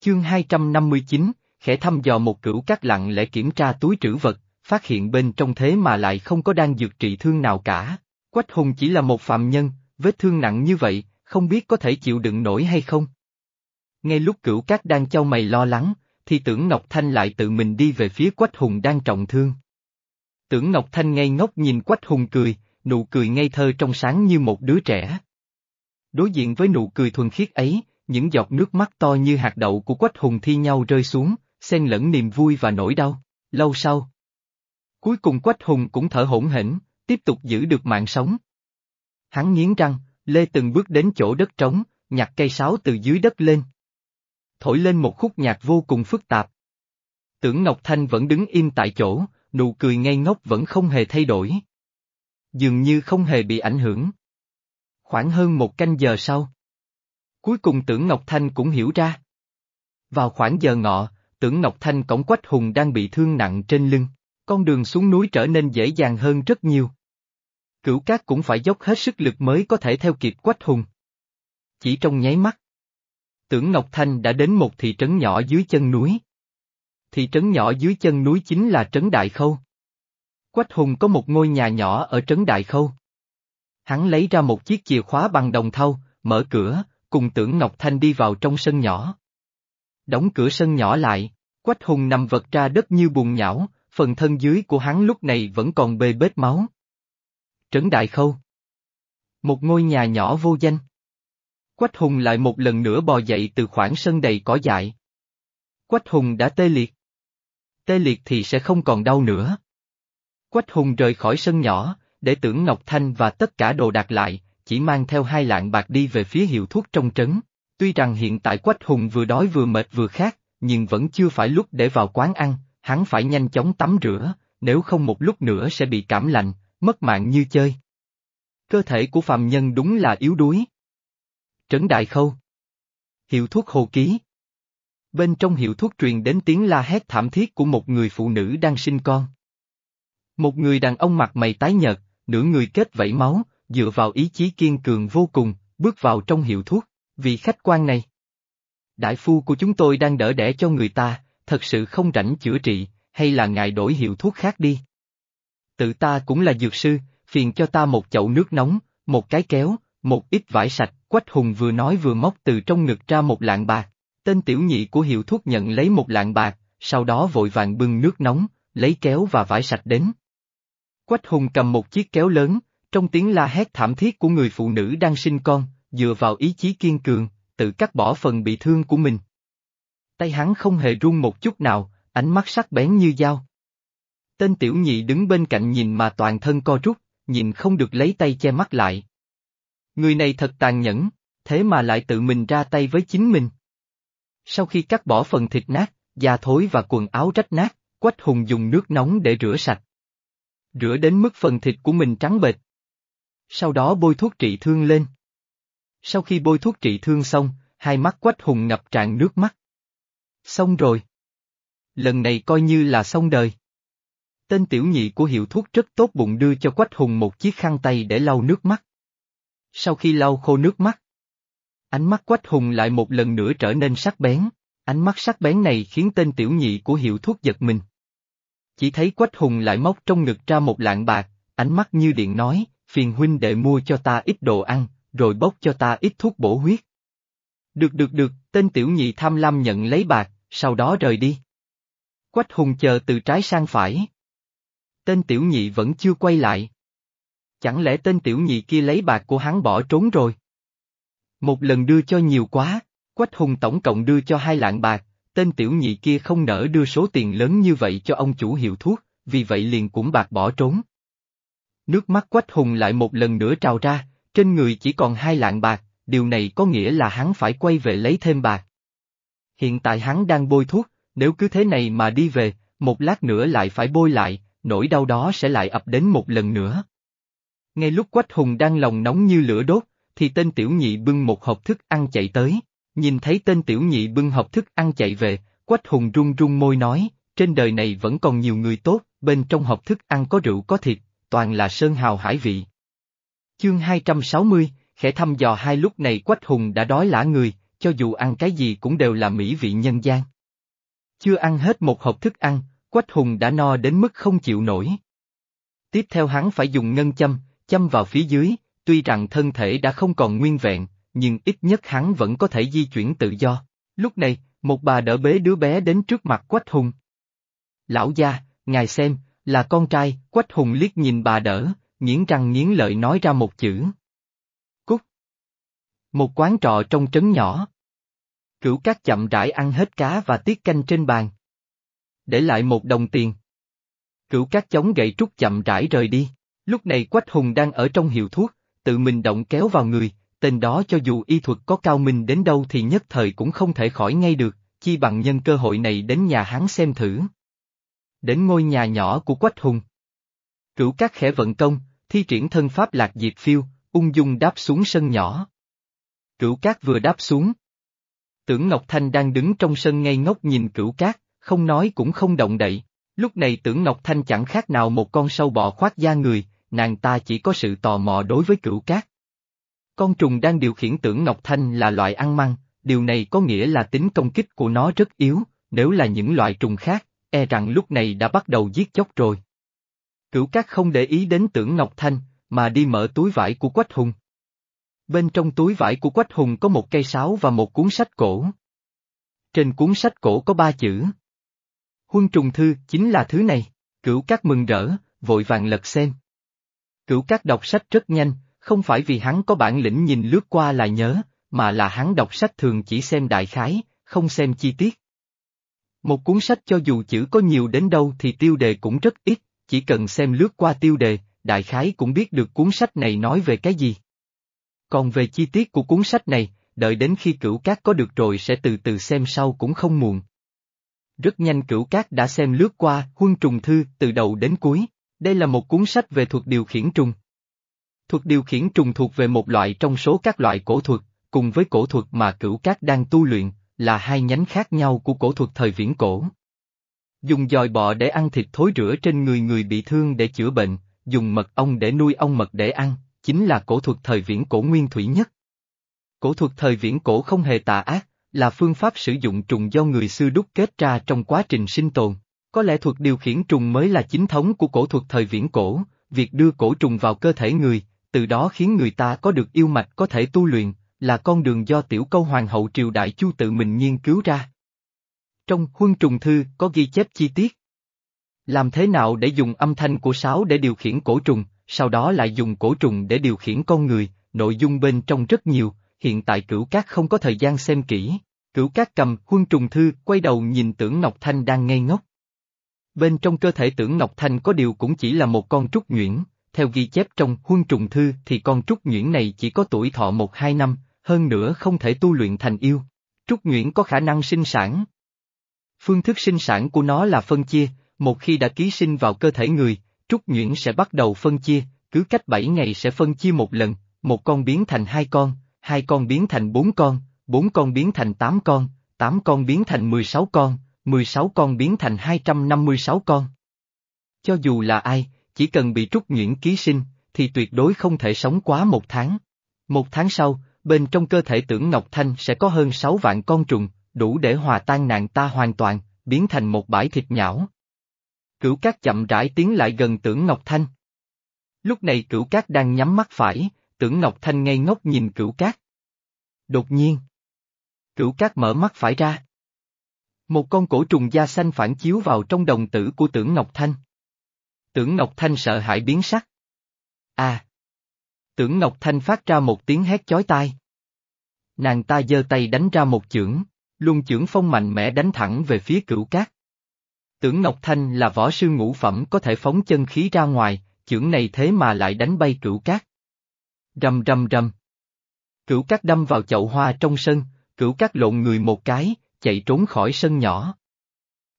Chương 259, khẽ thăm dò một cửu cát lặng lẽ kiểm tra túi trữ vật, phát hiện bên trong thế mà lại không có đang dược trị thương nào cả. Quách Hùng chỉ là một phạm nhân, vết thương nặng như vậy, không biết có thể chịu đựng nổi hay không. Ngay lúc cửu cát đang cho mày lo lắng, thì tưởng Ngọc Thanh lại tự mình đi về phía Quách Hùng đang trọng thương. Tưởng Ngọc Thanh ngây ngốc nhìn Quách Hùng cười, nụ cười ngây thơ trong sáng như một đứa trẻ. Đối diện với nụ cười thuần khiết ấy, những giọt nước mắt to như hạt đậu của Quách Hùng thi nhau rơi xuống, xen lẫn niềm vui và nỗi đau. Lâu sau, cuối cùng Quách Hùng cũng thở hổn hển, tiếp tục giữ được mạng sống. Hắn nghiến răng, lê từng bước đến chỗ đất trống, nhặt cây sáo từ dưới đất lên. Thổi lên một khúc nhạc vô cùng phức tạp. Tưởng Ngọc Thanh vẫn đứng im tại chỗ, nụ cười ngây ngốc vẫn không hề thay đổi. dường như không hề bị ảnh hưởng. Khoảng hơn một canh giờ sau. Cuối cùng tưởng Ngọc Thanh cũng hiểu ra. Vào khoảng giờ ngọ, tưởng Ngọc Thanh cổng Quách Hùng đang bị thương nặng trên lưng, con đường xuống núi trở nên dễ dàng hơn rất nhiều. Cửu cát cũng phải dốc hết sức lực mới có thể theo kịp Quách Hùng. Chỉ trong nháy mắt. Tưởng Ngọc Thanh đã đến một thị trấn nhỏ dưới chân núi. Thị trấn nhỏ dưới chân núi chính là trấn Đại Khâu. Quách Hùng có một ngôi nhà nhỏ ở trấn Đại Khâu. Hắn lấy ra một chiếc chìa khóa bằng đồng thau, mở cửa, cùng tưởng Ngọc Thanh đi vào trong sân nhỏ. Đóng cửa sân nhỏ lại, Quách Hùng nằm vật ra đất như bùn nhão, phần thân dưới của hắn lúc này vẫn còn bê bết máu. Trấn Đại Khâu Một ngôi nhà nhỏ vô danh. Quách Hùng lại một lần nữa bò dậy từ khoảng sân đầy cỏ dại. Quách Hùng đã tê liệt. Tê liệt thì sẽ không còn đau nữa. Quách Hùng rời khỏi sân nhỏ, để tưởng Ngọc Thanh và tất cả đồ đạc lại, chỉ mang theo hai lạng bạc đi về phía hiệu thuốc trong trấn. Tuy rằng hiện tại Quách Hùng vừa đói vừa mệt vừa khát, nhưng vẫn chưa phải lúc để vào quán ăn, hắn phải nhanh chóng tắm rửa, nếu không một lúc nữa sẽ bị cảm lạnh, mất mạng như chơi. Cơ thể của phàm nhân đúng là yếu đuối. Trấn Đại Khâu Hiệu thuốc Hồ Ký Bên trong hiệu thuốc truyền đến tiếng la hét thảm thiết của một người phụ nữ đang sinh con. Một người đàn ông mặt mày tái nhợt, nửa người kết vẫy máu, dựa vào ý chí kiên cường vô cùng, bước vào trong hiệu thuốc, vì khách quan này. Đại phu của chúng tôi đang đỡ đẻ cho người ta, thật sự không rảnh chữa trị, hay là ngài đổi hiệu thuốc khác đi. Tự ta cũng là dược sư, phiền cho ta một chậu nước nóng, một cái kéo, một ít vải sạch, Quách Hùng vừa nói vừa móc từ trong ngực ra một lạng bạc. Tên tiểu nhị của hiệu thuốc nhận lấy một lạng bạc, sau đó vội vàng bưng nước nóng, lấy kéo và vải sạch đến. Quách Hùng cầm một chiếc kéo lớn, trong tiếng la hét thảm thiết của người phụ nữ đang sinh con, dựa vào ý chí kiên cường, tự cắt bỏ phần bị thương của mình. Tay hắn không hề run một chút nào, ánh mắt sắc bén như dao. Tên tiểu nhị đứng bên cạnh nhìn mà toàn thân co rút, nhìn không được lấy tay che mắt lại. Người này thật tàn nhẫn, thế mà lại tự mình ra tay với chính mình. Sau khi cắt bỏ phần thịt nát, da thối và quần áo rách nát, Quách Hùng dùng nước nóng để rửa sạch. Rửa đến mức phần thịt của mình trắng bệch. Sau đó bôi thuốc trị thương lên. Sau khi bôi thuốc trị thương xong, hai mắt Quách Hùng ngập tràn nước mắt. Xong rồi. Lần này coi như là xong đời. Tên tiểu nhị của hiệu thuốc rất tốt bụng đưa cho Quách Hùng một chiếc khăn tay để lau nước mắt. Sau khi lau khô nước mắt, ánh mắt Quách Hùng lại một lần nữa trở nên sắc bén, ánh mắt sắc bén này khiến tên tiểu nhị của hiệu thuốc giật mình. Chỉ thấy Quách Hùng lại móc trong ngực ra một lạng bạc, ánh mắt như điện nói, phiền huynh đệ mua cho ta ít đồ ăn, rồi bốc cho ta ít thuốc bổ huyết. Được được được, tên tiểu nhị tham lam nhận lấy bạc, sau đó rời đi. Quách Hùng chờ từ trái sang phải. Tên tiểu nhị vẫn chưa quay lại. Chẳng lẽ tên tiểu nhị kia lấy bạc của hắn bỏ trốn rồi? Một lần đưa cho nhiều quá, Quách Hùng tổng cộng đưa cho hai lạng bạc, tên tiểu nhị kia không nỡ đưa số tiền lớn như vậy cho ông chủ hiệu thuốc, vì vậy liền cũng bạc bỏ trốn. Nước mắt Quách Hùng lại một lần nữa trào ra, trên người chỉ còn hai lạng bạc, điều này có nghĩa là hắn phải quay về lấy thêm bạc. Hiện tại hắn đang bôi thuốc, nếu cứ thế này mà đi về, một lát nữa lại phải bôi lại, nỗi đau đó sẽ lại ập đến một lần nữa. Ngay lúc Quách Hùng đang lòng nóng như lửa đốt, thì tên tiểu nhị bưng một hộp thức ăn chạy tới, nhìn thấy tên tiểu nhị bưng hộp thức ăn chạy về, Quách Hùng run run môi nói, trên đời này vẫn còn nhiều người tốt, bên trong hộp thức ăn có rượu có thịt, toàn là sơn hào hải vị. Chương 260, khẽ thăm dò hai lúc này Quách Hùng đã đói lả người, cho dù ăn cái gì cũng đều là mỹ vị nhân gian. Chưa ăn hết một hộp thức ăn, Quách Hùng đã no đến mức không chịu nổi. Tiếp theo hắn phải dùng ngân châm, châm vào phía dưới, tuy rằng thân thể đã không còn nguyên vẹn, nhưng ít nhất hắn vẫn có thể di chuyển tự do. Lúc này, một bà đỡ bế đứa bé đến trước mặt Quách Hùng. Lão gia, ngài xem, là con trai, Quách Hùng liếc nhìn bà đỡ, nghiến răng nghiến lợi nói ra một chữ. Một quán trọ trong trấn nhỏ. Cửu cát chậm rãi ăn hết cá và tiết canh trên bàn. Để lại một đồng tiền. Cửu cát chống gậy trúc chậm rãi rời đi. Lúc này Quách Hùng đang ở trong hiệu thuốc, tự mình động kéo vào người, tên đó cho dù y thuật có cao minh đến đâu thì nhất thời cũng không thể khỏi ngay được, chi bằng nhân cơ hội này đến nhà hắn xem thử. Đến ngôi nhà nhỏ của Quách Hùng. Cửu Cát khẽ vận công, thi triển thân pháp lạc diệt phiêu, ung dung đáp xuống sân nhỏ. Cửu cát vừa đáp xuống. Tưởng Ngọc Thanh đang đứng trong sân ngây ngốc nhìn cửu cát, không nói cũng không động đậy. Lúc này tưởng Ngọc Thanh chẳng khác nào một con sâu bọ khoác da người, nàng ta chỉ có sự tò mò đối với cửu cát. Con trùng đang điều khiển tưởng Ngọc Thanh là loại ăn măng, điều này có nghĩa là tính công kích của nó rất yếu, nếu là những loại trùng khác, e rằng lúc này đã bắt đầu giết chóc rồi. Cửu Cát không để ý đến tưởng Ngọc Thanh, mà đi mở túi vải của Quách Hùng. Bên trong túi vải của Quách Hùng có một cây sáo và một cuốn sách cổ. Trên cuốn sách cổ có ba chữ. Huân trùng thư chính là thứ này, cửu Cát mừng rỡ, vội vàng lật xem. Cửu Cát đọc sách rất nhanh, không phải vì hắn có bản lĩnh nhìn lướt qua là nhớ, mà là hắn đọc sách thường chỉ xem đại khái, không xem chi tiết. Một cuốn sách cho dù chữ có nhiều đến đâu thì tiêu đề cũng rất ít, chỉ cần xem lướt qua tiêu đề, đại khái cũng biết được cuốn sách này nói về cái gì. Còn về chi tiết của cuốn sách này, đợi đến khi cửu cát có được rồi sẽ từ từ xem sau cũng không muộn. Rất nhanh cửu cát đã xem lướt qua huân trùng thư từ đầu đến cuối, đây là một cuốn sách về thuật điều khiển trùng. Thuật điều khiển trùng thuộc về một loại trong số các loại cổ thuật, cùng với cổ thuật mà cửu cát đang tu luyện, là hai nhánh khác nhau của cổ thuật thời viễn cổ. Dùng dòi bọ để ăn thịt thối rửa trên người người bị thương để chữa bệnh, dùng mật ong để nuôi ong mật để ăn, chính là cổ thuật thời viễn cổ nguyên thủy nhất. Cổ thuật thời viễn cổ không hề tà ác, là phương pháp sử dụng trùng do người xưa đúc kết ra trong quá trình sinh tồn. Có lẽ thuật điều khiển trùng mới là chính thống của cổ thuật thời viễn cổ, việc đưa cổ trùng vào cơ thể người, từ đó khiến người ta có được yêu mạch có thể tu luyện, là con đường do tiểu câu hoàng hậu triều đại chu tự mình nghiên cứu ra. Trong huân trùng thư có ghi chép chi tiết. Làm thế nào để dùng âm thanh của sáo để điều khiển cổ trùng, sau đó lại dùng cổ trùng để điều khiển con người, nội dung bên trong rất nhiều, hiện tại cửu cát không có thời gian xem kỹ. Cửu cát cầm huân trùng thư quay đầu nhìn tưởng Ngọc Thanh đang ngây ngốc. Bên trong cơ thể tưởng Ngọc Thanh có điều cũng chỉ là một con trúc nhuyễn, theo ghi chép trong huân trùng thư thì con trúc nhuyễn này chỉ có tuổi thọ một hai năm, hơn nữa không thể tu luyện thành yêu. Trúc nhuyễn có khả năng sinh sản. Phương thức sinh sản của nó là phân chia, một khi đã ký sinh vào cơ thể người, trúc nhuyễn sẽ bắt đầu phân chia, cứ cách 7 ngày sẽ phân chia một lần, một con biến thành hai con, hai con biến thành bốn con, bốn con biến thành tám con, tám con biến thành 16 con, 16 con biến thành 256 con. Cho dù là ai, chỉ cần bị trúc nhuyễn ký sinh, thì tuyệt đối không thể sống quá một tháng. Một tháng sau, bên trong cơ thể tưởng Ngọc Thanh sẽ có hơn 6 vạn con trùng, đủ để hòa tan nạn ta hoàn toàn, biến thành một bãi thịt nhão. Cửu cát chậm rãi tiến lại gần tưởng Ngọc Thanh. Lúc này cửu cát đang nhắm mắt phải, tưởng Ngọc Thanh ngây ngốc nhìn cửu cát. Đột nhiên. Cửu cát mở mắt phải ra. Một con cổ trùng da xanh phản chiếu vào trong đồng tử của tưởng Ngọc Thanh. Tưởng Ngọc Thanh sợ hãi biến sắc. À! Tưởng Ngọc Thanh phát ra một tiếng hét chói tai. Nàng ta giơ tay đánh ra một chưởng, luân chưởng phong mạnh mẽ đánh thẳng về phía cửu cát. Tưởng Ngọc Thanh là võ sư ngũ phẩm có thể phóng chân khí ra ngoài, chưởng này thế mà lại đánh bay cửu cát. Rầm rầm rầm. Cửu cát đâm vào chậu hoa trong sân, cửu cát lộn người một cái, chạy trốn khỏi sân nhỏ.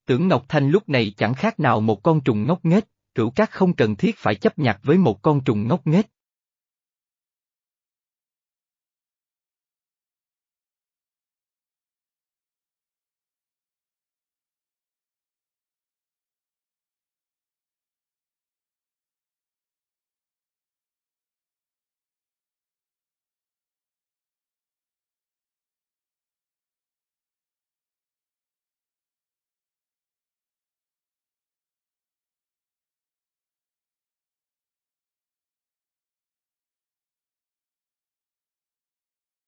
Tưởng Ngọc Thanh lúc này chẳng khác nào một con trùng ngốc nghếch, cửu cát không cần thiết phải chấp nhặt với một con trùng ngốc nghếch,